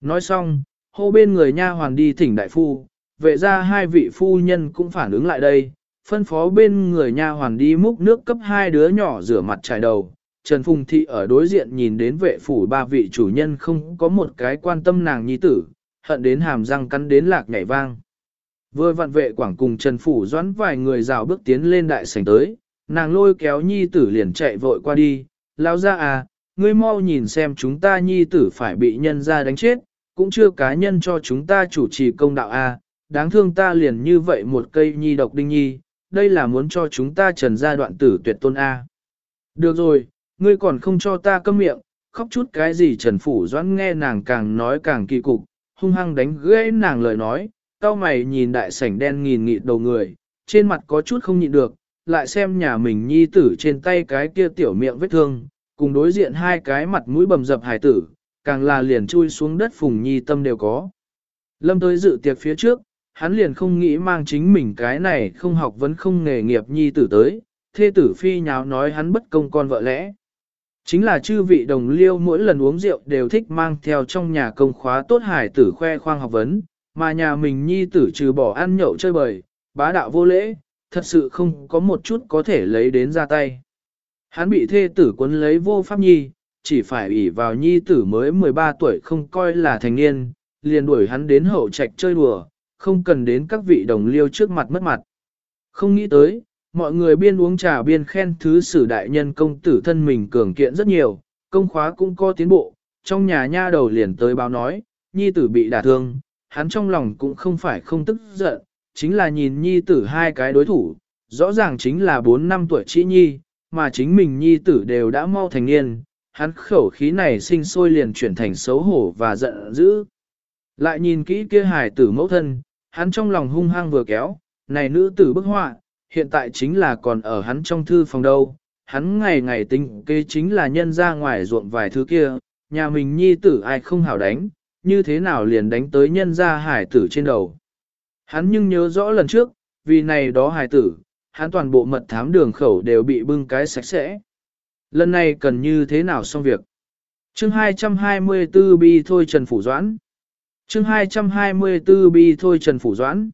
Nói xong, hô bên người nha hoàn đi thỉnh đại phu, vệ ra hai vị phu nhân cũng phản ứng lại đây, phân phó bên người nha hoàn đi múc nước cấp hai đứa nhỏ rửa mặt trải đầu, Trần Phùng Thị ở đối diện nhìn đến vệ phủ ba vị chủ nhân không có một cái quan tâm nàng nhi tử, hận đến hàm răng cắn đến lạc nhảy vang. Vừa vặn vệ quảng cùng Trần Phủ doãn vài người rào bước tiến lên đại sảnh tới, nàng lôi kéo nhi tử liền chạy vội qua đi, lao ra à, ngươi mau nhìn xem chúng ta nhi tử phải bị nhân ra đánh chết, cũng chưa cá nhân cho chúng ta chủ trì công đạo à, đáng thương ta liền như vậy một cây nhi độc đinh nhi, đây là muốn cho chúng ta trần ra đoạn tử tuyệt tôn a. À. Được rồi, Ngươi còn không cho ta câm miệng, khóc chút cái gì Trần Phủ Doãn nghe nàng càng nói càng kỳ cục, hung hăng đánh gãy nàng lời nói, cao mày nhìn đại sảnh đen nghìn nghịt đầu người, trên mặt có chút không nhịn được, lại xem nhà mình nhi tử trên tay cái kia tiểu miệng vết thương, cùng đối diện hai cái mặt mũi bầm dập hải tử, càng là liền chui xuống đất phùng nhi tâm đều có. Lâm tới dự tiệc phía trước, hắn liền không nghĩ mang chính mình cái này không học vẫn không nghề nghiệp nhi tử tới, thê tử phi nháo nói hắn bất công con vợ lẽ. Chính là chư vị đồng liêu mỗi lần uống rượu đều thích mang theo trong nhà công khóa tốt hải tử khoe khoang học vấn, mà nhà mình nhi tử trừ bỏ ăn nhậu chơi bời, bá đạo vô lễ, thật sự không có một chút có thể lấy đến ra tay. Hắn bị thê tử quấn lấy vô pháp nhi, chỉ phải ủy vào nhi tử mới 13 tuổi không coi là thành niên, liền đuổi hắn đến hậu trạch chơi đùa, không cần đến các vị đồng liêu trước mặt mất mặt. Không nghĩ tới, mọi người biên uống trà biên khen thứ sử đại nhân công tử thân mình cường kiện rất nhiều, công khóa cũng có tiến bộ, trong nhà nha đầu liền tới báo nói, nhi tử bị đả thương, hắn trong lòng cũng không phải không tức giận, chính là nhìn nhi tử hai cái đối thủ, rõ ràng chính là 4 năm tuổi chỉ nhi, mà chính mình nhi tử đều đã mau thành niên, hắn khẩu khí này sinh sôi liền chuyển thành xấu hổ và giận dữ. Lại nhìn kỹ kia hài tử mẫu thân, hắn trong lòng hung hăng vừa kéo, này nữ tử bức họa, hiện tại chính là còn ở hắn trong thư phòng đâu, hắn ngày ngày tính kế chính là nhân ra ngoài ruộng vài thứ kia, nhà mình nhi tử ai không hảo đánh, như thế nào liền đánh tới nhân ra hải tử trên đầu. Hắn nhưng nhớ rõ lần trước, vì này đó hải tử, hắn toàn bộ mật thám đường khẩu đều bị bưng cái sạch sẽ. Lần này cần như thế nào xong việc? chương 224 bi thôi Trần Phủ Doãn. chương 224 bi thôi Trần Phủ Doãn.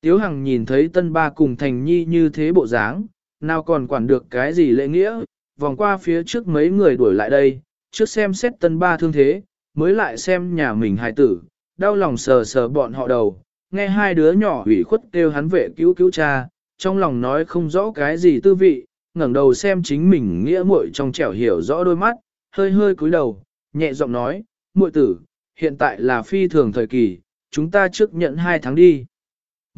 Tiếu Hằng nhìn thấy tân ba cùng thành nhi như thế bộ dáng, nào còn quản được cái gì lễ nghĩa, vòng qua phía trước mấy người đuổi lại đây, trước xem xét tân ba thương thế, mới lại xem nhà mình hài tử, đau lòng sờ sờ bọn họ đầu, nghe hai đứa nhỏ ủy khuất kêu hắn vệ cứu cứu cha, trong lòng nói không rõ cái gì tư vị, ngẩng đầu xem chính mình nghĩa muội trong trẻo hiểu rõ đôi mắt, hơi hơi cúi đầu, nhẹ giọng nói, muội tử, hiện tại là phi thường thời kỳ, chúng ta trước nhận hai tháng đi.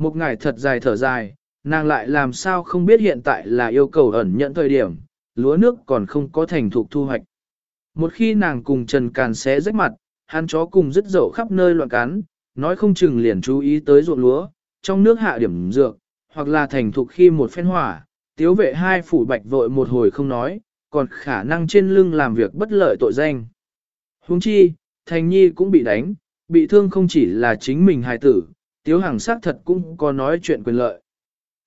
Một ngày thật dài thở dài, nàng lại làm sao không biết hiện tại là yêu cầu ẩn nhận thời điểm, lúa nước còn không có thành thục thu hoạch. Một khi nàng cùng Trần Càn xé rách mặt, hắn chó cùng dứt dậu khắp nơi loạn cắn, nói không chừng liền chú ý tới ruộng lúa, trong nước hạ điểm dược, hoặc là thành thục khi một phen hỏa, tiếu vệ hai phủ bạch vội một hồi không nói, còn khả năng trên lưng làm việc bất lợi tội danh. Huống chi, Thành Nhi cũng bị đánh, bị thương không chỉ là chính mình hài tử, tiếu hàng xác thật cũng có nói chuyện quyền lợi.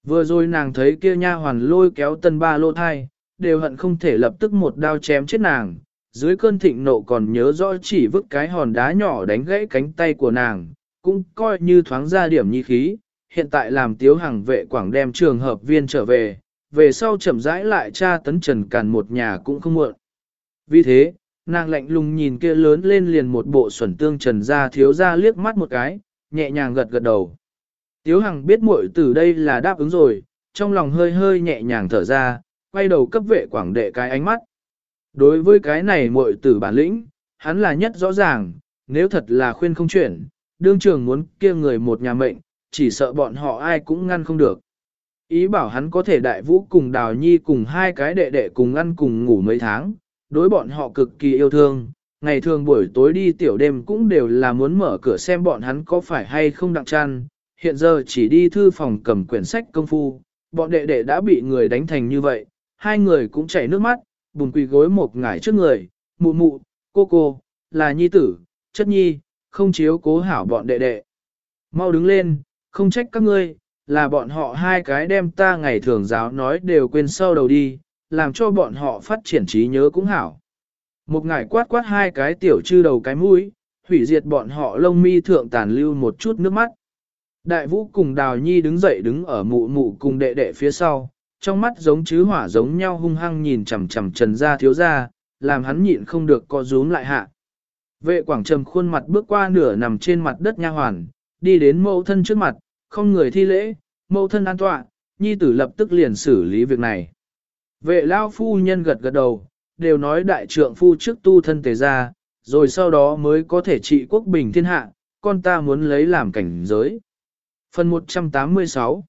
Vừa rồi nàng thấy kia nha hoàn lôi kéo tân ba lô thai, đều hận không thể lập tức một đao chém chết nàng, dưới cơn thịnh nộ còn nhớ rõ chỉ vứt cái hòn đá nhỏ đánh gãy cánh tay của nàng, cũng coi như thoáng ra điểm nhi khí, hiện tại làm tiếu hàng vệ quảng đem trường hợp viên trở về, về sau chậm rãi lại cha tấn trần càn một nhà cũng không muộn. Vì thế, nàng lạnh lùng nhìn kia lớn lên liền một bộ xuẩn tương trần ra thiếu ra liếc mắt một cái, nhẹ nhàng gật gật đầu. Tiếu Hằng biết muội từ đây là đáp ứng rồi, trong lòng hơi hơi nhẹ nhàng thở ra, quay đầu cấp vệ quảng đệ cái ánh mắt. Đối với cái này muội tử bản lĩnh, hắn là nhất rõ ràng, nếu thật là khuyên không chuyển, đương trường muốn kia người một nhà mệnh, chỉ sợ bọn họ ai cũng ngăn không được. Ý bảo hắn có thể đại vũ cùng đào nhi cùng hai cái đệ đệ cùng ăn cùng ngủ mấy tháng, đối bọn họ cực kỳ yêu thương, ngày thường buổi tối đi tiểu đêm cũng đều là muốn mở cửa xem bọn hắn có phải hay không đặng chăn, hiện giờ chỉ đi thư phòng cầm quyển sách công phu, bọn đệ đệ đã bị người đánh thành như vậy, hai người cũng chảy nước mắt, bùn quỳ gối một ngải trước người, mụ mụ, cô cô, là nhi tử, chất nhi, không chiếu cố hảo bọn đệ đệ. Mau đứng lên, không trách các ngươi, là bọn họ hai cái đem ta ngày thường giáo nói đều quên sau đầu đi, làm cho bọn họ phát triển trí nhớ cũng hảo. Một ngải quát quát hai cái tiểu chư đầu cái mũi, hủy diệt bọn họ lông mi thượng tàn lưu một chút nước mắt. Đại vũ cùng đào nhi đứng dậy đứng ở mụ mụ cùng đệ đệ phía sau, trong mắt giống chứ hỏa giống nhau hung hăng nhìn chằm chằm trần gia thiếu gia làm hắn nhịn không được co rúm lại hạ. Vệ quảng trầm khuôn mặt bước qua nửa nằm trên mặt đất nha hoàn, đi đến mẫu thân trước mặt, không người thi lễ, mẫu thân an tọa, nhi tử lập tức liền xử lý việc này. Vệ lao phu nhân gật gật đầu, đều nói đại trượng phu trước tu thân tề ra, rồi sau đó mới có thể trị quốc bình thiên hạ, con ta muốn lấy làm cảnh giới. Phần 186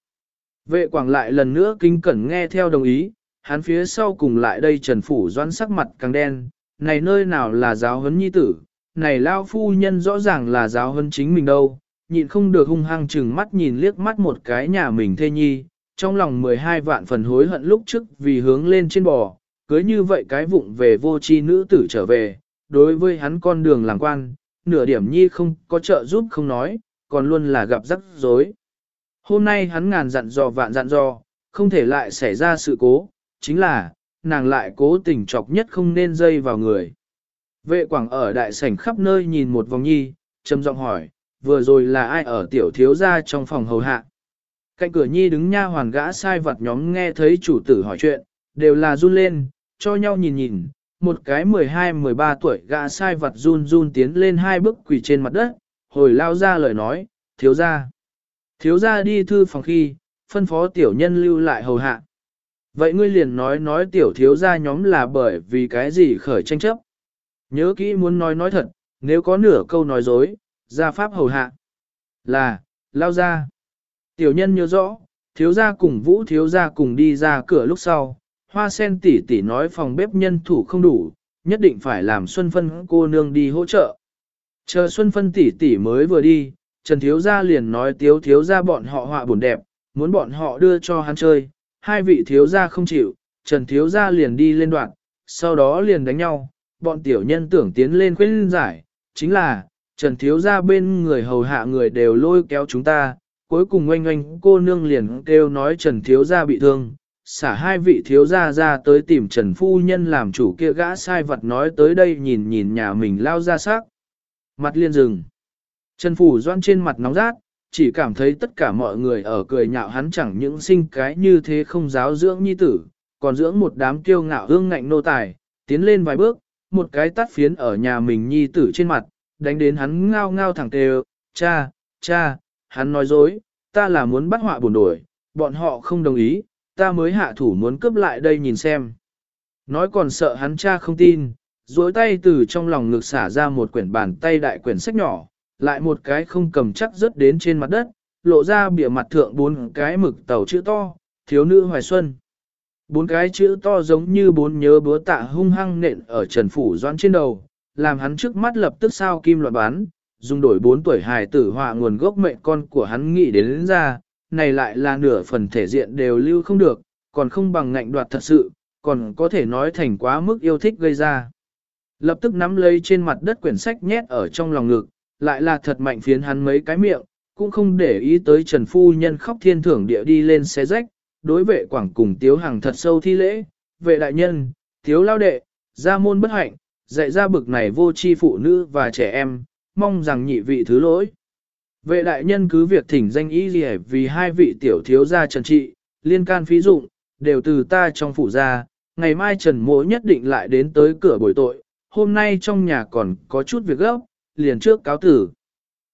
Vệ quảng lại lần nữa kinh cẩn nghe theo đồng ý, hắn phía sau cùng lại đây trần phủ doan sắc mặt càng đen, này nơi nào là giáo huấn nhi tử, này lao phu nhân rõ ràng là giáo huấn chính mình đâu, nhịn không được hung hăng chừng mắt nhìn liếc mắt một cái nhà mình thê nhi, trong lòng 12 vạn phần hối hận lúc trước vì hướng lên trên bò, cưới như vậy cái vụng về vô tri nữ tử trở về, đối với hắn con đường làm quan, nửa điểm nhi không có trợ giúp không nói, còn luôn là gặp rắc rối. Hôm nay hắn ngàn dặn dò vạn dặn dò, không thể lại xảy ra sự cố, chính là, nàng lại cố tình chọc nhất không nên dây vào người. Vệ quảng ở đại sảnh khắp nơi nhìn một vòng nhi, trầm giọng hỏi, vừa rồi là ai ở tiểu thiếu gia trong phòng hầu hạ. Cạnh cửa nhi đứng nha hoàn gã sai vật nhóm nghe thấy chủ tử hỏi chuyện, đều là run lên, cho nhau nhìn nhìn, một cái 12-13 tuổi gã sai vật run run tiến lên hai bước quỳ trên mặt đất, hồi lao ra lời nói, thiếu gia. Thiếu gia đi thư phòng khi, phân phó tiểu nhân lưu lại hầu hạ. Vậy ngươi liền nói nói tiểu thiếu gia nhóm là bởi vì cái gì khởi tranh chấp. Nhớ kỹ muốn nói nói thật, nếu có nửa câu nói dối, ra pháp hầu hạ. Là, lao ra. Tiểu nhân nhớ rõ, thiếu gia cùng vũ thiếu gia cùng đi ra cửa lúc sau, hoa sen tỷ tỷ nói phòng bếp nhân thủ không đủ, nhất định phải làm Xuân Phân cô nương đi hỗ trợ. Chờ Xuân Phân tỷ tỷ mới vừa đi, Trần thiếu gia liền nói tiếu thiếu gia bọn họ họa buồn đẹp, muốn bọn họ đưa cho hắn chơi, hai vị thiếu gia không chịu, Trần thiếu gia liền đi lên đoạn, sau đó liền đánh nhau, bọn tiểu nhân tưởng tiến lên khuyên giải, chính là, Trần thiếu gia bên người hầu hạ người đều lôi kéo chúng ta, cuối cùng oanh oanh cô nương liền kêu nói Trần thiếu gia bị thương, xả hai vị thiếu gia ra tới tìm Trần phu nhân làm chủ kia gã sai vật nói tới đây nhìn nhìn nhà mình lao ra sắc. Mặt liên rừng. Trần phủ doan trên mặt nóng rát, chỉ cảm thấy tất cả mọi người ở cười nhạo hắn chẳng những sinh cái như thế không giáo dưỡng nhi tử, còn dưỡng một đám kiêu ngạo hương ngạnh nô tài, tiến lên vài bước, một cái tắt phiến ở nhà mình nhi tử trên mặt, đánh đến hắn ngao ngao thẳng tề, cha, cha, hắn nói dối, ta là muốn bắt họa buồn đổi, bọn họ không đồng ý, ta mới hạ thủ muốn cướp lại đây nhìn xem. Nói còn sợ hắn cha không tin, duỗi tay từ trong lòng ngực xả ra một quyển bàn tay đại quyển sách nhỏ, lại một cái không cầm chắc rớt đến trên mặt đất, lộ ra bìa mặt thượng bốn cái mực tàu chữ to, thiếu nữ hoài xuân. Bốn cái chữ to giống như bốn nhớ búa tạ hung hăng nện ở trần phủ doan trên đầu, làm hắn trước mắt lập tức sao kim loạn bán, dùng đổi bốn tuổi hài tử họa nguồn gốc mệnh con của hắn nghĩ đến, đến ra, này lại là nửa phần thể diện đều lưu không được, còn không bằng ngạnh đoạt thật sự, còn có thể nói thành quá mức yêu thích gây ra. Lập tức nắm lấy trên mặt đất quyển sách nhét ở trong lòng ngực, lại là thật mạnh phiến hắn mấy cái miệng, cũng không để ý tới Trần Phu Nhân khóc thiên thưởng địa đi lên xe rách, đối vệ quảng cùng tiếu hằng thật sâu thi lễ, vệ đại nhân, tiếu lao đệ, gia môn bất hạnh, dạy ra bực này vô chi phụ nữ và trẻ em, mong rằng nhị vị thứ lỗi. Vệ đại nhân cứ việc thỉnh danh ý gì vì hai vị tiểu thiếu gia trần trị, liên can phí dụng, đều từ ta trong phủ ra, ngày mai trần mỗ nhất định lại đến tới cửa bồi tội, hôm nay trong nhà còn có chút việc gấp, liền trước cáo tử.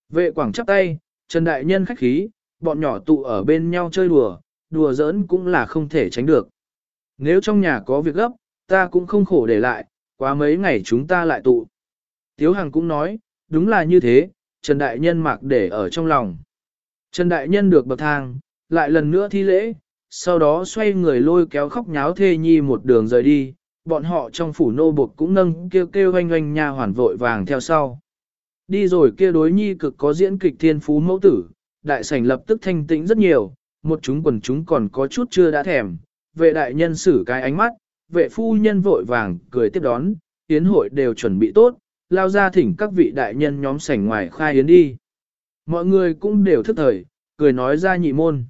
Vệ quảng chắp tay, trần đại nhân khách khí, bọn nhỏ tụ ở bên nhau chơi đùa, đùa giỡn cũng là không thể tránh được. Nếu trong nhà có việc gấp, ta cũng không khổ để lại, quá mấy ngày chúng ta lại tụ. Tiếu Hằng cũng nói, đúng là như thế, Trần Đại Nhân mặc để ở trong lòng. Trần Đại Nhân được bậc thang, lại lần nữa thi lễ, sau đó xoay người lôi kéo khóc nháo thê nhi một đường rời đi, bọn họ trong phủ nô buộc cũng nâng kêu kêu oanh oanh nha hoàn vội vàng theo sau. Đi rồi kia đối nhi cực có diễn kịch thiên phú mẫu tử, đại sảnh lập tức thanh tĩnh rất nhiều, một chúng quần chúng còn có chút chưa đã thèm, vệ đại nhân xử cái ánh mắt, vệ phu nhân vội vàng cười tiếp đón, tiến hội đều chuẩn bị tốt, lao ra thỉnh các vị đại nhân nhóm sảnh ngoài khai yến đi. Mọi người cũng đều thức thời, cười nói ra nhị môn.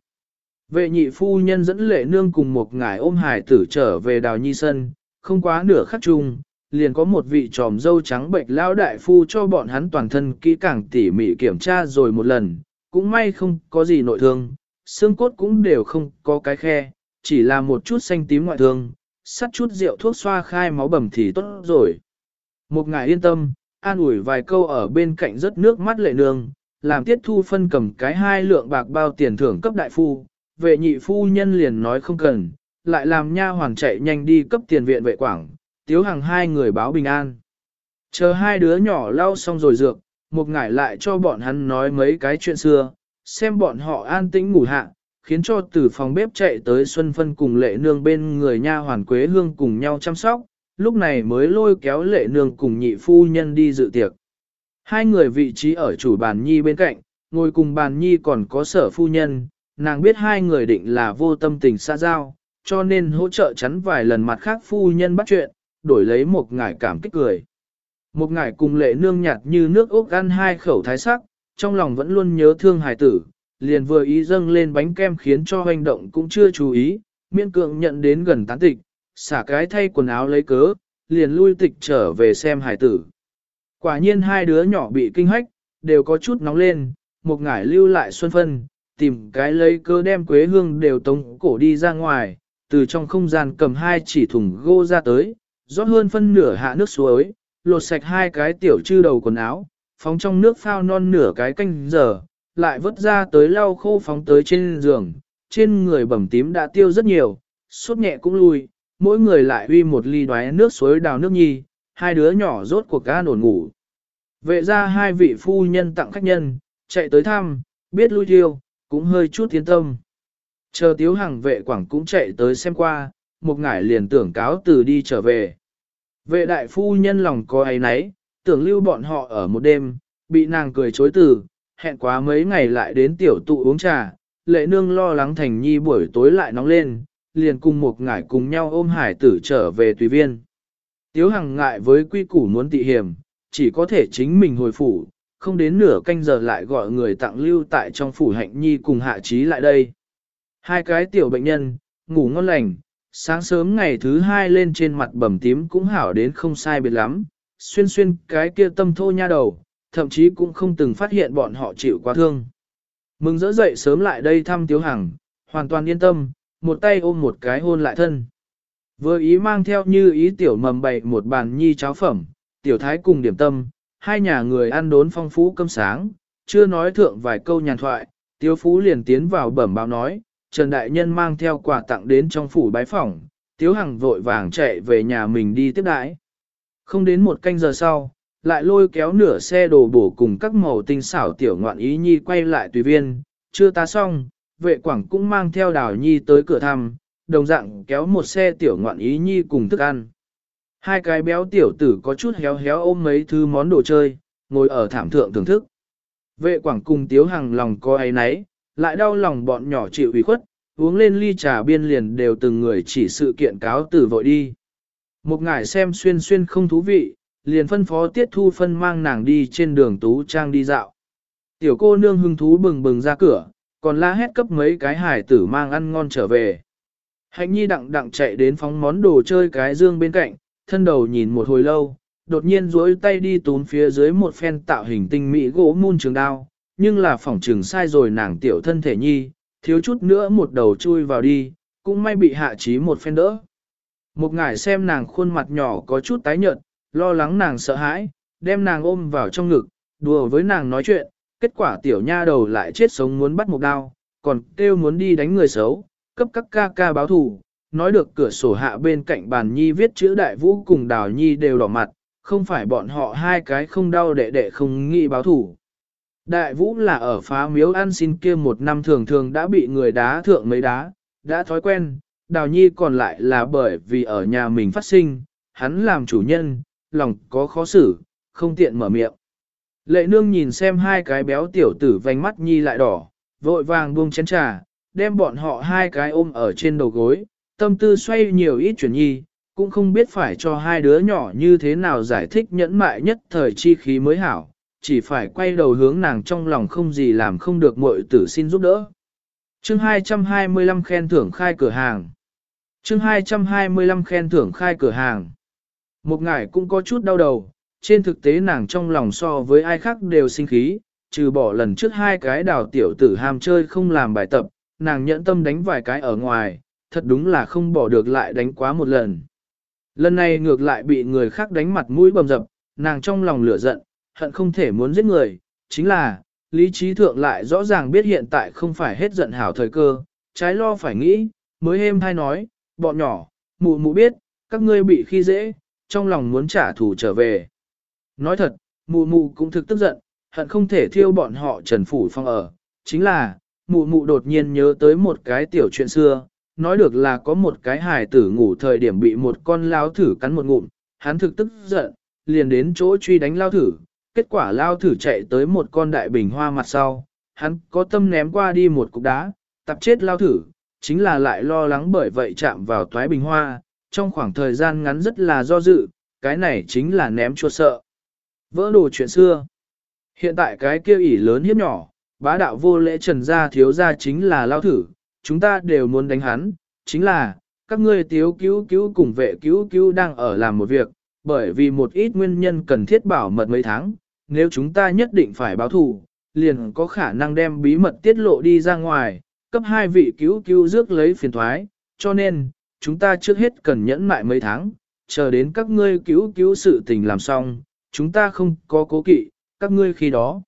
Vệ nhị phu nhân dẫn lệ nương cùng một ngài ôm hải tử trở về đào nhi sân, không quá nửa khắc chung, liền có một vị tròm dâu trắng bệnh lao đại phu cho bọn hắn toàn thân kỹ càng tỉ mỉ kiểm tra rồi một lần, cũng may không có gì nội thương, xương cốt cũng đều không có cái khe, chỉ là một chút xanh tím ngoại thương, sắt chút rượu thuốc xoa khai máu bầm thì tốt rồi. Một ngài yên tâm, an ủi vài câu ở bên cạnh rất nước mắt lệ nương, làm tiết thu phân cầm cái hai lượng bạc bao tiền thưởng cấp đại phu, vệ nhị phu nhân liền nói không cần, lại làm nha hoàng chạy nhanh đi cấp tiền viện vệ quảng, tiếu hàng hai người báo bình an. Chờ hai đứa nhỏ lau xong rồi dược, một ngải lại cho bọn hắn nói mấy cái chuyện xưa, xem bọn họ an tĩnh ngủ hạ, khiến cho từ phòng bếp chạy tới Xuân Phân cùng lệ nương bên người nha hoàn Quế Hương cùng nhau chăm sóc, lúc này mới lôi kéo lệ nương cùng nhị phu nhân đi dự tiệc. Hai người vị trí ở chủ bàn nhi bên cạnh, ngồi cùng bàn nhi còn có sở phu nhân, nàng biết hai người định là vô tâm tình xa giao, cho nên hỗ trợ chắn vài lần mặt khác phu nhân bắt chuyện, đổi lấy một ngải cảm kích cười. Một ngải cùng lệ nương nhạt như nước ốc ăn hai khẩu thái sắc, trong lòng vẫn luôn nhớ thương hài tử, liền vừa ý dâng lên bánh kem khiến cho hành động cũng chưa chú ý, miễn cưỡng nhận đến gần tán tịch, xả cái thay quần áo lấy cớ, liền lui tịch trở về xem hải tử. Quả nhiên hai đứa nhỏ bị kinh hách, đều có chút nóng lên, một ngải lưu lại xuân phân, tìm cái lấy cớ đem quế hương đều tống cổ đi ra ngoài, từ trong không gian cầm hai chỉ thùng gô ra tới, rót hơn phân nửa hạ nước suối, lột sạch hai cái tiểu chư đầu quần áo, phóng trong nước phao non nửa cái canh giờ, lại vớt ra tới lau khô phóng tới trên giường, trên người bầm tím đã tiêu rất nhiều, sốt nhẹ cũng lui, mỗi người lại uy một ly đoái nước suối đào nước nhi, hai đứa nhỏ rốt cuộc ga nổn ngủ. Vệ ra hai vị phu nhân tặng khách nhân, chạy tới thăm, biết lui tiêu, cũng hơi chút tiến tâm. Chờ tiếu hàng vệ quảng cũng chạy tới xem qua, một ngải liền tưởng cáo từ đi trở về. Vệ đại phu nhân lòng có ấy nấy, tưởng lưu bọn họ ở một đêm, bị nàng cười chối từ, hẹn quá mấy ngày lại đến tiểu tụ uống trà, lệ nương lo lắng thành nhi buổi tối lại nóng lên, liền cùng một ngải cùng nhau ôm hải tử trở về tùy viên. Tiếu hằng ngại với quy củ muốn tị hiểm, chỉ có thể chính mình hồi phủ, không đến nửa canh giờ lại gọi người tặng lưu tại trong phủ hạnh nhi cùng hạ trí lại đây. Hai cái tiểu bệnh nhân, ngủ ngon lành, sáng sớm ngày thứ hai lên trên mặt bầm tím cũng hảo đến không sai biệt lắm, xuyên xuyên cái kia tâm thô nha đầu, thậm chí cũng không từng phát hiện bọn họ chịu quá thương. Mừng dỡ dậy sớm lại đây thăm Tiếu Hằng, hoàn toàn yên tâm, một tay ôm một cái hôn lại thân. Vừa ý mang theo như ý tiểu mầm bày một bàn nhi cháo phẩm, tiểu thái cùng điểm tâm, hai nhà người ăn đốn phong phú cơm sáng, chưa nói thượng vài câu nhàn thoại, Tiếu Phú liền tiến vào bẩm báo nói, Trần Đại Nhân mang theo quà tặng đến trong phủ bái phỏng, Tiếu Hằng vội vàng chạy về nhà mình đi tiếp đãi. Không đến một canh giờ sau, lại lôi kéo nửa xe đồ bổ cùng các màu tinh xảo tiểu ngoạn ý nhi quay lại tùy viên, chưa ta xong, vệ quảng cũng mang theo đào nhi tới cửa thăm, đồng dạng kéo một xe tiểu ngoạn ý nhi cùng thức ăn. Hai cái béo tiểu tử có chút héo héo ôm mấy thứ món đồ chơi, ngồi ở thảm thượng thưởng thức. Vệ quảng cùng tiếu Hằng lòng có ấy nấy, lại đau lòng bọn nhỏ chịu ủy khuất, uống lên ly trà biên liền đều từng người chỉ sự kiện cáo tử vội đi. Một ngải xem xuyên xuyên không thú vị, liền phân phó tiết thu phân mang nàng đi trên đường tú trang đi dạo. Tiểu cô nương hưng thú bừng bừng ra cửa, còn la hét cấp mấy cái hải tử mang ăn ngon trở về. Hạnh nhi đặng đặng chạy đến phóng món đồ chơi cái dương bên cạnh, thân đầu nhìn một hồi lâu, đột nhiên duỗi tay đi tún phía dưới một phen tạo hình tinh mỹ gỗ mun trường đao, nhưng là phỏng trường sai rồi nàng tiểu thân thể nhi, thiếu chút nữa một đầu chui vào đi, cũng may bị hạ trí một phen đỡ. Một ngải xem nàng khuôn mặt nhỏ có chút tái nhợt, lo lắng nàng sợ hãi, đem nàng ôm vào trong ngực, đùa với nàng nói chuyện, kết quả tiểu nha đầu lại chết sống muốn bắt một đao, còn kêu muốn đi đánh người xấu, cấp các ca ca báo thù, nói được cửa sổ hạ bên cạnh bàn nhi viết chữ đại vũ cùng đào nhi đều đỏ mặt, không phải bọn họ hai cái không đau đệ đệ không nghĩ báo thù. Đại vũ là ở phá miếu ăn xin kia một năm thường thường đã bị người đá thượng mấy đá, đã thói quen, đào nhi còn lại là bởi vì ở nhà mình phát sinh, hắn làm chủ nhân, lòng có khó xử, không tiện mở miệng. Lệ nương nhìn xem hai cái béo tiểu tử vành mắt nhi lại đỏ, vội vàng buông chén trà, đem bọn họ hai cái ôm ở trên đầu gối, tâm tư xoay nhiều ít chuyển nhi, cũng không biết phải cho hai đứa nhỏ như thế nào giải thích nhẫn mại nhất thời chi khí mới hảo, chỉ phải quay đầu hướng nàng trong lòng không gì làm không được muội tử xin giúp đỡ. Chương 225 khen thưởng khai cửa hàng Chương 225 khen thưởng khai cửa hàng Một ngải cũng có chút đau đầu, trên thực tế nàng trong lòng so với ai khác đều sinh khí, trừ bỏ lần trước hai cái đào tiểu tử ham chơi không làm bài tập, nàng nhẫn tâm đánh vài cái ở ngoài, thật đúng là không bỏ được lại đánh quá một lần. Lần này ngược lại bị người khác đánh mặt mũi bầm dập, nàng trong lòng lửa giận, hận không thể muốn giết người, chính là, lý trí thượng lại rõ ràng biết hiện tại không phải hết giận hảo thời cơ, trái lo phải nghĩ, mới êm hay nói, bọn nhỏ, mụ mụ biết, các ngươi bị khi dễ, trong lòng muốn trả thù trở về. Nói thật, mụ mụ cũng thực tức giận, hận không thể thiêu bọn họ trần phủ phong ở, chính là, mụ mụ đột nhiên nhớ tới một cái tiểu chuyện xưa, nói được là có một cái hài tử ngủ thời điểm bị một con lao thử cắn một ngụm, hắn thực tức giận, liền đến chỗ truy đánh lao thử, kết quả lao thử chạy tới một con đại bình hoa mặt sau, hắn có tâm ném qua đi một cục đá, tập chết lao thử, chính là lại lo lắng bởi vậy chạm vào toái bình hoa, trong khoảng thời gian ngắn rất là do dự, cái này chính là ném chua sợ. Vỡ đồ chuyện xưa. Hiện tại cái kia ỉ lớn hiếp nhỏ, bá đạo vô lễ trần gia thiếu gia chính là lao thử, chúng ta đều muốn đánh hắn, chính là, các ngươi tiếu cứu cứu cùng vệ cứu cứu đang ở làm một việc, bởi vì một ít nguyên nhân cần thiết bảo mật mấy tháng, nếu chúng ta nhất định phải báo thù, liền có khả năng đem bí mật tiết lộ đi ra ngoài, cấp hai vị cứu cứu rước lấy phiền thoái, cho nên, chúng ta trước hết cần nhẫn mại mấy tháng, chờ đến các ngươi cứu cứu sự tình làm xong, chúng ta không có cố kỵ, các ngươi khi đó.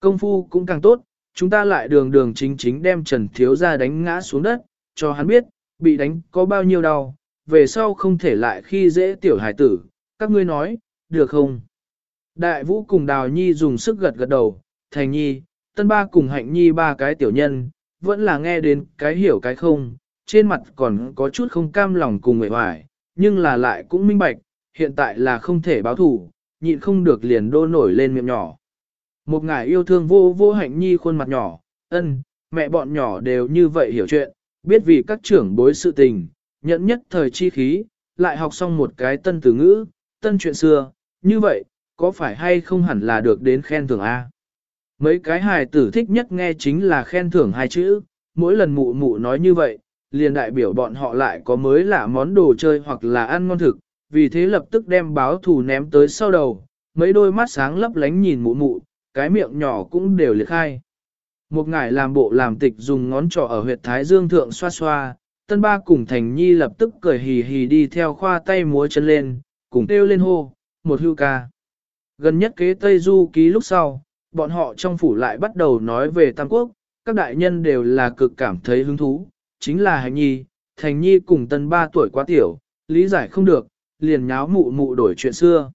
Công phu cũng càng tốt, chúng ta lại đường đường chính chính đem Trần Thiếu ra đánh ngã xuống đất, cho hắn biết, bị đánh có bao nhiêu đau, về sau không thể lại khi dễ tiểu hải tử, các ngươi nói, được không? Đại vũ cùng Đào Nhi dùng sức gật gật đầu, Thành Nhi, Tân Ba cùng Hạnh Nhi ba cái tiểu nhân, vẫn là nghe đến cái hiểu cái không, trên mặt còn có chút không cam lòng cùng người hoài, nhưng là lại cũng minh bạch, hiện tại là không thể báo thủ, nhịn không được liền đô nổi lên miệng nhỏ. Một ngài yêu thương vô vô hạnh nhi khuôn mặt nhỏ, ân, mẹ bọn nhỏ đều như vậy hiểu chuyện, biết vì các trưởng bối sự tình, nhận nhất thời chi khí, lại học xong một cái tân từ ngữ, tân chuyện xưa, như vậy, có phải hay không hẳn là được đến khen thưởng A. Mấy cái hài tử thích nhất nghe chính là khen thưởng hai chữ, mỗi lần mụ mụ nói như vậy, liền đại biểu bọn họ lại có mới lạ món đồ chơi hoặc là ăn ngon thực, vì thế lập tức đem báo thù ném tới sau đầu, mấy đôi mắt sáng lấp lánh nhìn mụ mụ, cái miệng nhỏ cũng đều liệt khai. Một ngải làm bộ làm tịch dùng ngón trỏ ở huyệt thái dương thượng xoa xoa, tân ba cùng thành nhi lập tức cười hì hì đi theo khoa tay múa chân lên, cùng kêu lên hô, một hưu ca. Gần nhất kế Tây Du ký lúc sau, bọn họ trong phủ lại bắt đầu nói về Tam Quốc, các đại nhân đều là cực cảm thấy hứng thú, chính là hành nhi, thành nhi cùng tân ba tuổi quá tiểu, lý giải không được, liền nháo mụ mụ đổi chuyện xưa.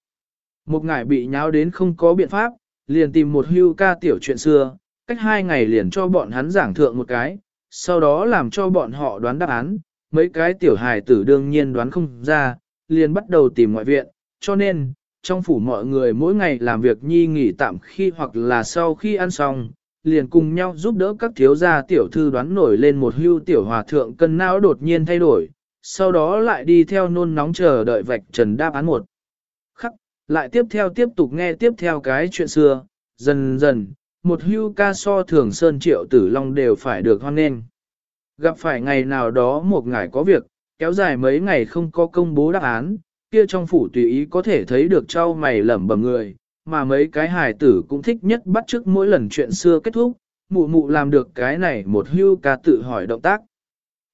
Một ngải bị nháo đến không có biện pháp, liền tìm một hưu ca tiểu chuyện xưa, cách hai ngày liền cho bọn hắn giảng thượng một cái, sau đó làm cho bọn họ đoán đáp án, mấy cái tiểu hài tử đương nhiên đoán không ra, liền bắt đầu tìm ngoại viện, cho nên, trong phủ mọi người mỗi ngày làm việc nhi nghỉ tạm khi hoặc là sau khi ăn xong, liền cùng nhau giúp đỡ các thiếu gia tiểu thư đoán nổi lên một hưu tiểu hòa thượng cân não đột nhiên thay đổi, sau đó lại đi theo nôn nóng chờ đợi vạch trần đáp án một. Khắc, lại tiếp theo tiếp tục nghe tiếp theo cái chuyện xưa, dần dần, một hưu ca so thường sơn triệu tử long đều phải được hoan nghênh. Gặp phải ngày nào đó một ngày có việc, kéo dài mấy ngày không có công bố đáp án, kia trong phủ tùy ý có thể thấy được trao mày lẩm bẩm người, mà mấy cái hài tử cũng thích nhất bắt chước mỗi lần chuyện xưa kết thúc, mụ mụ làm được cái này một hưu ca tự hỏi động tác.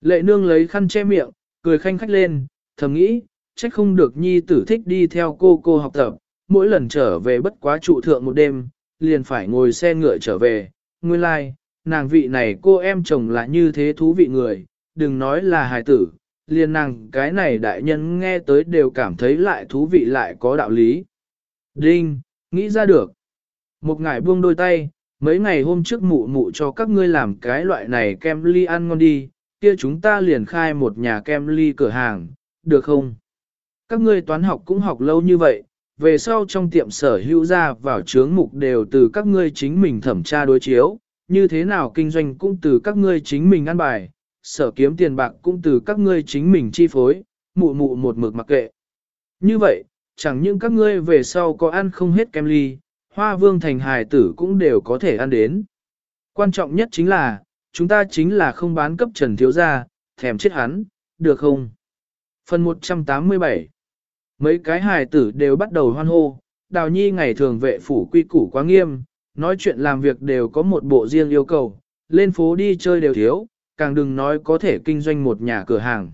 Lệ nương lấy khăn che miệng, cười khanh khách lên, thầm nghĩ, trách không được nhi tử thích đi theo cô cô học tập, mỗi lần trở về bất quá trụ thượng một đêm, liền phải ngồi xe ngựa trở về, nguyên lai, like, nàng vị này cô em chồng là như thế thú vị người, đừng nói là hài tử, liền nàng cái này đại nhân nghe tới đều cảm thấy lại thú vị lại có đạo lý. Đinh, nghĩ ra được. Một ngải buông đôi tay, mấy ngày hôm trước mụ mụ cho các ngươi làm cái loại này kem ly ăn ngon đi, kia chúng ta liền khai một nhà kem ly cửa hàng, được không? Các ngươi toán học cũng học lâu như vậy, về sau trong tiệm sở hữu ra vào chướng mục đều từ các ngươi chính mình thẩm tra đối chiếu, như thế nào kinh doanh cũng từ các ngươi chính mình ăn bài, sở kiếm tiền bạc cũng từ các ngươi chính mình chi phối, mụ mụ một mực mặc kệ. Như vậy, chẳng những các ngươi về sau có ăn không hết kem ly, hoa vương thành hài tử cũng đều có thể ăn đến. Quan trọng nhất chính là, chúng ta chính là không bán cấp trần thiếu gia, thèm chết hắn, được không? Phần 187 Mấy cái hài tử đều bắt đầu hoan hô, đào nhi ngày thường vệ phủ quy củ quá nghiêm, nói chuyện làm việc đều có một bộ riêng yêu cầu, lên phố đi chơi đều thiếu, càng đừng nói có thể kinh doanh một nhà cửa hàng.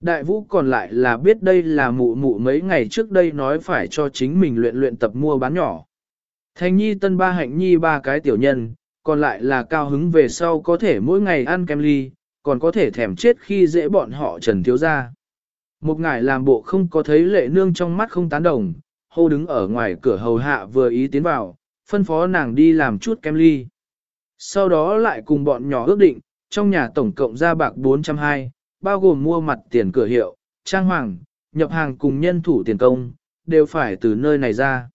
Đại vũ còn lại là biết đây là mụ mụ mấy ngày trước đây nói phải cho chính mình luyện luyện tập mua bán nhỏ. Thành nhi tân ba hạnh nhi ba cái tiểu nhân, còn lại là cao hứng về sau có thể mỗi ngày ăn kem ly, còn có thể thèm chết khi dễ bọn họ trần thiếu ra. Một ngải làm bộ không có thấy lệ nương trong mắt không tán đồng, hô đứng ở ngoài cửa hầu hạ vừa ý tiến vào, phân phó nàng đi làm chút kem ly. Sau đó lại cùng bọn nhỏ ước định, trong nhà tổng cộng ra bạc 420, bao gồm mua mặt tiền cửa hiệu, trang hoàng, nhập hàng cùng nhân thủ tiền công, đều phải từ nơi này ra.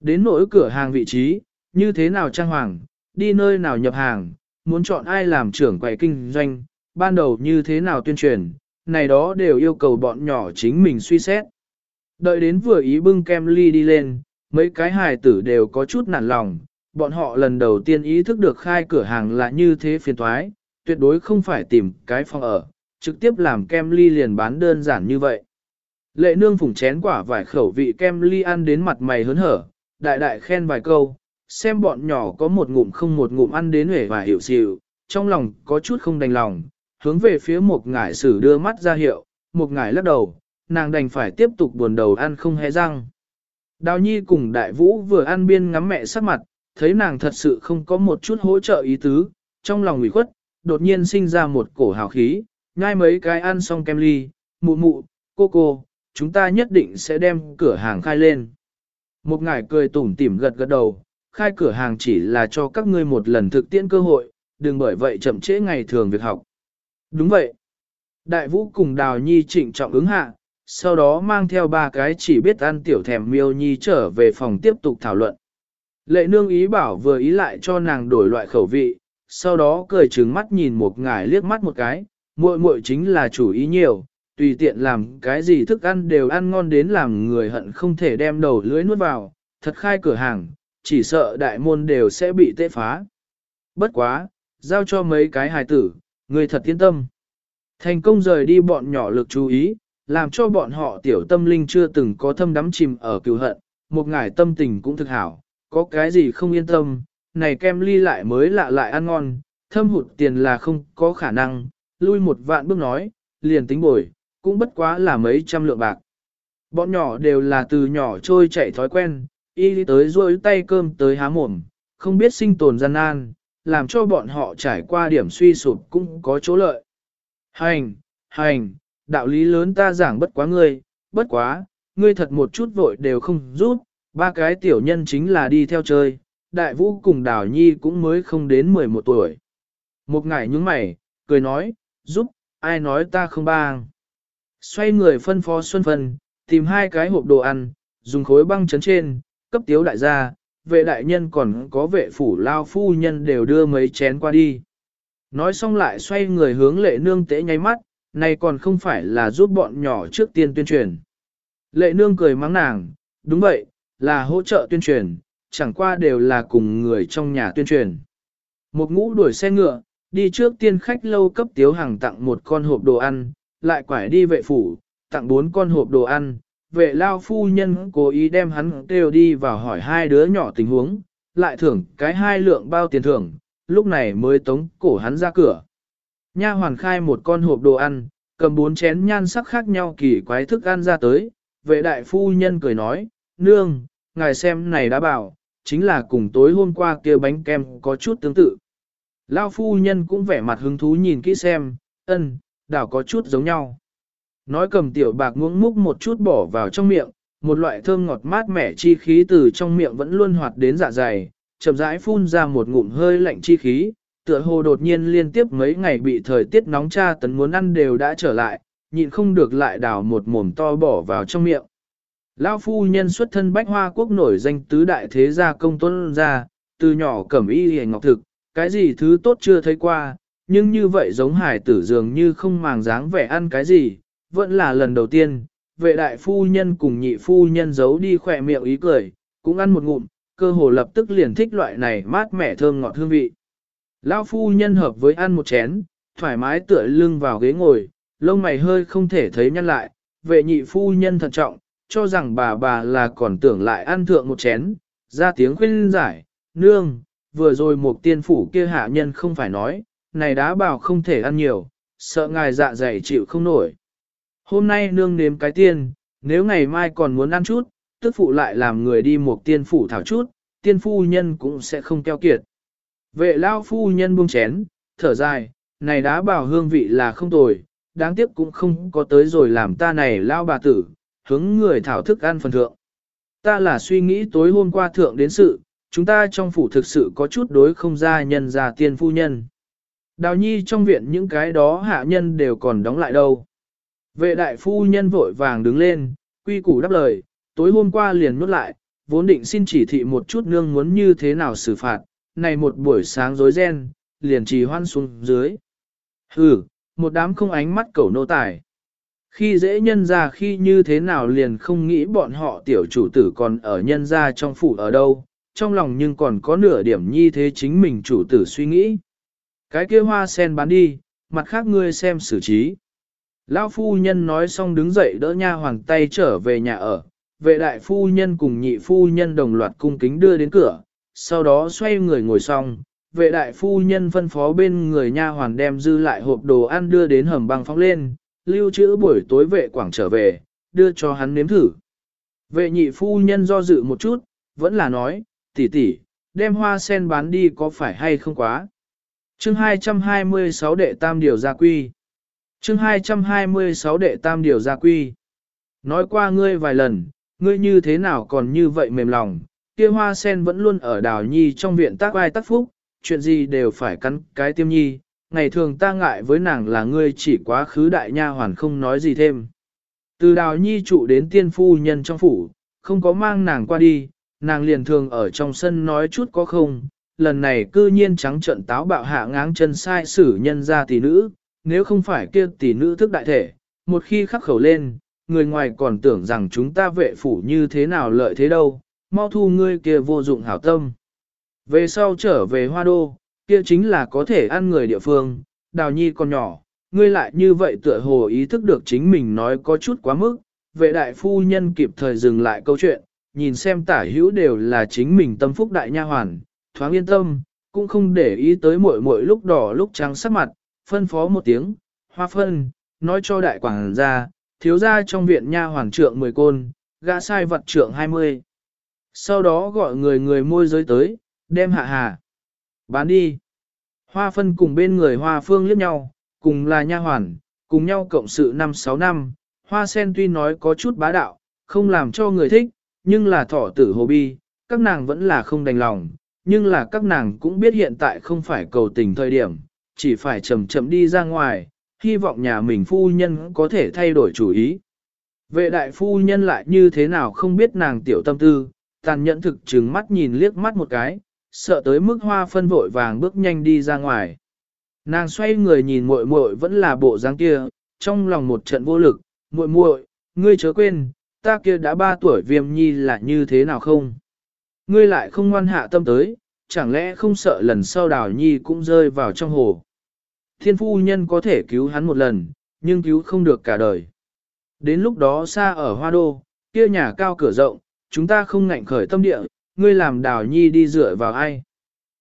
Đến nỗi cửa hàng vị trí, như thế nào trang hoàng, đi nơi nào nhập hàng, muốn chọn ai làm trưởng quầy kinh doanh, ban đầu như thế nào tuyên truyền, này đó đều yêu cầu bọn nhỏ chính mình suy xét. Đợi đến vừa ý bưng kem ly đi lên, mấy cái hài tử đều có chút nản lòng, bọn họ lần đầu tiên ý thức được khai cửa hàng là như thế phiền thoái, tuyệt đối không phải tìm cái phòng ở, trực tiếp làm kem ly liền bán đơn giản như vậy. Lệ nương phủng chén quả vài khẩu vị kem ly ăn đến mặt mày hớn hở, đại đại khen vài câu, xem bọn nhỏ có một ngụm không một ngụm ăn đến hể và hiểu xịu, trong lòng có chút không đành lòng, hướng về phía một ngải sử đưa mắt ra hiệu, một ngải lắc đầu, nàng đành phải tiếp tục buồn đầu ăn không hé răng. Đào nhi cùng đại vũ vừa ăn biên ngắm mẹ sắc mặt, thấy nàng thật sự không có một chút hỗ trợ ý tứ, trong lòng ủy khuất, đột nhiên sinh ra một cổ hào khí, nhai mấy cái ăn xong kem ly, mụ mụ, cô cô, chúng ta nhất định sẽ đem cửa hàng khai lên. Một ngải cười tủm tỉm gật gật đầu, khai cửa hàng chỉ là cho các ngươi một lần thực tiễn cơ hội, đừng bởi vậy chậm trễ ngày thường việc học. Đúng vậy. Đại vũ cùng đào nhi trịnh trọng ứng hạ, sau đó mang theo ba cái chỉ biết ăn tiểu thèm miêu nhi trở về phòng tiếp tục thảo luận. Lệ nương ý bảo vừa ý lại cho nàng đổi loại khẩu vị, sau đó cười trừng mắt nhìn một ngải liếc mắt một cái, muội muội chính là chủ ý nhiều, tùy tiện làm cái gì thức ăn đều ăn ngon đến làm người hận không thể đem đầu lưới nuốt vào, thật khai cửa hàng, chỉ sợ đại môn đều sẽ bị tê phá. Bất quá, giao cho mấy cái hài tử, người thật yên tâm. Thành công rời đi bọn nhỏ lực chú ý, làm cho bọn họ tiểu tâm linh chưa từng có thâm đắm chìm ở cựu hận, một ngải tâm tình cũng thực hảo, có cái gì không yên tâm, này kem ly lại mới lạ lại ăn ngon, thâm hụt tiền là không có khả năng, lui một vạn bước nói, liền tính bồi, cũng bất quá là mấy trăm lượng bạc. Bọn nhỏ đều là từ nhỏ trôi chạy thói quen, y tới rôi tay cơm tới há mồm, không biết sinh tồn gian nan, làm cho bọn họ trải qua điểm suy sụp cũng có chỗ lợi. Hành, hành, đạo lý lớn ta giảng bất quá ngươi, bất quá, ngươi thật một chút vội đều không giúp, ba cái tiểu nhân chính là đi theo chơi, đại vũ cùng đào nhi cũng mới không đến 11 tuổi. Một ngày nhướng mày, cười nói, giúp, ai nói ta không bang. Xoay người phân phó Xuân Phân, tìm hai cái hộp đồ ăn, dùng khối băng chấn trên, cấp tiếu đại gia, vệ đại nhân còn có vệ phủ lao phu nhân đều đưa mấy chén qua đi. Nói xong lại xoay người hướng lệ nương tế nháy mắt, này còn không phải là giúp bọn nhỏ trước tiên tuyên truyền. Lệ nương cười mắng nàng, đúng vậy, là hỗ trợ tuyên truyền, chẳng qua đều là cùng người trong nhà tuyên truyền. Một ngũ đuổi xe ngựa, đi trước tiên khách lâu cấp tiếu hàng tặng một con hộp đồ ăn, lại quải đi vệ phủ, tặng bốn con hộp đồ ăn. Vệ lao phu nhân cố ý đem hắn kêu đi vào hỏi hai đứa nhỏ tình huống, lại thưởng cái hai lượng bao tiền thưởng, lúc này mới tống cổ hắn ra cửa. Nha hoàn khai một con hộp đồ ăn, cầm bốn chén nhan sắc khác nhau kỳ quái thức ăn ra tới, vệ đại phu nhân cười nói, nương, ngài xem này đã bảo, chính là cùng tối hôm qua kia bánh kem có chút tương tự. Lao phu nhân cũng vẻ mặt hứng thú nhìn kỹ xem, ân, đảo có chút giống nhau. Nói cầm tiểu bạc muỗng múc một chút bỏ vào trong miệng, một loại thơm ngọt mát mẻ chi khí từ trong miệng vẫn luôn hoạt đến dạ dày, chậm rãi phun ra một ngụm hơi lạnh chi khí, tựa hồ đột nhiên liên tiếp mấy ngày bị thời tiết nóng cha tấn muốn ăn đều đã trở lại, nhịn không được lại đào một mồm to bỏ vào trong miệng. Lão phu nhân xuất thân bách hoa quốc nổi danh tứ đại thế gia công tuân gia, từ nhỏ cẩm y hề ngọc thực, cái gì thứ tốt chưa thấy qua, nhưng như vậy giống hải tử dường như không màng dáng vẻ ăn cái gì, vẫn là lần đầu tiên, vệ đại phu nhân cùng nhị phu nhân giấu đi khỏe miệng ý cười, cũng ăn một ngụm, cơ hồ lập tức liền thích loại này mát mẻ thơm ngọt hương vị. Lão phu nhân hợp với ăn một chén, thoải mái tựa lưng vào ghế ngồi, lông mày hơi không thể thấy nhăn lại, vệ nhị phu nhân thận trọng, cho rằng bà bà là còn tưởng lại ăn thượng một chén, ra tiếng khuyên giải, nương, vừa rồi một tiên phủ kia hạ nhân không phải nói, này đá bảo không thể ăn nhiều, sợ ngài dạ dày chịu không nổi. Hôm nay nương nếm cái tiên, nếu ngày mai còn muốn ăn chút, tức phụ lại làm người đi một tiên phủ thảo chút, tiên phu nhân cũng sẽ không keo kiệt. Vệ lao phu nhân buông chén, thở dài, này đá bảo hương vị là không tồi, đáng tiếc cũng không có tới rồi làm ta này lao bà tử, hướng người thảo thức ăn phần thượng. Ta là suy nghĩ tối hôm qua thượng đến sự, chúng ta trong phủ thực sự có chút đối không ra nhân ra tiên phu nhân. Đào nhi trong viện những cái đó hạ nhân đều còn đóng lại đâu. Vệ đại phu nhân vội vàng đứng lên, quy củ đáp lời, tối hôm qua liền nuốt lại, vốn định xin chỉ thị một chút nương muốn như thế nào xử phạt, này một buổi sáng rối ren, liền trì hoan xuống dưới. Hừ, một đám không ánh mắt cẩu nô tài. Khi dễ nhân ra khi như thế nào liền không nghĩ bọn họ tiểu chủ tử còn ở nhân ra trong phủ ở đâu, trong lòng nhưng còn có nửa điểm nhi thế chính mình chủ tử suy nghĩ. Cái kia hoa sen bán đi, mặt khác ngươi xem xử trí. Lão phu nhân nói xong đứng dậy đỡ nha hoàng tay trở về nhà ở, vệ đại phu nhân cùng nhị phu nhân đồng loạt cung kính đưa đến cửa, sau đó xoay người ngồi xong, vệ đại phu nhân phân phó bên người nha hoàn đem dư lại hộp đồ ăn đưa đến hầm băng phóng lên, lưu trữ buổi tối vệ quảng trở về, đưa cho hắn nếm thử. Vệ nhị phu nhân do dự một chút, vẫn là nói, tỷ tỷ, đem hoa sen bán đi có phải hay không quá. Chương 226 đệ tam điều gia quy. Chương 226 đệ tam điều gia quy. Nói qua ngươi vài lần, ngươi như thế nào còn như vậy mềm lòng, kia hoa sen vẫn luôn ở đào nhi trong viện tác ai tác phúc, chuyện gì đều phải cắn cái tiêm nhi, ngày thường ta ngại với nàng là ngươi chỉ quá khứ đại nha hoàn không nói gì thêm. Từ đào nhi trụ đến tiên phu nhân trong phủ, không có mang nàng qua đi, nàng liền thường ở trong sân nói chút có không, lần này cư nhiên trắng trận táo bạo hạ ngáng chân sai xử nhân ra tỷ nữ, nếu không phải kia tỷ nữ thức đại thể, một khi khắc khẩu lên, người ngoài còn tưởng rằng chúng ta vệ phủ như thế nào lợi thế đâu, mau thu ngươi kia vô dụng hảo tâm. Về sau trở về hoa đô, kia chính là có thể ăn người địa phương, đào nhi còn nhỏ, ngươi lại như vậy tựa hồ ý thức được chính mình nói có chút quá mức, vệ đại phu nhân kịp thời dừng lại câu chuyện, nhìn xem tả hữu đều là chính mình tâm phúc đại nha hoàn, thoáng yên tâm, cũng không để ý tới mỗi mỗi lúc đỏ lúc trắng sắc mặt, phân phó một tiếng, hoa phân, nói cho đại quảng ra, thiếu gia trong viện nha hoàng trượng 10 côn, gã sai vật trượng 20. Sau đó gọi người người môi giới tới, đem hạ hà. Bán đi. Hoa phân cùng bên người hoa phương liếc nhau, cùng là nha hoàn, cùng nhau cộng sự 5-6 năm. Hoa sen tuy nói có chút bá đạo, không làm cho người thích, nhưng là thỏ tử hồ bi, các nàng vẫn là không đành lòng, nhưng là các nàng cũng biết hiện tại không phải cầu tình thời điểm, chỉ phải chậm chậm đi ra ngoài, hy vọng nhà mình phu nhân có thể thay đổi chủ ý. Vệ đại phu nhân lại như thế nào không biết nàng tiểu tâm tư, tàn nhẫn thực trừng mắt nhìn liếc mắt một cái, sợ tới mức hoa phân vội vàng bước nhanh đi ra ngoài. Nàng xoay người nhìn muội muội vẫn là bộ dáng kia, trong lòng một trận vô lực, muội muội, ngươi chớ quên, ta kia đã ba tuổi viêm nhi là như thế nào không? Ngươi lại không ngoan hạ tâm tới, chẳng lẽ không sợ lần sau đào nhi cũng rơi vào trong hồ. Thiên phu nhân có thể cứu hắn một lần, nhưng cứu không được cả đời. Đến lúc đó xa ở hoa đô, kia nhà cao cửa rộng, chúng ta không ngạnh khởi tâm địa, ngươi làm đào nhi đi dựa vào ai.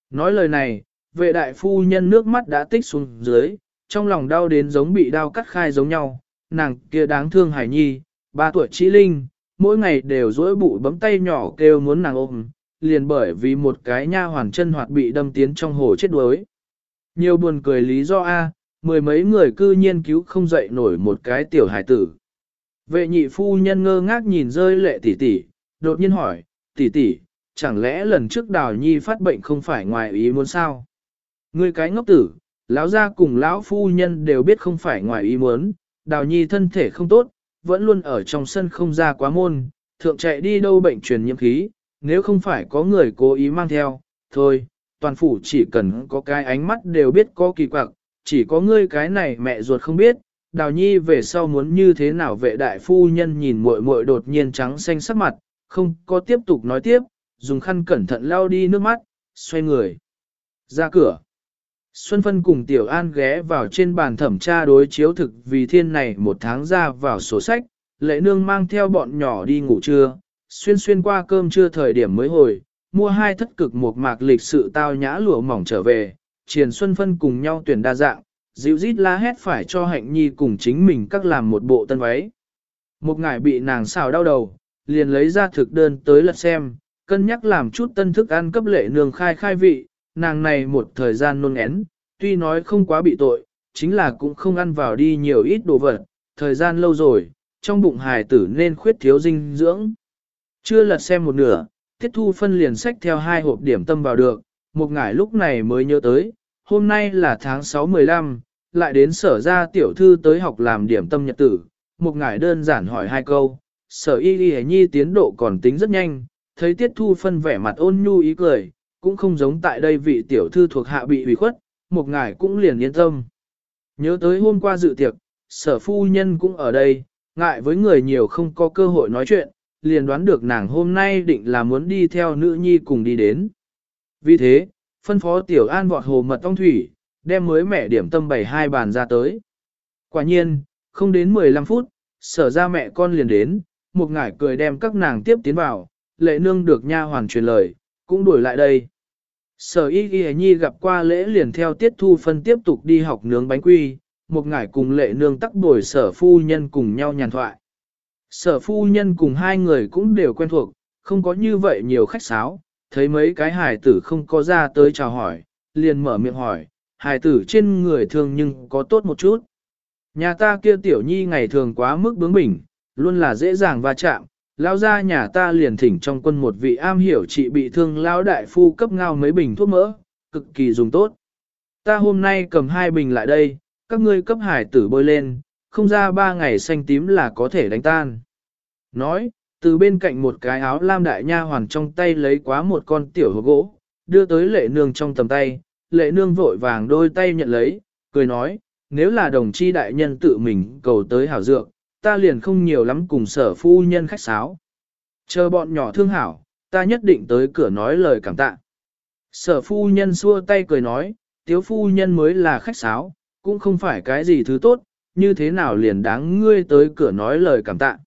Nói lời này, vệ đại phu nhân nước mắt đã tích xuống dưới, trong lòng đau đến giống bị đau cắt khai giống nhau, nàng kia đáng thương hải nhi, ba tuổi trí linh, mỗi ngày đều dỗi bụi bấm tay nhỏ kêu muốn nàng ôm, liền bởi vì một cái nha hoàn chân hoạt bị đâm tiến trong hồ chết đuối. Nhiều buồn cười lý do A, mười mấy người cư nhiên cứu không dậy nổi một cái tiểu hải tử. Vệ nhị phu nhân ngơ ngác nhìn rơi lệ tỷ tỷ, đột nhiên hỏi, tỷ tỷ, chẳng lẽ lần trước đào nhi phát bệnh không phải ngoài ý muốn sao? Ngươi cái ngốc tử, lão gia cùng lão phu nhân đều biết không phải ngoài ý muốn, đào nhi thân thể không tốt, vẫn luôn ở trong sân không ra quá môn, thượng chạy đi đâu bệnh truyền nhiễm khí, nếu không phải có người cố ý mang theo, thôi, toàn phủ chỉ cần có cái ánh mắt đều biết có kỳ quặc, chỉ có ngươi cái này mẹ ruột không biết, đào nhi về sau muốn như thế nào vệ đại phu nhân nhìn muội muội đột nhiên trắng xanh sắc mặt, không có tiếp tục nói tiếp, dùng khăn cẩn thận lau đi nước mắt, xoay người. Ra cửa. Xuân Phân cùng Tiểu An ghé vào trên bàn thẩm tra đối chiếu thực vì thiên này một tháng ra vào sổ sách, lệ nương mang theo bọn nhỏ đi ngủ trưa, xuyên xuyên qua cơm trưa thời điểm mới hồi, mua hai thất cực một mạc lịch sự tao nhã lụa mỏng trở về, triền Xuân Phân cùng nhau tuyển đa dạng, dịu rít la hét phải cho hạnh nhi cùng chính mình các làm một bộ tân váy. Một ngải bị nàng xào đau đầu, liền lấy ra thực đơn tới lật xem, cân nhắc làm chút tân thức ăn cấp lệ nương khai khai vị, nàng này một thời gian nôn én, tuy nói không quá bị tội, chính là cũng không ăn vào đi nhiều ít đồ vật, thời gian lâu rồi, trong bụng hài tử nên khuyết thiếu dinh dưỡng. Chưa lật xem một nửa, tiết thu phân liền sách theo hai hộp điểm tâm vào được, một ngải lúc này mới nhớ tới, hôm nay là tháng 6-15, lại đến sở ra tiểu thư tới học làm điểm tâm nhật tử, một ngải đơn giản hỏi hai câu, sở y y nhi tiến độ còn tính rất nhanh, thấy tiết thu phân vẻ mặt ôn nhu ý cười, cũng không giống tại đây vị tiểu thư thuộc hạ bị ủy khuất, một ngải cũng liền yên tâm. Nhớ tới hôm qua dự tiệc, sở phu nhân cũng ở đây, ngại với người nhiều không có cơ hội nói chuyện, liền đoán được nàng hôm nay định là muốn đi theo nữ nhi cùng đi đến. Vì thế, phân phó tiểu an vọt hồ mật ong thủy, đem mới mẹ điểm tâm bảy hai bàn ra tới. Quả nhiên, không đến 15 phút, sở ra mẹ con liền đến, một ngải cười đem các nàng tiếp tiến vào, lệ nương được nha hoàn truyền lời, cũng đuổi lại đây. Sở y ghi nhi gặp qua lễ liền theo tiết thu phân tiếp tục đi học nướng bánh quy, một ngải cùng lệ nương tắc đổi sở phu nhân cùng nhau nhàn thoại. Sở phu nhân cùng hai người cũng đều quen thuộc, không có như vậy nhiều khách sáo, thấy mấy cái hài tử không có ra tới chào hỏi, liền mở miệng hỏi, hài tử trên người thường nhưng có tốt một chút. Nhà ta kia tiểu nhi ngày thường quá mức bướng bỉnh, luôn là dễ dàng va chạm, lao ra nhà ta liền thỉnh trong quân một vị am hiểu trị bị thương lao đại phu cấp ngao mấy bình thuốc mỡ, cực kỳ dùng tốt. Ta hôm nay cầm hai bình lại đây, các ngươi cấp hải tử bôi lên, không ra ba ngày xanh tím là có thể đánh tan. Nói, từ bên cạnh một cái áo lam đại nha hoàn trong tay lấy quá một con tiểu hộp gỗ, đưa tới lệ nương trong tầm tay, lệ nương vội vàng đôi tay nhận lấy, cười nói, nếu là đồng chi đại nhân tự mình cầu tới hảo dược, ta liền không nhiều lắm cùng sở phu nhân khách sáo. Chờ bọn nhỏ thương hảo, ta nhất định tới cửa nói lời cảm tạ. Sở phu nhân xua tay cười nói, tiếu phu nhân mới là khách sáo, cũng không phải cái gì thứ tốt, như thế nào liền đáng ngươi tới cửa nói lời cảm tạ.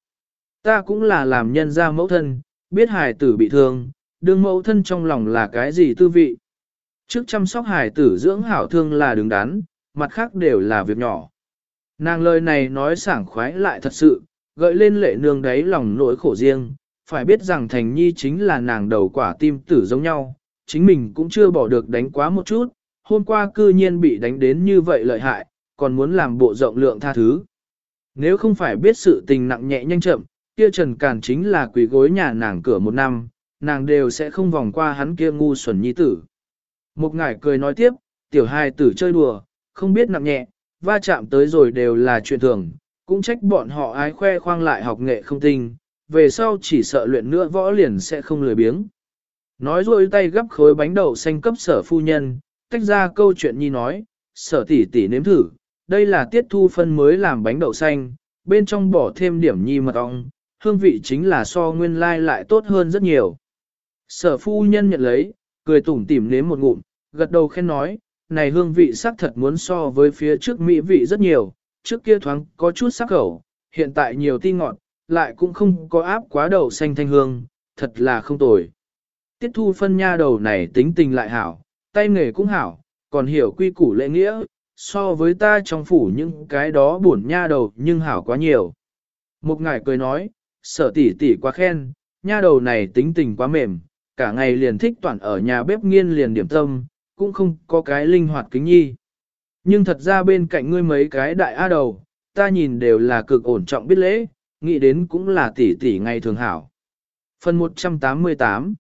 Ta cũng là làm nhân gia mẫu thân, biết hài tử bị thương, đương mẫu thân trong lòng là cái gì tư vị. Trước chăm sóc hài tử dưỡng hảo thương là đứng đắn, mặt khác đều là việc nhỏ. Nàng lời này nói sảng khoái lại thật sự, gợi lên lệ nương đáy lòng nỗi khổ riêng, phải biết rằng Thành Nhi chính là nàng đầu quả tim tử giống nhau, chính mình cũng chưa bỏ được đánh quá một chút, hôm qua cư nhiên bị đánh đến như vậy lợi hại, còn muốn làm bộ rộng lượng tha thứ. Nếu không phải biết sự tình nặng nhẹ nhanh chậm, kia Trần Càn chính là quỷ gối nhà nàng cửa một năm, nàng đều sẽ không vòng qua hắn kia ngu xuẩn nhi tử. Một ngải cười nói tiếp, tiểu hai tử chơi đùa, không biết nặng nhẹ, va chạm tới rồi đều là chuyện thường, cũng trách bọn họ ái khoe khoang lại học nghệ không tinh, về sau chỉ sợ luyện nữa võ liền sẽ không lười biếng. Nói rồi tay gấp khối bánh đậu xanh cấp sở phu nhân, tách ra câu chuyện nhi nói, sở tỷ tỷ nếm thử, đây là tiết thu phân mới làm bánh đậu xanh, bên trong bỏ thêm điểm nhi mật ong, hương vị chính là so nguyên lai lại tốt hơn rất nhiều. Sở phu nhân nhận lấy, cười tủm tỉm nếm một ngụm, gật đầu khen nói, này hương vị sắc thật muốn so với phía trước mỹ vị rất nhiều, trước kia thoáng có chút sắc khẩu, hiện tại nhiều ti ngọt, lại cũng không có áp quá đậu xanh thanh hương, thật là không tồi. Tiết thu phân nha đầu này tính tình lại hảo, tay nghề cũng hảo, còn hiểu quy củ lễ nghĩa, so với ta trong phủ những cái đó buồn nha đầu nhưng hảo quá nhiều. Một ngài cười nói, sở tỷ tỷ quá khen, nha đầu này tính tình quá mềm, cả ngày liền thích toàn ở nhà bếp nghiên liền điểm tâm, cũng không có cái linh hoạt kính nhi. Nhưng thật ra bên cạnh ngươi mấy cái đại a đầu, ta nhìn đều là cực ổn trọng biết lễ, nghĩ đến cũng là tỷ tỷ ngày thường hảo. Phần 188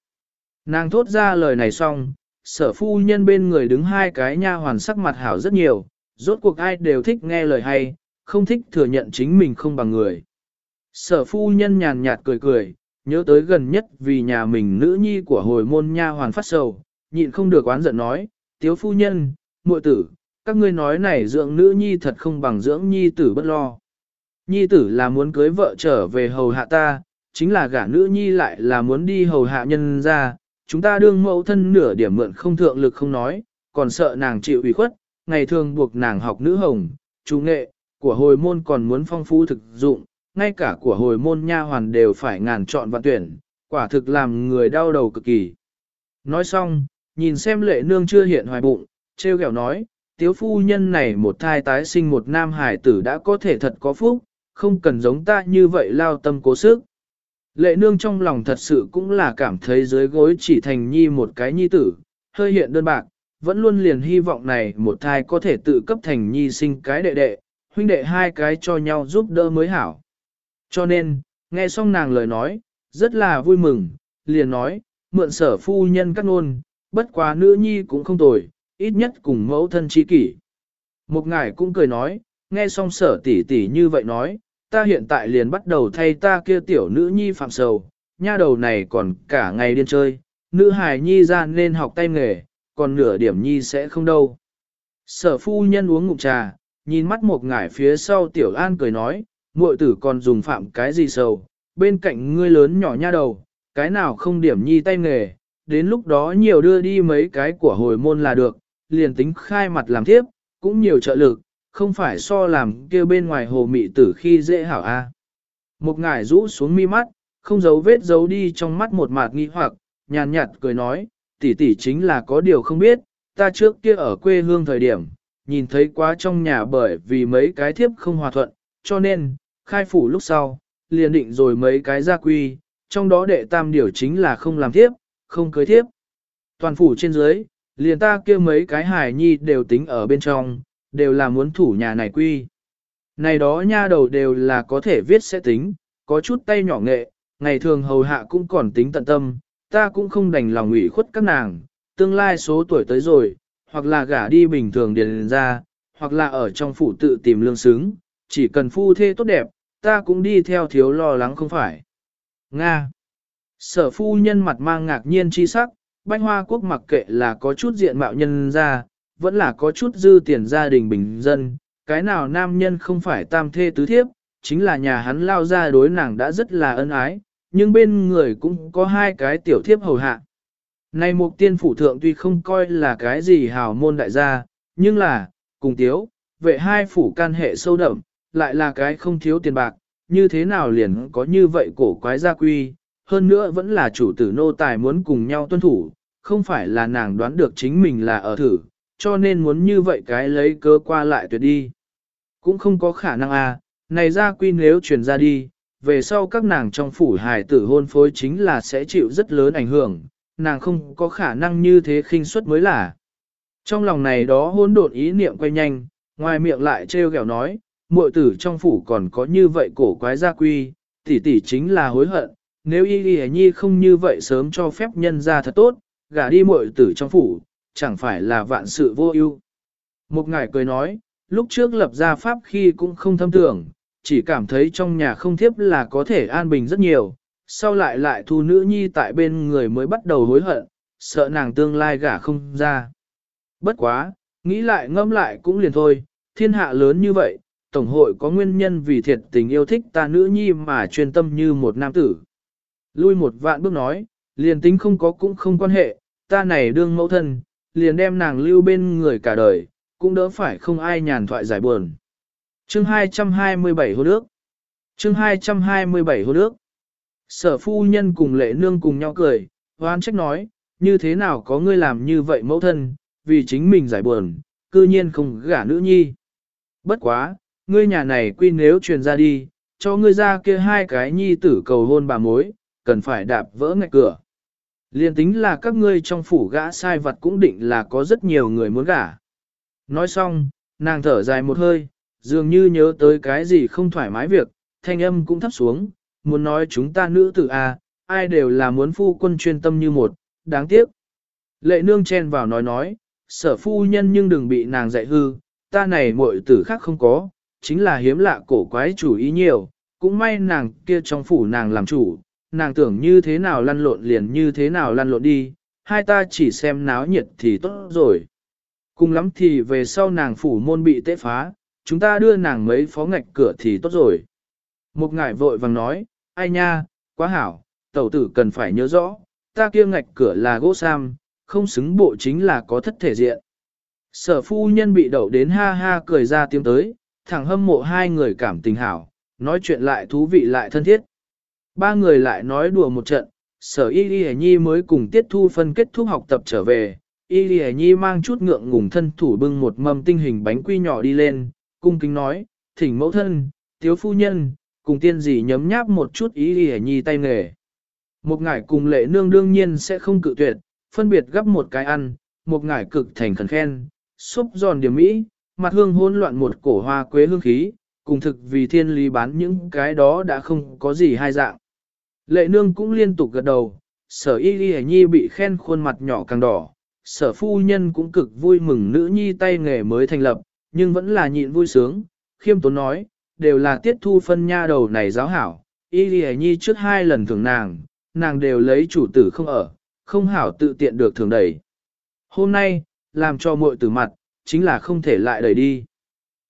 Nàng thốt ra lời này xong, sở phu nhân bên người đứng hai cái nha hoàn sắc mặt hảo rất nhiều, rốt cuộc ai đều thích nghe lời hay, không thích thừa nhận chính mình không bằng người. Sở phu nhân nhàn nhạt cười cười, nhớ tới gần nhất vì nhà mình nữ nhi của hồi môn nha hoàn phát sầu, nhịn không được oán giận nói, tiếu phu nhân, muội tử, các ngươi nói này dưỡng nữ nhi thật không bằng dưỡng nhi tử bất lo. Nhi tử là muốn cưới vợ trở về hầu hạ ta, chính là gả nữ nhi lại là muốn đi hầu hạ nhân ra, chúng ta đương mẫu thân nửa điểm mượn không thượng lực không nói, còn sợ nàng chịu ủy khuất, ngày thường buộc nàng học nữ hồng, chú nghệ, của hồi môn còn muốn phong phú thực dụng, ngay cả của hồi môn nha hoàn đều phải ngàn chọn và tuyển, quả thực làm người đau đầu cực kỳ. Nói xong, nhìn xem lệ nương chưa hiện hoài bụng, treo kẹo nói, tiếu phu nhân này một thai tái sinh một nam hải tử đã có thể thật có phúc, không cần giống ta như vậy lao tâm cố sức. Lệ nương trong lòng thật sự cũng là cảm thấy dưới gối chỉ thành nhi một cái nhi tử, hơi hiện đơn bạc, vẫn luôn liền hy vọng này một thai có thể tự cấp thành nhi sinh cái đệ đệ, huynh đệ hai cái cho nhau giúp đỡ mới hảo. Cho nên, nghe xong nàng lời nói, rất là vui mừng, liền nói, mượn sở phu nhân cắt ngôn, bất quá nữ nhi cũng không tồi, ít nhất cùng mẫu thân trí kỷ. Một ngài cũng cười nói, nghe xong sở tỷ tỷ như vậy nói, ta hiện tại liền bắt đầu thay ta kia tiểu nữ nhi phạm sầu, nha đầu này còn cả ngày điên chơi, nữ hài nhi ra nên học tay nghề, còn nửa điểm nhi sẽ không đâu. Sở phu nhân uống ngụm trà, nhìn mắt một ngải phía sau tiểu an cười nói, muội tử còn dùng phạm cái gì sầu, bên cạnh ngươi lớn nhỏ nha đầu, cái nào không điểm nhi tay nghề, đến lúc đó nhiều đưa đi mấy cái của hồi môn là được, liền tính khai mặt làm tiếp, cũng nhiều trợ lực, không phải so làm kia bên ngoài hồ mị tử khi dễ hảo a. Một ngải rũ xuống mi mắt, không giấu vết giấu đi trong mắt một mạt nghi hoặc, nhàn nhạt cười nói, tỷ tỷ chính là có điều không biết, ta trước kia ở quê hương thời điểm, nhìn thấy quá trong nhà bởi vì mấy cái thiếp không hòa thuận, cho nên, khai phủ lúc sau, liền định rồi mấy cái gia quy, trong đó đệ tam điều chính là không làm thiếp, không cưới thiếp. Toàn phủ trên dưới, liền ta kia mấy cái hài nhi đều tính ở bên trong, đều là muốn thủ nhà này quy. Này đó nha đầu đều là có thể viết sẽ tính, có chút tay nhỏ nghệ, ngày thường hầu hạ cũng còn tính tận tâm, ta cũng không đành lòng ủy khuất các nàng, tương lai số tuổi tới rồi, hoặc là gả đi bình thường điền ra, hoặc là ở trong phủ tự tìm lương xứng, chỉ cần phu thê tốt đẹp, ta cũng đi theo thiếu lo lắng không phải. Nga Sở phu nhân mặt mang ngạc nhiên chi sắc, bách hoa quốc mặc kệ là có chút diện mạo nhân ra, vẫn là có chút dư tiền gia đình bình dân, cái nào nam nhân không phải tam thê tứ thiếp, chính là nhà hắn lao ra đối nàng đã rất là ân ái, nhưng bên người cũng có hai cái tiểu thiếp hầu hạ. Này mục tiên phủ thượng tuy không coi là cái gì hào môn đại gia, nhưng là, cùng tiếu, vệ hai phủ can hệ sâu đậm, lại là cái không thiếu tiền bạc, như thế nào liền có như vậy cổ quái gia quy, hơn nữa vẫn là chủ tử nô tài muốn cùng nhau tuân thủ, không phải là nàng đoán được chính mình là ở thử, cho nên muốn như vậy cái lấy cớ qua lại tuyệt đi. Cũng không có khả năng à, này gia quy nếu truyền ra đi, về sau các nàng trong phủ hài tử hôn phối chính là sẽ chịu rất lớn ảnh hưởng, nàng không có khả năng như thế khinh suất mới là. Trong lòng này đó hôn đột ý niệm quay nhanh, ngoài miệng lại trêu ghẹo nói, muội tử trong phủ còn có như vậy cổ quái gia quy, tỷ tỷ chính là hối hận, nếu y y nhi không như vậy sớm cho phép nhân ra thật tốt, gả đi muội tử trong phủ, chẳng phải là vạn sự vô ưu. Một ngài cười nói, lúc trước lập ra pháp khi cũng không thâm tưởng, chỉ cảm thấy trong nhà không thiếp là có thể an bình rất nhiều, sau lại lại thu nữ nhi tại bên người mới bắt đầu hối hận, sợ nàng tương lai gả không ra. Bất quá, nghĩ lại ngâm lại cũng liền thôi, thiên hạ lớn như vậy, Tổng hội có nguyên nhân vì thiệt tình yêu thích ta nữ nhi mà chuyên tâm như một nam tử. Lui một vạn bước nói, liền tính không có cũng không quan hệ, ta này đương mẫu thân, liền đem nàng lưu bên người cả đời, cũng đỡ phải không ai nhàn thoại giải buồn. Chương 227 hôn ước Chương 227 hôn ước Sở phu nhân cùng lệ nương cùng nhau cười, hoan trách nói, như thế nào có ngươi làm như vậy mẫu thân, vì chính mình giải buồn, cư nhiên không gả nữ nhi. Bất quá, ngươi nhà này quy nếu truyền ra đi, cho ngươi ra kia hai cái nhi tử cầu hôn bà mối, cần phải đạp vỡ ngạch cửa. Liên tính là các ngươi trong phủ gã sai vật cũng định là có rất nhiều người muốn gả. Nói xong, nàng thở dài một hơi, dường như nhớ tới cái gì không thoải mái việc, thanh âm cũng thấp xuống, muốn nói chúng ta nữ tử a, à, ai đều là muốn phu quân chuyên tâm như một, đáng tiếc. Lệ nương chen vào nói nói, sở phu nhân nhưng đừng bị nàng dạy hư, ta này muội tử khác không có, chính là hiếm lạ cổ quái chủ ý nhiều, cũng may nàng kia trong phủ nàng làm chủ, nàng tưởng như thế nào lăn lộn liền như thế nào lăn lộn đi, hai ta chỉ xem náo nhiệt thì tốt rồi. Cùng lắm thì về sau nàng phủ môn bị tế phá, chúng ta đưa nàng mấy phó ngạch cửa thì tốt rồi. Một ngải vội vàng nói, ai nha, quá hảo, tẩu tử cần phải nhớ rõ, ta kia ngạch cửa là gỗ sam, không xứng bộ chính là có thất thể diện. Sở phu nhân bị đậu đến ha ha cười ra tiếng tới, thẳng hâm mộ hai người cảm tình hảo, nói chuyện lại thú vị lại thân thiết. Ba người lại nói đùa một trận, sở y y nhi mới cùng tiết thu phân kết thúc học tập trở về, y y nhi mang chút ngượng ngùng thân thủ bưng một mâm tinh hình bánh quy nhỏ đi lên, cung kính nói, thỉnh mẫu thân, thiếu phu nhân, cùng tiên gì nhấm nháp một chút y y nhi tay nghề. Một ngải cùng lệ nương đương nhiên sẽ không cự tuyệt, phân biệt gấp một cái ăn, một ngải cực thành khẩn khen, xúc giòn điểm mỹ, mặt hương hỗn loạn một cổ hoa quế hương khí, cùng thực vì thiên lý bán những cái đó đã không có gì hai dạng. Lệ nương cũng liên tục gật đầu, sở y y nhi bị khen khuôn mặt nhỏ càng đỏ, sở phu nhân cũng cực vui mừng nữ nhi tay nghề mới thành lập, nhưng vẫn là nhịn vui sướng, khiêm tốn nói, đều là tiết thu phân nha đầu này giáo hảo, y y nhi trước hai lần thường nàng, nàng đều lấy chủ tử không ở, không hảo tự tiện được thường đẩy. Hôm nay, làm cho muội tử mặt, chính là không thể lại đẩy đi.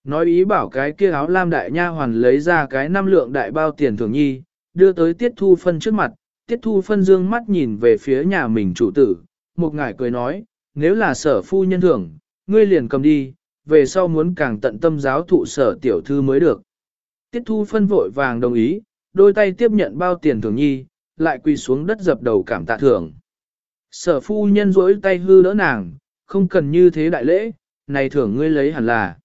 Nói ý bảo cái kia áo lam đại nha hoàn lấy ra cái năm lượng đại bao tiền thường nhi, đưa tới tiết thu phân trước mặt, tiết thu phân dương mắt nhìn về phía nhà mình chủ tử, một ngải cười nói, nếu là sở phu nhân thưởng, ngươi liền cầm đi, về sau muốn càng tận tâm giáo thụ sở tiểu thư mới được. Tiết thu phân vội vàng đồng ý, đôi tay tiếp nhận bao tiền thường nhi, lại quỳ xuống đất dập đầu cảm tạ thưởng. Sở phu nhân rỗi tay hư đỡ nàng, không cần như thế đại lễ, này thưởng ngươi lấy hẳn là.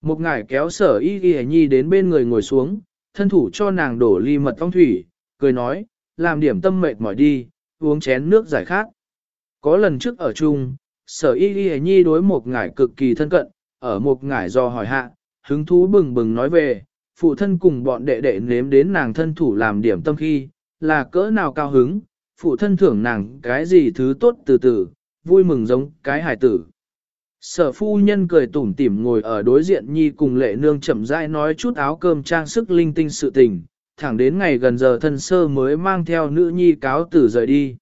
Một ngải kéo sở y ghi nhi đến bên người ngồi xuống, thân thủ cho nàng đổ ly mật phong thủy, cười nói, làm điểm tâm mệt mỏi đi, uống chén nước giải khát. Có lần trước ở chung, sở y ghi nhi đối một ngải cực kỳ thân cận, ở một ngải do hỏi hạ, hứng thú bừng bừng nói về, phụ thân cùng bọn đệ đệ nếm đến nàng thân thủ làm điểm tâm khi, là cỡ nào cao hứng, phụ thân thưởng nàng cái gì thứ tốt từ từ, vui mừng giống cái hải tử. Sở phu nhân cười tủm tỉm ngồi ở đối diện nhi cùng lệ nương chậm rãi nói chút áo cơm trang sức linh tinh sự tình, thẳng đến ngày gần giờ thân sơ mới mang theo nữ nhi cáo tử rời đi.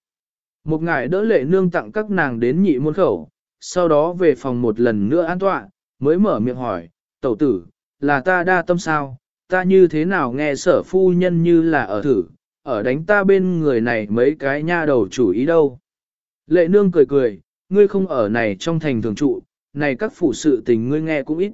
Một ngày đỡ lệ nương tặng các nàng đến nhị môn khẩu, sau đó về phòng một lần nữa an tọa, mới mở miệng hỏi, tẩu tử, là ta đa tâm sao, ta như thế nào nghe sở phu nhân như là ở thử, ở đánh ta bên người này mấy cái nha đầu chủ ý đâu. Lệ nương cười cười, ngươi không ở này trong thành thường trụ, này các phụ sự tình ngươi nghe cũng ít.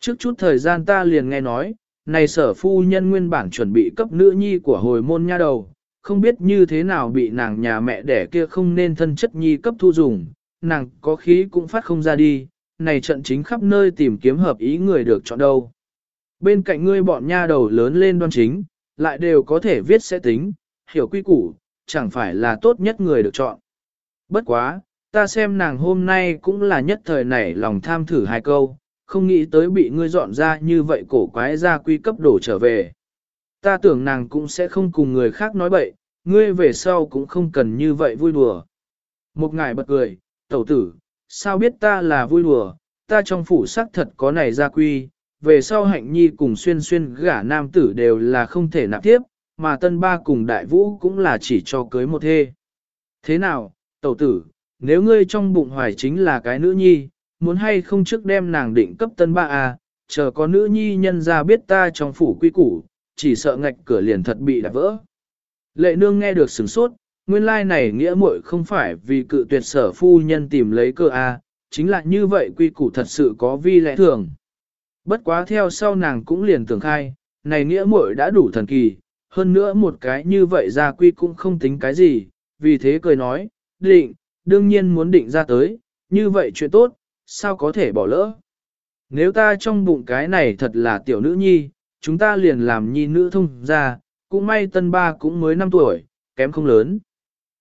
Trước chút thời gian ta liền nghe nói, này sở phu nhân nguyên bản chuẩn bị cấp nữ nhi của hồi môn nha đầu, không biết như thế nào bị nàng nhà mẹ đẻ kia không nên thân chất nhi cấp thu dùng, nàng có khí cũng phát không ra đi, này trận chính khắp nơi tìm kiếm hợp ý người được chọn đâu. Bên cạnh ngươi bọn nha đầu lớn lên đoan chính, lại đều có thể viết sẽ tính, hiểu quy củ, chẳng phải là tốt nhất người được chọn. Bất quá, ta xem nàng hôm nay cũng là nhất thời nảy lòng tham thử hai câu, không nghĩ tới bị ngươi dọn ra như vậy cổ quái ra quy cấp đổ trở về. Ta tưởng nàng cũng sẽ không cùng người khác nói bậy, ngươi về sau cũng không cần như vậy vui đùa. Một ngài bật cười, tẩu tử, sao biết ta là vui đùa, ta trong phủ xác thật có này gia quy, về sau hạnh nhi cùng xuyên xuyên gả nam tử đều là không thể nạp tiếp, mà tân ba cùng đại vũ cũng là chỉ cho cưới một thê. Thế nào, tẩu tử, nếu ngươi trong bụng hoài chính là cái nữ nhi, muốn hay không trước đem nàng định cấp tân ba a chờ có nữ nhi nhân ra biết ta trong phủ quy củ, chỉ sợ ngạch cửa liền thật bị đạp vỡ. Lệ nương nghe được sửng sốt, nguyên lai này nghĩa muội không phải vì cự tuyệt sở phu nhân tìm lấy cơ a, chính là như vậy quy củ thật sự có vi lẽ thường. Bất quá theo sau nàng cũng liền tưởng khai, này nghĩa muội đã đủ thần kỳ, hơn nữa một cái như vậy ra quy cũng không tính cái gì, vì thế cười nói, định, đương nhiên muốn định ra tới, như vậy chuyện tốt, sao có thể bỏ lỡ. Nếu ta trong bụng cái này thật là tiểu nữ nhi, chúng ta liền làm nhi nữ thông ra, cũng may tân ba cũng mới 5 tuổi, kém không lớn.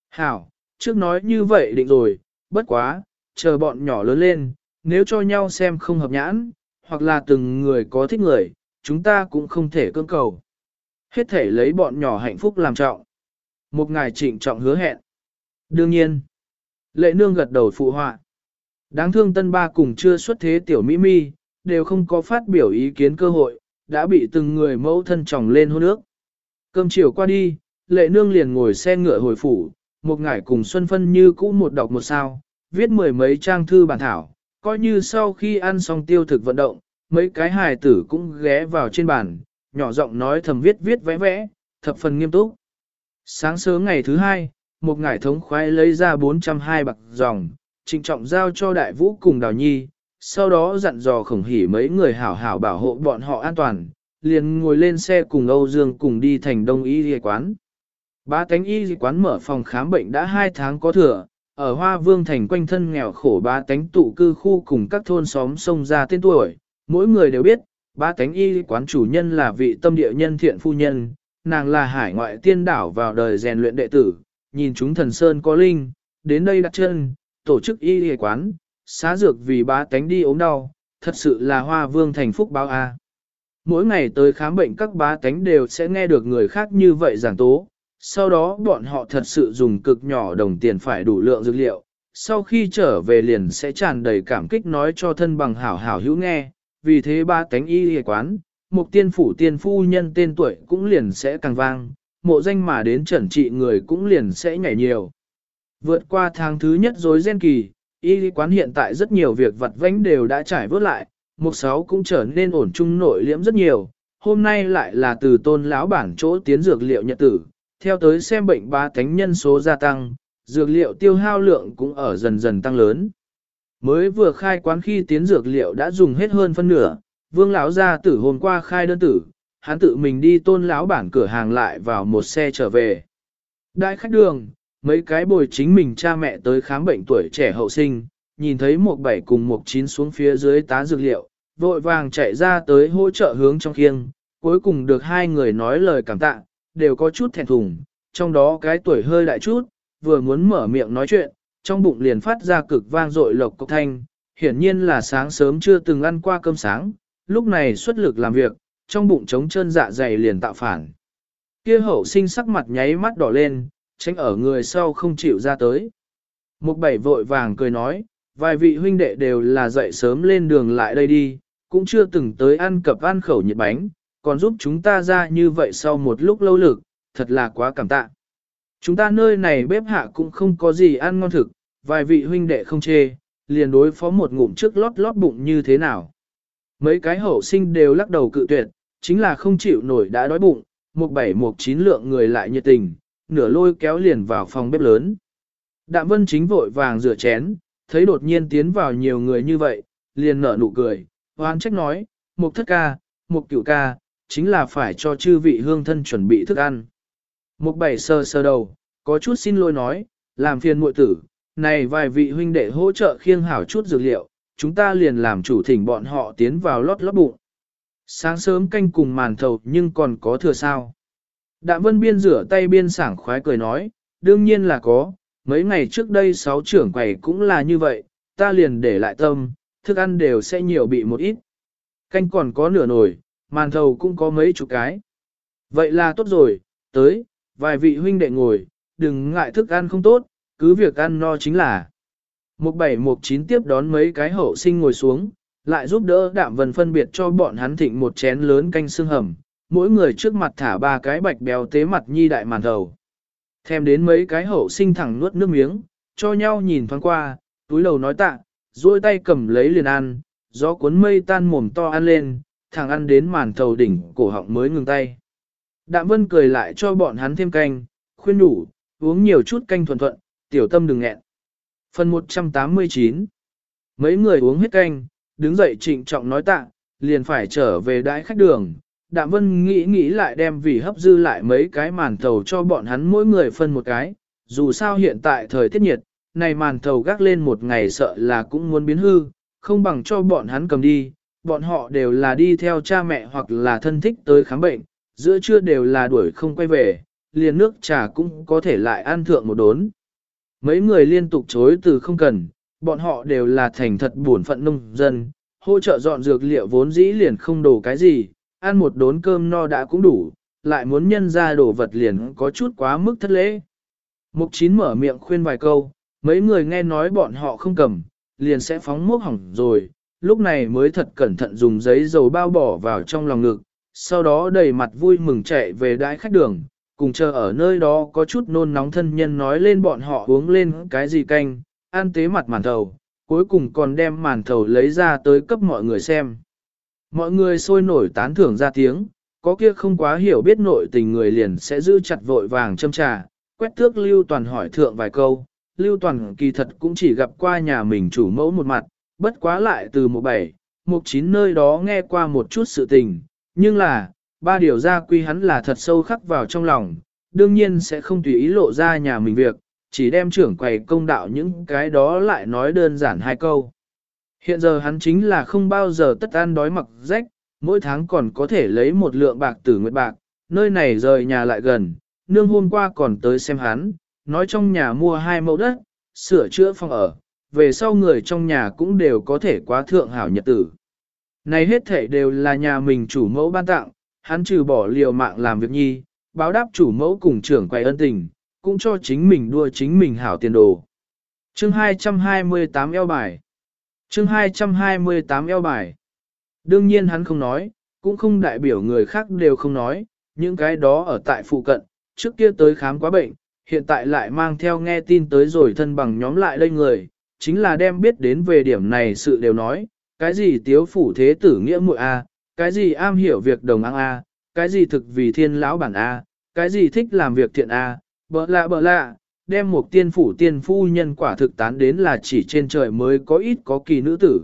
Hảo, trước nói như vậy định rồi, bất quá, chờ bọn nhỏ lớn lên, nếu cho nhau xem không hợp nhãn, hoặc là từng người có thích người, chúng ta cũng không thể cưỡng cầu. Hết thể lấy bọn nhỏ hạnh phúc làm trọng. Một ngài trịnh trọng hứa hẹn. Đương nhiên, lệ nương gật đầu phụ họa. Đáng thương tân ba cùng chưa xuất thế tiểu Mỹ Mi, đều không có phát biểu ý kiến cơ hội, đã bị từng người mẫu thân chồng lên hôn nước. Cơm chiều qua đi, lệ nương liền ngồi xe ngựa hồi phủ, một ngải cùng Xuân Phân như cũ một đọc một sao, viết mười mấy trang thư bản thảo, coi như sau khi ăn xong tiêu thực vận động, mấy cái hài tử cũng ghé vào trên bàn, nhỏ giọng nói thầm viết viết vẽ vẽ, thập phần nghiêm túc. Sáng sớm ngày thứ hai, một ngải thống khoái lấy ra 402 bạc dòng, trịnh trọng giao cho đại vũ cùng đào nhi, sau đó dặn dò khổng hỉ mấy người hảo hảo bảo hộ bọn họ an toàn, liền ngồi lên xe cùng Âu Dương cùng đi thành đông y y quán. Ba cánh y y quán mở phòng khám bệnh đã hai tháng có thừa, ở Hoa Vương thành quanh thân nghèo khổ ba cánh tụ cư khu cùng các thôn xóm sông ra tên tuổi, mỗi người đều biết, ba cánh y quán chủ nhân là vị tâm địa nhân thiện phu nhân, nàng là hải ngoại tiên đảo vào đời rèn luyện đệ tử, nhìn chúng thần sơn có linh, đến đây đặt chân, tổ chức y y quán, xá dược vì ba tánh đi ốm đau, thật sự là Hoa Vương thành phúc báo a. Mỗi ngày tới khám bệnh các bá tánh đều sẽ nghe được người khác như vậy giảng tố, sau đó bọn họ thật sự dùng cực nhỏ đồng tiền phải đủ lượng dược liệu, sau khi trở về liền sẽ tràn đầy cảm kích nói cho thân bằng hảo hảo hữu nghe, vì thế ba tánh y y quán, một tiên phủ tiên phu nhân tên tuổi cũng liền sẽ càng vang, mộ danh mà đến trần trị người cũng liền sẽ nhảy nhiều. Vượt qua tháng thứ nhất dối gen kỳ, y quán hiện tại rất nhiều việc vặt vãnh đều đã trải vớt lại, Mục sáu cũng trở nên ổn trung nội liễm rất nhiều, hôm nay lại là từ tôn lão bản chỗ tiến dược liệu nhật tử, theo tới xem bệnh ba thánh nhân số gia tăng, dược liệu tiêu hao lượng cũng ở dần dần tăng lớn. Mới vừa khai quán khi tiến dược liệu đã dùng hết hơn phân nửa, vương lão gia tử hôm qua khai đơn tử, hắn tự mình đi tôn lão bản cửa hàng lại vào một xe trở về. Đại khách đường, mấy cái bồi chính mình cha mẹ tới khám bệnh tuổi trẻ hậu sinh, nhìn thấy một bảy cùng một chín xuống phía dưới tá dược liệu, vội vàng chạy ra tới hỗ trợ hướng trong khiêng, cuối cùng được hai người nói lời cảm tạ, đều có chút thẹn thùng, trong đó cái tuổi hơi đại chút, vừa muốn mở miệng nói chuyện, trong bụng liền phát ra cực vang dội lộc cốc thanh, hiển nhiên là sáng sớm chưa từng ăn qua cơm sáng, lúc này xuất lực làm việc, trong bụng trống chân dạ dày liền tạo phản. Kia hậu sinh sắc mặt nháy mắt đỏ lên, tránh ở người sau không chịu ra tới. mục bảy vội vàng cười nói, vài vị huynh đệ đều là dậy sớm lên đường lại đây đi, cũng chưa từng tới ăn cập ăn khẩu nhiệt bánh, còn giúp chúng ta ra như vậy sau một lúc lâu lực, thật là quá cảm tạ. Chúng ta nơi này bếp hạ cũng không có gì ăn ngon thực, vài vị huynh đệ không chê, liền đối phó một ngụm trước lót lót bụng như thế nào. Mấy cái hậu sinh đều lắc đầu cự tuyệt, chính là không chịu nổi đã đói bụng, một bảy một chín lượng người lại nhiệt tình, nửa lôi kéo liền vào phòng bếp lớn. Đạm vân chính vội vàng rửa chén, thấy đột nhiên tiến vào nhiều người như vậy, liền nở nụ cười, hoan trách nói, một thất ca, một cửu ca, chính là phải cho chư vị hương thân chuẩn bị thức ăn. Một bảy sơ sơ đầu, có chút xin lỗi nói, làm phiền muội tử, này vài vị huynh đệ hỗ trợ khiêng hảo chút dược liệu, chúng ta liền làm chủ thỉnh bọn họ tiến vào lót lót bụng. Sáng sớm canh cùng màn thầu nhưng còn có thừa sao. Đạm vân biên rửa tay biên sảng khoái cười nói, đương nhiên là có, mấy ngày trước đây sáu trưởng quầy cũng là như vậy, ta liền để lại tâm, thức ăn đều sẽ nhiều bị một ít. Canh còn có nửa nồi, màn thầu cũng có mấy chục cái. Vậy là tốt rồi, tới, vài vị huynh đệ ngồi, đừng ngại thức ăn không tốt, cứ việc ăn no chính là. Một bảy một chín tiếp đón mấy cái hậu sinh ngồi xuống, lại giúp đỡ đạm vân phân biệt cho bọn hắn thịnh một chén lớn canh xương hầm, mỗi người trước mặt thả ba cái bạch béo tế mặt nhi đại màn thầu. Thêm đến mấy cái hậu sinh thẳng nuốt nước miếng, cho nhau nhìn thoáng qua, túi đầu nói tạ, duỗi tay cầm lấy liền ăn, gió cuốn mây tan mồm to ăn lên, thằng ăn đến màn thầu đỉnh cổ họng mới ngừng tay. Đạm vân cười lại cho bọn hắn thêm canh, khuyên đủ, uống nhiều chút canh thuần thuận, tiểu tâm đừng nghẹn. Phần 189 Mấy người uống hết canh, đứng dậy trịnh trọng nói tạ, liền phải trở về đãi khách đường. Đạm vân nghĩ nghĩ lại đem vì hấp dư lại mấy cái màn thầu cho bọn hắn mỗi người phân một cái, dù sao hiện tại thời tiết nhiệt, này màn thầu gác lên một ngày sợ là cũng muốn biến hư, không bằng cho bọn hắn cầm đi, bọn họ đều là đi theo cha mẹ hoặc là thân thích tới khám bệnh, giữa trưa đều là đuổi không quay về, liền nước trà cũng có thể lại ăn thượng một đốn. Mấy người liên tục chối từ không cần, bọn họ đều là thành thật buồn phận nông dân, hỗ trợ dọn dược liệu vốn dĩ liền không đổ cái gì, ăn một đốn cơm no đã cũng đủ, lại muốn nhân ra đổ vật liền có chút quá mức thất lễ. Mục chín mở miệng khuyên vài câu, mấy người nghe nói bọn họ không cầm, liền sẽ phóng mốc hỏng rồi, lúc này mới thật cẩn thận dùng giấy dầu bao bỏ vào trong lòng ngực, sau đó đầy mặt vui mừng chạy về đãi khách đường, cùng chờ ở nơi đó có chút nôn nóng thân nhân nói lên bọn họ uống lên cái gì canh, ăn tế mặt màn thầu, cuối cùng còn đem màn thầu lấy ra tới cấp mọi người xem. Mọi người sôi nổi tán thưởng ra tiếng, có kia không quá hiểu biết nội tình người liền sẽ giữ chặt vội vàng châm trà, quét thước Lưu Toàn hỏi thượng vài câu, Lưu Toàn kỳ thật cũng chỉ gặp qua nhà mình chủ mẫu một mặt, bất quá lại từ một bảy, một chín nơi đó nghe qua một chút sự tình, nhưng là, ba điều gia quy hắn là thật sâu khắc vào trong lòng, đương nhiên sẽ không tùy ý lộ ra nhà mình việc, chỉ đem trưởng quầy công đạo những cái đó lại nói đơn giản hai câu. Hiện giờ hắn chính là không bao giờ tất ăn đói mặc rách, mỗi tháng còn có thể lấy một lượng bạc tử nguyệt bạc, nơi này rời nhà lại gần, nương hôm qua còn tới xem hắn, nói trong nhà mua hai mẫu đất, sửa chữa phòng ở, về sau người trong nhà cũng đều có thể quá thượng hảo nhật tử. Này hết thể đều là nhà mình chủ mẫu ban tặng, hắn trừ bỏ liều mạng làm việc nhi, báo đáp chủ mẫu cùng trưởng quay ân tình, cũng cho chính mình đua chính mình hảo tiền đồ. Chương 228 eo bài Chương 228 eo bài Đương nhiên hắn không nói, cũng không đại biểu người khác đều không nói, những cái đó ở tại phụ cận, trước kia tới khám quá bệnh, hiện tại lại mang theo nghe tin tới rồi thân bằng nhóm lại đây người, chính là đem biết đến về điểm này sự đều nói, Cái gì tiếu phủ thế tử nghĩa muội a, cái gì am hiểu việc đồng ăn a, cái gì thực vì thiên lão bản a, cái gì thích làm việc thiện a, bợ lạ bợ lạ, đem một tiên phủ tiên phu nhân quả thực tán đến là chỉ trên trời mới có ít có kỳ nữ tử.